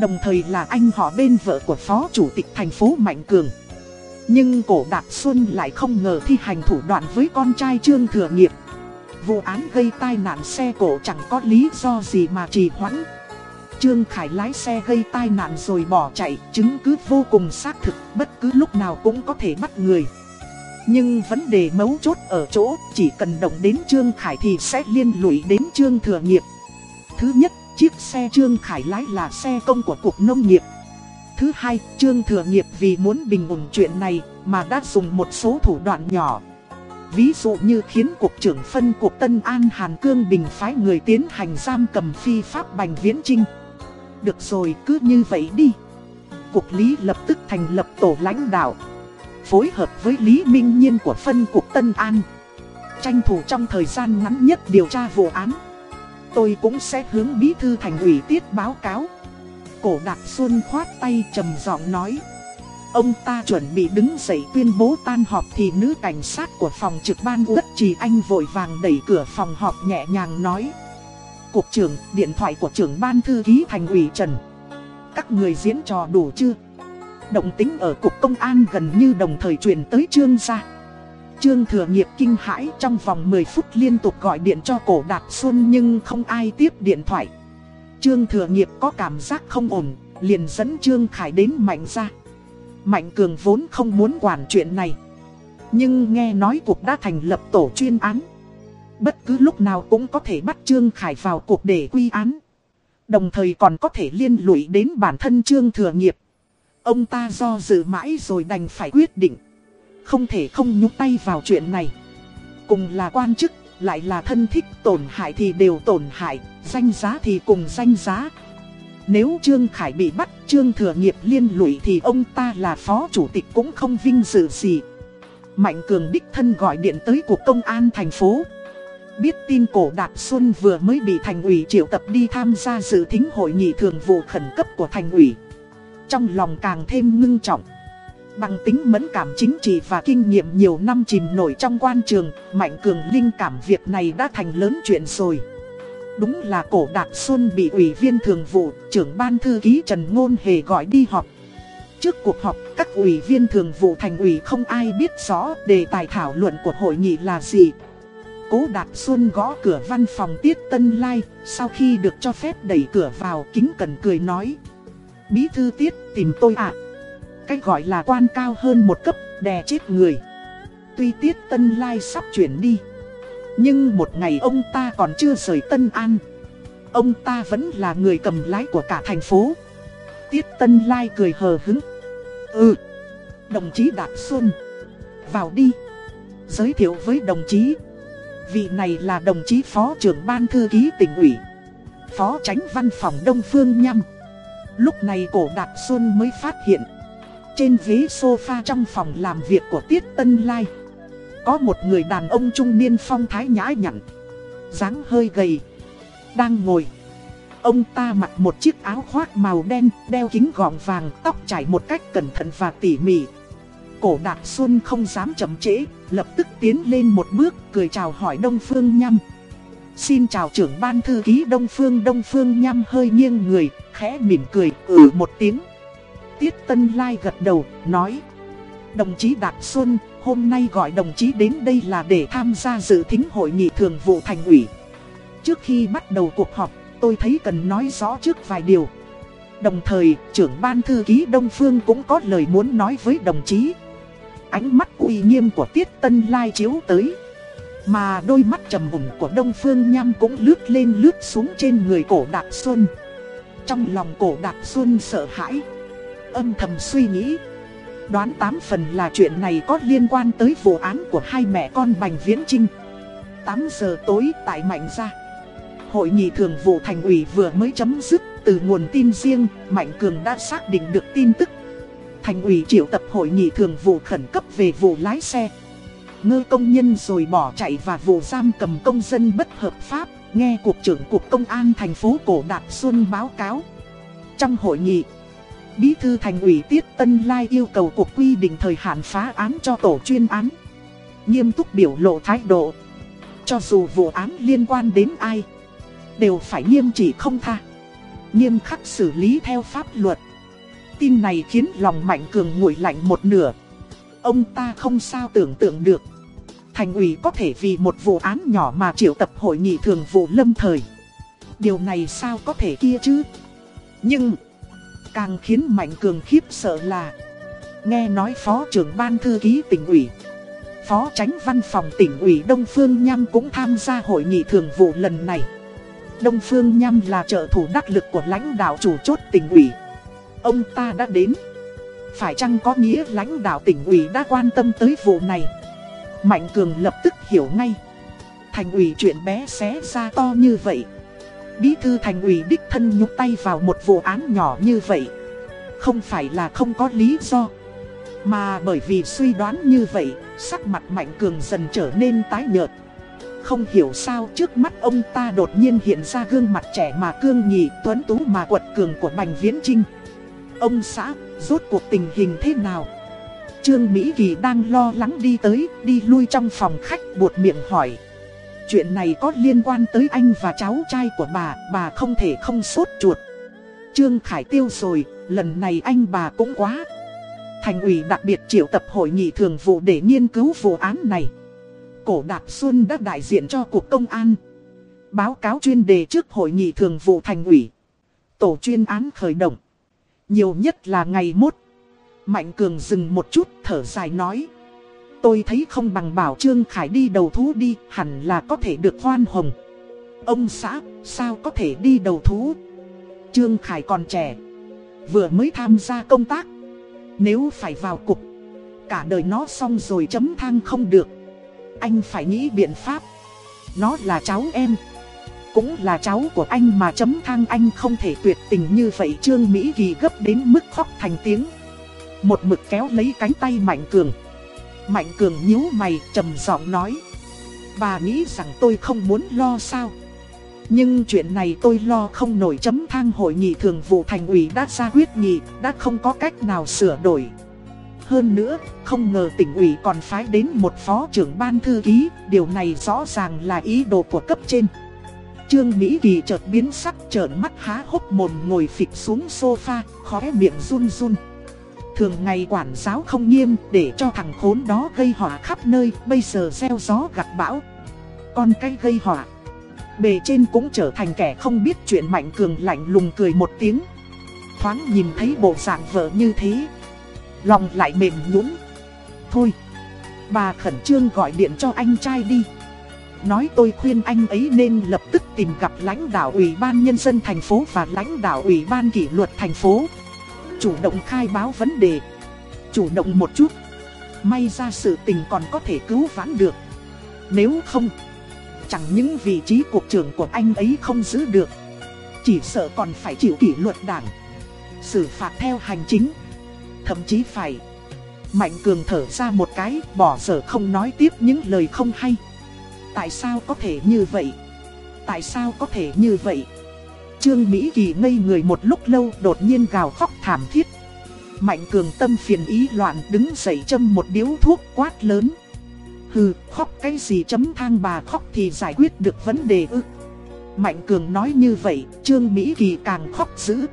Đồng thời là anh họ bên vợ của Phó Chủ tịch thành phố Mạnh Cường. Nhưng cổ Đạc Xuân lại không ngờ thi hành thủ đoạn với con trai Trương Thừa Nghiệp. Vụ án gây tai nạn xe cổ chẳng có lý do gì mà trì hoãn. Trương Khải lái xe gây tai nạn rồi bỏ chạy, chứng cứ vô cùng xác thực, bất cứ lúc nào cũng có thể bắt người. Nhưng vấn đề mấu chốt ở chỗ, chỉ cần động đến Trương Khải thì sẽ liên lụy đến Trương Thừa Nghiệp. Thứ nhất, chiếc xe Trương Khải lái là xe công của Cục Nông nghiệp. Thứ hai, Trương Thừa Nghiệp vì muốn bình ổn chuyện này mà đã dùng một số thủ đoạn nhỏ. Ví dụ như khiến Cục trưởng phân Cục Tân An Hàn Cương Bình phái người tiến hành giam cầm phi pháp Bành Viễn Trinh. Được rồi, cứ như vậy đi. Cục Lý lập tức thành lập tổ lãnh đạo. Phối hợp với Lý Minh Nhiên của phân Cục Tân An. Tranh thủ trong thời gian ngắn nhất điều tra vụ án. Tôi cũng sẽ hướng bí thư thành ủy tiết báo cáo. Cổ Đạc Xuân khoát tay trầm giọng nói. Ông ta chuẩn bị đứng dậy tuyên bố tan họp thì nữ cảnh sát của phòng trực ban Uất Trì Anh vội vàng đẩy cửa phòng họp nhẹ nhàng nói. Cục trưởng, điện thoại của trưởng ban thư ký thành ủy Trần. Các người diễn trò đủ chưa? Động tính ở cục công an gần như đồng thời truyền tới trương gia. Trương thừa nghiệp kinh hãi trong vòng 10 phút liên tục gọi điện cho cổ Đạt Xuân nhưng không ai tiếp điện thoại. Trương thừa nghiệp có cảm giác không ổn, liền dẫn Trương Khải đến Mạnh ra. Mạnh Cường vốn không muốn quản chuyện này. Nhưng nghe nói cuộc đã thành lập tổ chuyên án. Bất cứ lúc nào cũng có thể bắt Trương Khải vào cuộc để quy án. Đồng thời còn có thể liên lụy đến bản thân Trương Thừa Nghiệp. Ông ta do dự mãi rồi đành phải quyết định. Không thể không nhúc tay vào chuyện này. Cùng là quan chức, lại là thân thích tổn hại thì đều tổn hại, danh giá thì cùng danh giá. Nếu Trương Khải bị bắt, Trương Thừa Nghiệp liên lụy thì ông ta là phó chủ tịch cũng không vinh dự gì. Mạnh Cường đích thân gọi điện tới cuộc công an thành phố. Biết tin cổ Đạt Xuân vừa mới bị thành ủy triệu tập đi tham gia dự thính hội nghị thường vụ khẩn cấp của thành ủy. Trong lòng càng thêm ngưng trọng. Bằng tính mẫn cảm chính trị và kinh nghiệm nhiều năm chìm nổi trong quan trường, Mạnh Cường linh cảm việc này đã thành lớn chuyện rồi. Đúng là cổ Đạt Xuân bị ủy viên thường vụ, trưởng ban thư ký Trần Ngôn Hề gọi đi họp. Trước cuộc họp, các ủy viên thường vụ thành ủy không ai biết rõ đề tài thảo luận của hội nghị là gì. Cố Đạt Xuân gõ cửa văn phòng Tiết Tân Lai, sau khi được cho phép đẩy cửa vào kính cần cười nói. Bí thư Tiết tìm tôi ạ. À. Cách gọi là quan cao hơn một cấp, đè chết người. Tuy Tiết Tân Lai sắp chuyển đi. Nhưng một ngày ông ta còn chưa rời Tân An. Ông ta vẫn là người cầm lái của cả thành phố. Tiết Tân Lai cười hờ hứng. Ừ, đồng chí Đạt Xuân. Vào đi. Giới thiệu với đồng chí. Vị này là đồng chí Phó trưởng Ban Thư ký tỉnh ủy. Phó tránh văn phòng Đông Phương Nhâm. Lúc này cổ Đạt Xuân mới phát hiện. Trên ghế sofa trong phòng làm việc của Tiết Tân Lai có một người đàn ông trung niên phong thái nhã nhặn, dáng hơi gầy, Đang ngồi. Ông ta mặc một chiếc áo khoác màu đen, Đeo kính gọng vàng, Tóc chảy một cách cẩn thận và tỉ mỉ. Cổ Đạt Xuân không dám chậm trễ, Lập tức tiến lên một bước, Cười chào hỏi Đông Phương Nhâm Xin chào trưởng ban thư ký Đông Phương Đông Phương Nhâm hơi nghiêng người, Khẽ mỉm cười ừ một tiếng. Tiết Tân Lai gật đầu, nói, Đồng chí Đạt Xuân Hôm nay gọi đồng chí đến đây là để tham gia dự thính hội nghị thường vụ thành ủy. Trước khi bắt đầu cuộc họp, tôi thấy cần nói rõ trước vài điều. Đồng thời, trưởng ban thư ký Đông Phương cũng có lời muốn nói với đồng chí. Ánh mắt uy nghiêm của Tiết Tân Lai chiếu tới. Mà đôi mắt trầm mùng của Đông Phương Nham cũng lướt lên lướt xuống trên người cổ Đạc Xuân. Trong lòng cổ Đạc Xuân sợ hãi. Âm thầm suy nghĩ. Đoán tám phần là chuyện này có liên quan tới vụ án của hai mẹ con Bành Viễn Trinh. 8 giờ tối tại Mạnh Gia. Hội nghị thường vụ thành ủy vừa mới chấm dứt từ nguồn tin riêng, Mạnh Cường đã xác định được tin tức. Thành ủy triệu tập hội nghị thường vụ khẩn cấp về vụ lái xe. Ngơ công nhân rồi bỏ chạy và vụ giam cầm công dân bất hợp pháp, nghe Cục trưởng Cục Công an thành phố Cổ Đạt Xuân báo cáo. Trong hội nghị, Bí thư thành ủy Tiết Tân Lai yêu cầu cuộc quy định thời hạn phá án cho tổ chuyên án. Nghiêm túc biểu lộ thái độ. Cho dù vụ án liên quan đến ai, đều phải nghiêm trị không tha. Nghiêm khắc xử lý theo pháp luật. Tin này khiến lòng Mạnh Cường nguội lạnh một nửa. Ông ta không sao tưởng tượng được. Thành ủy có thể vì một vụ án nhỏ mà triệu tập hội nghị thường vụ lâm thời. Điều này sao có thể kia chứ? Nhưng, càng khiến Mạnh Cường khiếp sợ là, Nghe nói Phó trưởng Ban Thư ký tỉnh ủy, Phó tránh văn phòng tỉnh ủy Đông Phương Nham cũng tham gia hội nghị thường vụ lần này. Đông Phương Nham là trợ thủ đắc lực của lãnh đạo chủ chốt tỉnh ủy. Ông ta đã đến. Phải chăng có nghĩa lãnh đạo tỉnh ủy đã quan tâm tới vụ này? Mạnh Cường lập tức hiểu ngay. Thành ủy chuyện bé xé ra to như vậy. Bí thư thành ủy đích thân nhúc tay vào một vụ án nhỏ như vậy. Không phải là không có lý do Mà bởi vì suy đoán như vậy Sắc mặt Mạnh Cường dần trở nên tái nhợt. Không hiểu sao trước mắt ông ta đột nhiên hiện ra gương mặt trẻ mà cương nhị tuấn tú mà quật cường của Bành Viễn Trinh Ông xã, rốt cuộc tình hình thế nào? Trương Mỹ Kỳ đang lo lắng đi tới, đi lui trong phòng khách buột miệng hỏi. Chuyện này có liên quan tới anh và cháu trai của bà, bà không thể không sốt chuột Trương Khải tiêu rồi, lần này anh bà cũng quá. Thành ủy đặc biệt triệu tập hội nghị thường vụ để nghiên cứu vụ án này. Cổ Đạp Xuân đã đại diện cho Cục Công an. Báo cáo chuyên đề trước hội nghị thường vụ thành ủy. Tổ chuyên án khởi động. Nhiều nhất là ngày mốt. Mạnh Cường dừng một chút thở dài nói. Tôi thấy không bằng bảo Trương Khải đi đầu thú đi, Hẳn là có thể được hoan hồng. Ông xã, sao có thể đi đầu thú? Trương Khải còn trẻ, Vừa mới tham gia công tác. Nếu phải vào cục Cả đời nó xong rồi chấm thang không được. Anh phải nghĩ biện pháp. Nó là cháu em, Cũng là cháu của anh mà chấm thang anh không thể tuyệt tình như vậy. Trương Mỹ Kỳ gấp đến mức khóc thành tiếng. Một mực kéo lấy cánh tay Mạnh Cường. Mạnh Cường nhíu mày trầm giọng nói. Bà nghĩ rằng tôi không muốn lo sao? Nhưng chuyện này tôi lo không nổi chấm thang hội nghị thường vụ thành ủy đã ra quyết nghị Đã không có cách nào sửa đổi. Hơn nữa, không ngờ tỉnh ủy còn phái đến một phó trưởng ban thư ký Điều này rõ ràng là ý đồ của cấp trên. Trương Mỹ Kỳ chợt biến sắc trợn mắt há hốc mồm ngồi phịch xuống sofa, khóe miệng run run. Thường ngày quản giáo không nghiêm để cho thằng khốn đó gây họa khắp nơi, Bây giờ gieo gió gặt bão. Con cái gây họa. Bề trên cũng trở thành kẻ không biết chuyện mạnh cường lạnh lùng cười một tiếng. Thoáng nhìn thấy bộ dạng vợ như thế. Lòng lại mềm nhũn. Thôi, Bà khẩn trương gọi điện cho anh trai đi. Nói tôi khuyên anh ấy nên lập tức tìm gặp lãnh đạo ủy ban nhân dân thành phố và lãnh đạo ủy ban kỷ luật thành phố chủ động khai báo vấn đề. Chủ động một chút. May ra sự tình còn có thể cứu vãn được. Nếu không, chẳng những vị trí cục trưởng của anh ấy không giữ được. Chỉ sợ còn phải chịu kỷ luật đảng. Xử phạt theo hành chính. Thậm chí phải. Mạnh cường thở ra một cái, bỏ sở không nói tiếp những lời không hay. Tại sao có thể như vậy? Tại sao có thể như vậy? Trương Mỹ Kỳ ngây người một lúc lâu đột nhiên gào khóc thảm thiết. Mạnh cường tâm phiền ý loạn đứng dậy châm một điếu thuốc quát lớn. Hừ, khóc cái gì chấm thang bà khóc thì giải quyết được vấn đề ư. Mạnh cường nói như vậy, Trương Mỹ Kỳ càng khóc dữ.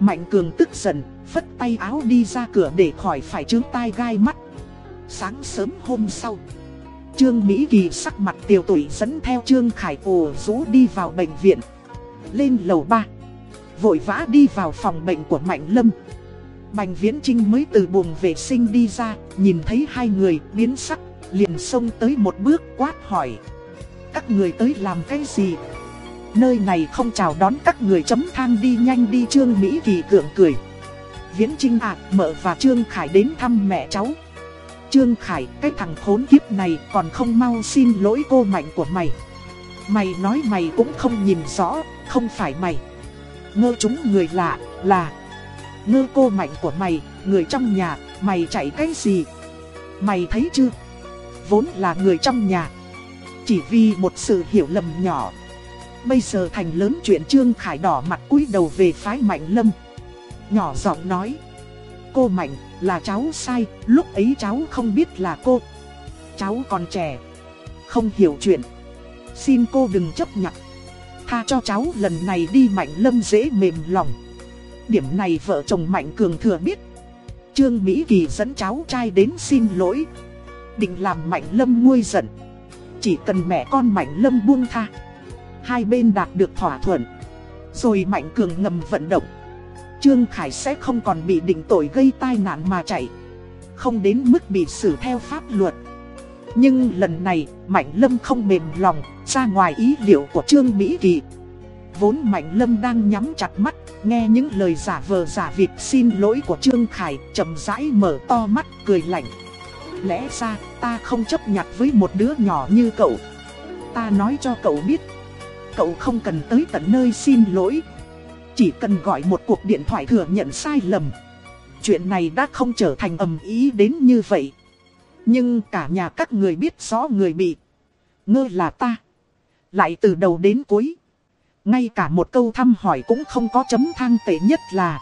Mạnh cường tức giận, phất tay áo đi ra cửa để khỏi phải trướng tai gai mắt. Sáng sớm hôm sau Trương Mỹ Kỳ sắc mặt tiều tuổi dẫn theo Trương Khải ồ rũ đi vào bệnh viện lên lầu 3 Vội vã đi vào phòng bệnh của Mạnh Lâm. Bành Viễn Trinh mới từ buồng vệ sinh đi ra Nhìn thấy hai người biến sắc Liền xông tới một bước quát hỏi. Các người tới làm cái gì? Nơi này không chào đón các người chấm thang đi nhanh đi Trương Mỹ Kỳ cưỡng cười. Viễn Trinh ạ, à, mợ và Trương Khải đến thăm mẹ cháu. Trương Khải, cái thằng khốn kiếp này còn không mau xin lỗi cô mạnh của mày. Mày nói mày cũng không nhìn rõ, không phải mày. Ngơ chúng người lạ, là. Ngơ cô mạnh của mày, người trong nhà, mày chạy cái gì? Mày thấy chưa? Vốn là người trong nhà. Chỉ vì một sự hiểu lầm nhỏ. Bây giờ thành lớn chuyện Trương Khải đỏ mặt cúi đầu về phái Mạnh Lâm. Nhỏ giọng nói. Cô Mạnh là cháu sai Lúc ấy cháu không biết là cô. Cháu còn trẻ. Không hiểu chuyện. Xin cô đừng chấp nhận. Tha cho cháu, lần này đi Mạnh Lâm dễ mềm lòng. Điểm này vợ chồng Mạnh Cường thừa biết. Trương Mỹ Kỳ dẫn cháu trai đến xin lỗi. Định làm Mạnh Lâm nguôi giận. Chỉ cần mẹ con Mạnh Lâm buông tha. Hai bên đạt được thỏa thuận. Rồi Mạnh Cường ngầm vận động. Trương Khải sẽ không còn bị định tội gây tai nạn mà chạy. Không đến mức bị xử theo pháp luật. Nhưng lần này, Mạnh Lâm không mềm lòng, Ra ngoài ý liệu của Trương Mỹ Kỳ. Vốn Mạnh Lâm đang nhắm chặt mắt, Nghe những lời giả vờ giả vịt xin lỗi của Trương Khải, chậm rãi mở to mắt, cười lạnh. Lẽ ra, ta không chấp nhặt với một đứa nhỏ như cậu. Ta nói cho cậu biết, Cậu không cần tới tận nơi xin lỗi. Chỉ cần gọi một cuộc điện thoại thừa nhận sai lầm. Chuyện này đã không trở thành ầm ý đến như vậy. Nhưng cả nhà các người biết rõ người bị Ngơ là ta Lại từ đầu đến cuối, Ngay cả một câu thăm hỏi cũng không có chấm thang tệ nhất là,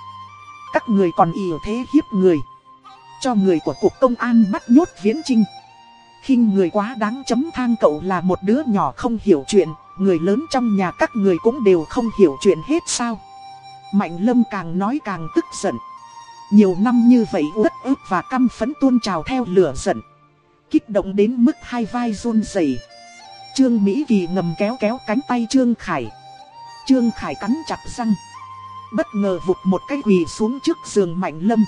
Các người còn ỉa thế hiếp người Cho người của cuộc công an bắt nhốt viễn trinh khinh người quá đáng chấm thang cậu là một đứa nhỏ không hiểu chuyện, người lớn trong nhà các người cũng đều không hiểu chuyện hết sao. Mạnh lâm càng nói càng tức giận. Nhiều năm như vậy uất ức và căm phấn tuôn trào theo lửa giận. Kích động đến mức hai vai run rẩy. Trương Mỹ Kỳ ngầm kéo kéo cánh tay Trương Khải. Trương Khải cắn chặt răng. Bất ngờ vụt một cái quỳ xuống trước giường Mạnh Lâm.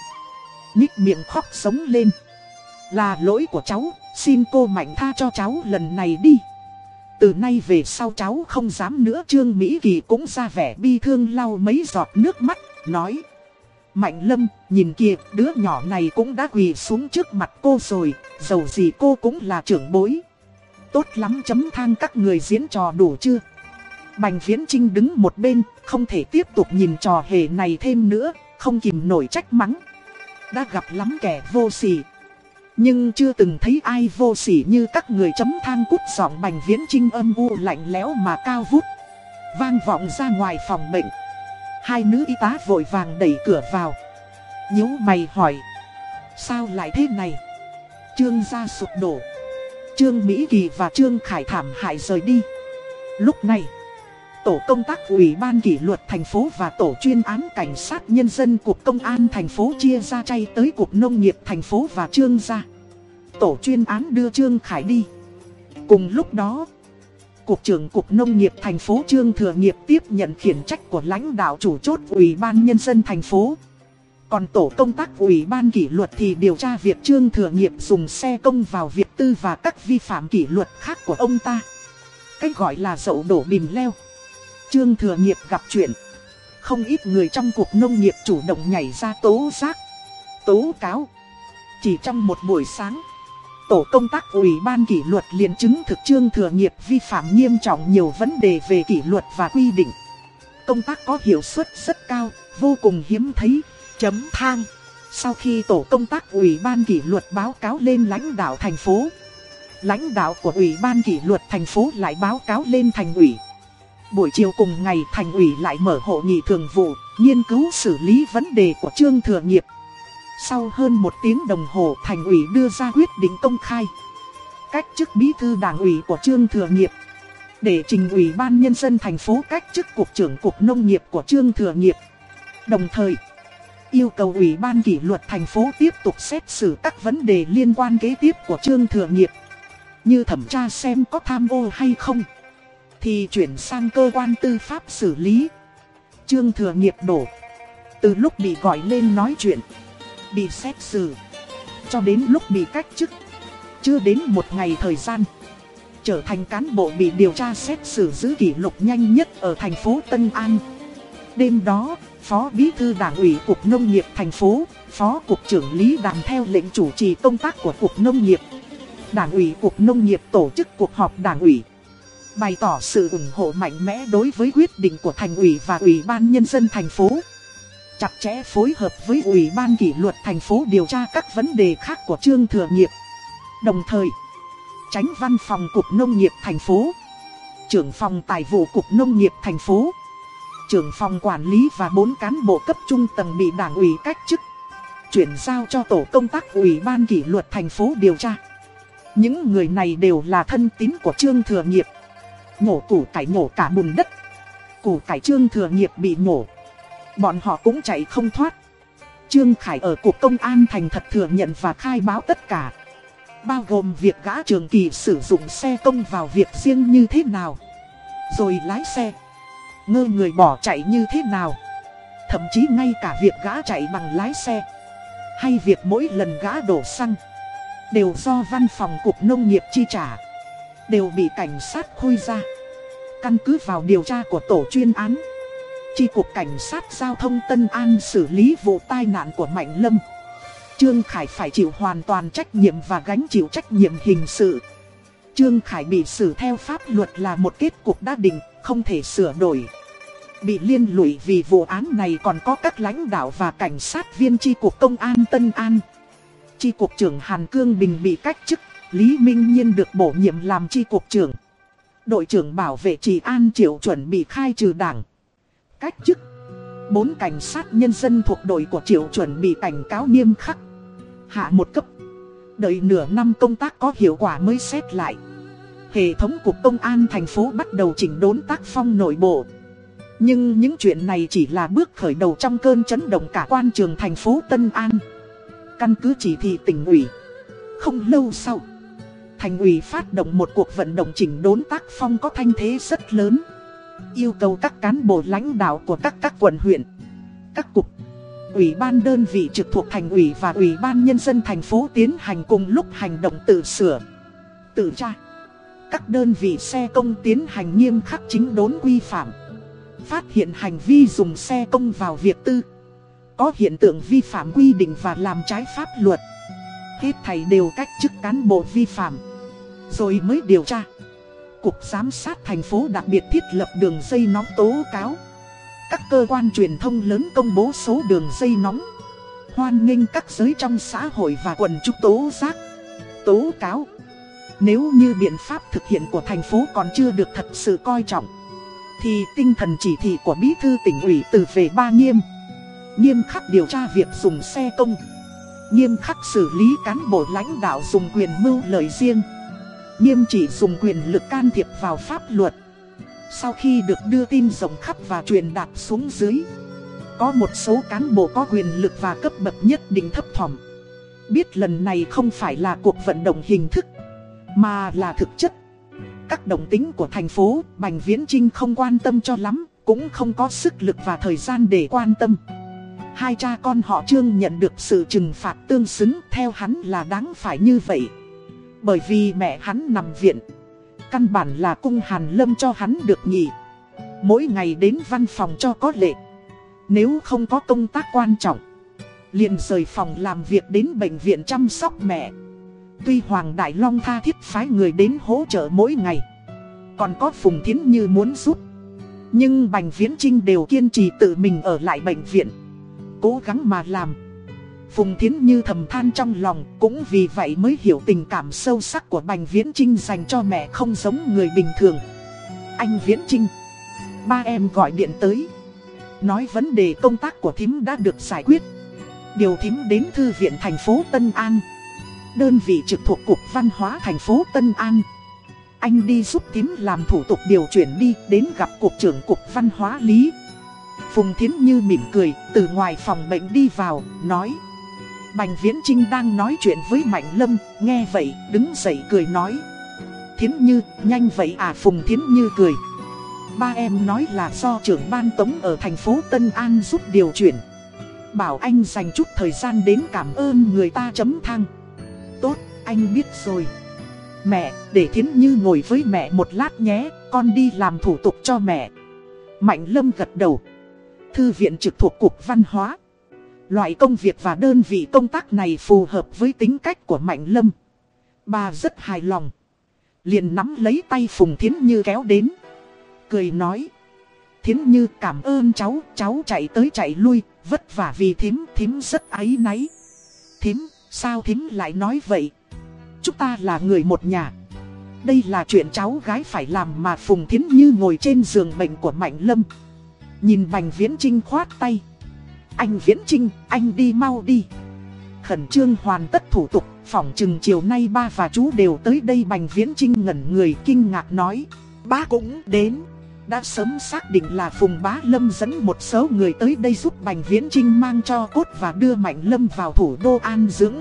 Nhích miệng khóc sống lên. Là lỗi của cháu, xin cô Mạnh tha cho cháu lần này đi. Từ nay về sau cháu không dám nữa Trương Mỹ Kỳ cũng ra vẻ bi thương lau mấy giọt nước mắt, nói Mạnh Lâm, nhìn kìa, đứa nhỏ này cũng đã quỳ xuống trước mặt cô rồi, dầu gì cô cũng là trưởng bối Tốt lắm chấm thang các người diễn trò đủ chưa Bành Viễn Trinh đứng một bên, không thể tiếp tục nhìn trò hề này thêm nữa, không kìm nổi trách mắng Đã gặp lắm kẻ vô sỉ nhưng chưa từng thấy ai vô sỉ như các người chấm thang cút giọng bành viễn trinh âm u lạnh lẽo mà cao vút. Vang vọng ra ngoài phòng bệnh. Hai nữ y tá vội vàng đẩy cửa vào. nhíu mày hỏi. Sao lại thế này? Trương gia sụp đổ. Trương Mỹ Kỳ và Trương Khải thảm hại rời đi. Lúc này, Tổ công tác Ủy ban kỷ luật thành phố và Tổ chuyên án cảnh sát nhân dân Cục Công an thành phố chia ra chay tới Cục Nông nghiệp thành phố và Trương gia. Tổ chuyên án đưa Trương Khải đi. Cùng lúc đó, Cục trưởng Cục Nông nghiệp thành phố Trương Thừa Nghiệp tiếp nhận khiển trách của lãnh đạo chủ chốt Ủy ban Nhân dân thành phố. Còn tổ công tác Ủy ban kỷ luật thì điều tra việc Trương Thừa Nghiệp dùng xe công vào việc tư và các vi phạm kỷ luật khác của ông ta. Cách gọi là dậu đổ bìm leo. Trương Thừa Nghiệp gặp chuyện. Không ít người trong cuộc nông nghiệp chủ động nhảy ra tố giác, tố cáo. Chỉ trong một buổi sáng, tổ công tác ủy ban kỷ luật liền chứng thực Trương Thừa Nghiệp vi phạm nghiêm trọng nhiều vấn đề về kỷ luật và quy định. Công tác có hiệu suất rất cao, vô cùng hiếm thấy. Chấm thang. Sau khi tổ công tác ủy ban kỷ luật báo cáo lên lãnh đạo thành phố, lãnh đạo của ủy ban kỷ luật thành phố lại báo cáo lên thành ủy. Buổi chiều cùng ngày thành ủy lại mở hội nghị thường vụ, nghiên cứu xử lý vấn đề của Trương Thừa Nghiệp. Sau hơn một tiếng đồng hồ thành ủy đưa ra quyết định công khai. Cách chức bí thư đảng ủy của Trương Thừa Nghiệp. Để trình ủy ban nhân dân thành phố cách chức cục trưởng cục nông nghiệp của Trương Thừa Nghiệp. Đồng thời, Yêu cầu Ủy ban kỷ luật thành phố tiếp tục xét xử các vấn đề liên quan kế tiếp của Trương Thừa Nghiệp. Như thẩm tra xem có tham ô hay không. Thì chuyển sang cơ quan tư pháp xử lý. Trương Thừa Nghiệp đổ. Từ lúc bị gọi lên nói chuyện, bị xét xử, cho đến lúc bị cách chức. Chưa đến một ngày thời gian trở thành cán bộ bị điều tra xét xử giữ kỷ lục nhanh nhất ở thành phố Tân An. Đêm đó, Phó Bí thư Đảng ủy Cục Nông nghiệp thành phố, Phó Cục trưởng Lý Đàm theo lệnh chủ trì công tác của Cục Nông nghiệp. Đảng ủy Cục Nông nghiệp tổ chức cuộc họp Đảng ủy. Bày tỏ sự ủng hộ mạnh mẽ đối với quyết định của thành ủy và ủy ban nhân dân thành phố. Chặt chẽ phối hợp với ủy ban kỷ luật thành phố điều tra các vấn đề khác của Trương Thừa Nghiệp. Đồng thời, tránh văn phòng Cục Nông nghiệp thành phố, trưởng phòng tài vụ Cục Nông nghiệp thành phố, trưởng phòng quản lý và bốn cán bộ cấp trung tầng bị đảng ủy cách chức, chuyển giao cho tổ công tác ủy ban kỷ luật thành phố điều tra. Những người này đều là thân tín của Trương Thừa Nghiệp. Nhổ củ cải nhổ cả bùn đất. Củ cải Trương Thừa Nghiệp bị nhổ. Bọn họ cũng chạy không thoát. Trương Khải ở Cục Công an thành thật thừa nhận và khai báo tất cả. Bao gồm việc gã trường kỳ sử dụng xe công vào việc riêng như thế nào. Rồi lái xe. Ngơ người bỏ chạy như thế nào. Thậm chí ngay cả việc gã chạy bằng lái xe. Hay việc mỗi lần gã đổ xăng. Đều do văn phòng cục nông nghiệp chi trả. Đều bị cảnh sát khui ra. Căn cứ vào điều tra của tổ chuyên án. Chi cục cảnh sát giao thông Tân An xử lý vụ tai nạn của Mạnh Lâm Trương Khải phải chịu hoàn toàn trách nhiệm và gánh chịu trách nhiệm hình sự. Trương Khải bị xử theo pháp luật là một kết cục đã định, không thể sửa đổi. Bị liên lụy vì vụ án này còn có các lãnh đạo và cảnh sát viên chi cục công an Tân An. Chi cục trưởng Hàn Cương Bình bị cách chức, Lý Minh Nhiên được bổ nhiệm làm chi cục trưởng. Đội trưởng bảo vệ trị an triệu chuẩn bị khai trừ đảng. Cách chức. Bốn cảnh sát nhân dân thuộc đội của triệu chuẩn bị cảnh cáo nghiêm khắc hạ một cấp. Đợi nửa năm công tác có hiệu quả mới xét lại. Hệ thống cục công an thành phố bắt đầu chỉnh đốn tác phong nội bộ. Nhưng những chuyện này chỉ là bước khởi đầu trong cơn chấn động cả quan trường thành phố Tân An. Căn cứ chỉ thị tỉnh ủy. Không lâu sau, thành ủy phát động một cuộc vận động chỉnh đốn tác phong có thanh thế rất lớn. Yêu cầu các cán bộ lãnh đạo của các các quận huyện, các cục Ủy ban đơn vị trực thuộc thành ủy và Ủy ban nhân dân thành phố tiến hành cùng lúc hành động tự sửa, tự tra. Các đơn vị xe công tiến hành nghiêm khắc chính đốn quy phạm. Phát hiện hành vi dùng xe công vào việc tư. Có hiện tượng vi phạm quy định và làm trái pháp luật. Hết thầy đều cách chức cán bộ vi phạm. Rồi mới điều tra. Cục giám sát thành phố đặc biệt thiết lập đường dây nóng tố cáo. Các cơ quan truyền thông lớn công bố số đường dây nóng. Hoan nghênh các giới trong xã hội và quần chúng tố giác. Tố cáo. Nếu như biện pháp thực hiện của thành phố còn chưa được thật sự coi trọng, Thì tinh thần chỉ thị của bí thư tỉnh ủy từ về ba nghiêm. Nghiêm khắc điều tra việc dùng xe công. Nghiêm khắc xử lý cán bộ lãnh đạo dùng quyền mưu lợi riêng. Nghiêm chỉ dùng quyền lực can thiệp vào pháp luật. Sau khi được đưa tin rộng khắp và truyền đạt xuống dưới, Có một số cán bộ có quyền lực và cấp bậc nhất định thấp thỏm. Biết lần này không phải là cuộc vận động hình thức, Mà là thực chất. Các đồng tính của thành phố Bành Viễn Trinh không quan tâm cho lắm, Cũng không có sức lực và thời gian để quan tâm. Hai cha con họ Trương nhận được sự trừng phạt tương xứng, Theo hắn là đáng phải như vậy. Bởi vì mẹ hắn nằm viện Căn bản là cung Hàn Lâm cho hắn được nghỉ. Mỗi ngày đến văn phòng cho có lệ. Nếu không có công tác quan trọng, liền rời phòng làm việc đến bệnh viện chăm sóc mẹ. Tuy Hoàng Đại Long tha thiết phái người đến hỗ trợ mỗi ngày. Còn có Phùng Thiến Như muốn giúp. Nhưng Bành Viễn Trinh đều kiên trì tự mình ở lại bệnh viện. Cố gắng mà làm. Phùng Thiến Như thầm than trong lòng cũng vì vậy mới hiểu tình cảm sâu sắc của Bành Viễn Trinh dành cho mẹ không giống người bình thường. Anh Viễn Trinh, ba em gọi điện tới. Nói vấn đề công tác của thím đã được giải quyết. Điều thím đến Thư viện thành phố Tân An. Đơn vị trực thuộc Cục Văn hóa thành phố Tân An. Anh đi giúp thím làm thủ tục điều chuyển đi đến gặp Cục trưởng Cục Văn hóa Lý. Phùng Thiến Như mỉm cười, từ ngoài phòng bệnh đi vào, nói Bành Viễn Trinh đang nói chuyện với Mạnh Lâm, nghe vậy, đứng dậy cười nói. Thiến Như, nhanh vậy à? Phùng Thiến Như cười. Ba em nói là do trưởng ban tống ở thành phố Tân An giúp điều chuyển. Bảo anh dành chút thời gian đến cảm ơn người ta chấm thang. Tốt, anh biết rồi. Mẹ, để Thiến Như ngồi với mẹ một lát nhé, con đi làm thủ tục cho mẹ. Mạnh Lâm gật đầu. Thư viện trực thuộc Cục Văn hóa. Loại công việc và đơn vị công tác này phù hợp với tính cách của Mạnh Lâm. Bà rất hài lòng. Liền nắm lấy tay Phùng Thiến Như kéo đến. Cười nói. Thiến Như cảm ơn cháu Cháu chạy tới chạy lui, Vất vả vì thím Thím rất áy náy. Thím, sao thím lại nói vậy? Chúng ta là người một nhà. Đây là chuyện cháu gái phải làm mà Phùng Thiến Như ngồi trên giường bệnh của Mạnh Lâm. Nhìn Bành Viễn Trinh khoát tay. Anh Viễn Trinh, anh đi mau đi. Khẩn trương hoàn tất thủ tục Phỏng chừng chiều nay ba và chú đều tới đây Bành Viễn Trinh ngẩn người kinh ngạc nói Ba cũng đến. Đã sớm xác định là Phùng Bá Lâm dẫn một số người tới đây giúp Bành Viễn Trinh mang cho cốt và đưa Mạnh Lâm vào thủ đô An Dưỡng.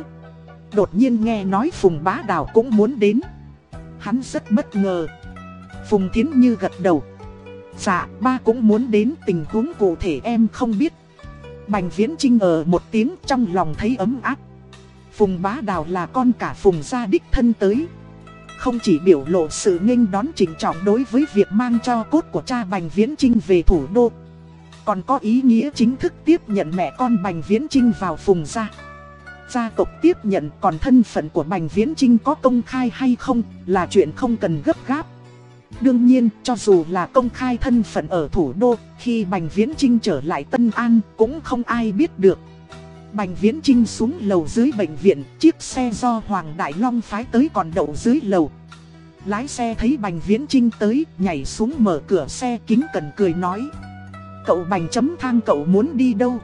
Đột nhiên nghe nói Phùng Bá Đào cũng muốn đến. Hắn rất bất ngờ. Phùng Thiến Như gật đầu. Dạ ba cũng muốn đến tình huống cụ thể em không biết. Bành Viễn Trinh ở một tiếng trong lòng thấy ấm áp. Phùng Bá Đào là con cả Phùng gia đích thân tới. Không chỉ biểu lộ sự nghênh đón chỉnh trọng đối với việc mang cho cốt của cha Bành Viễn Trinh về thủ đô, Còn có ý nghĩa chính thức tiếp nhận mẹ con Bành Viễn Trinh vào Phùng gia. Gia tộc tiếp nhận còn thân phận của Bành Viễn Trinh có công khai hay không là chuyện không cần gấp gáp. Đương nhiên, cho dù là công khai thân phận ở thủ đô, khi Bành Viễn Trinh trở lại Tân An cũng không ai biết được. Bành Viễn Trinh xuống lầu dưới bệnh viện, chiếc xe do Hoàng Đại Long phái tới còn đậu dưới lầu. Lái xe thấy Bành Viễn Trinh tới, nhảy xuống mở cửa xe kính cần cười nói. Cậu Bành chấm thang cậu muốn đi đâu?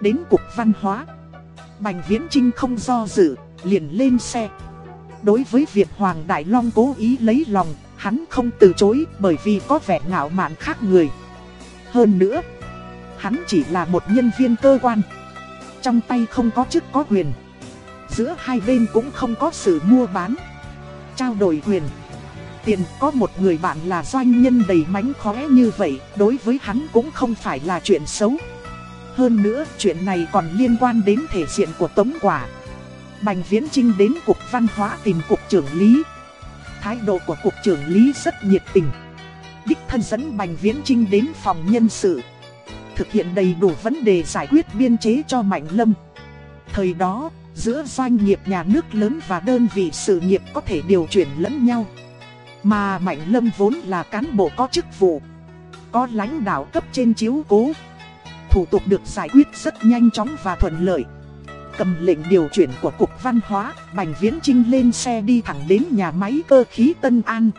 Đến cục văn hóa. Bành Viễn Trinh không do dự, liền lên xe. Đối với việc Hoàng Đại Long cố ý lấy lòng, hắn không từ chối bởi vì có vẻ ngạo mạn khác người. Hơn nữa, hắn chỉ là một nhân viên cơ quan. Trong tay không có chức có quyền. Giữa hai bên cũng không có sự mua bán. Trao đổi quyền. Tiền có một người bạn là doanh nhân đầy mánh khóe như vậy, đối với hắn cũng không phải là chuyện xấu. Hơn nữa, chuyện này còn liên quan đến thể diện của Tống Quả. Bành Viễn Trinh đến Cục Văn hóa tìm Cục trưởng Lý. Thái độ của Cục trưởng Lý rất nhiệt tình. Đích thân dẫn Bành Viễn Trinh đến phòng nhân sự. Thực hiện đầy đủ vấn đề giải quyết biên chế cho Mạnh Lâm. Thời đó, giữa doanh nghiệp nhà nước lớn và đơn vị sự nghiệp có thể điều chuyển lẫn nhau. Mà Mạnh Lâm vốn là cán bộ có chức vụ, có lãnh đạo cấp trên chiếu cố. Thủ tục được giải quyết rất nhanh chóng và thuận lợi. Cầm lệnh điều chuyển của Cục Văn hóa, Bành Viễn Trinh lên xe đi thẳng đến nhà máy cơ khí Tân An.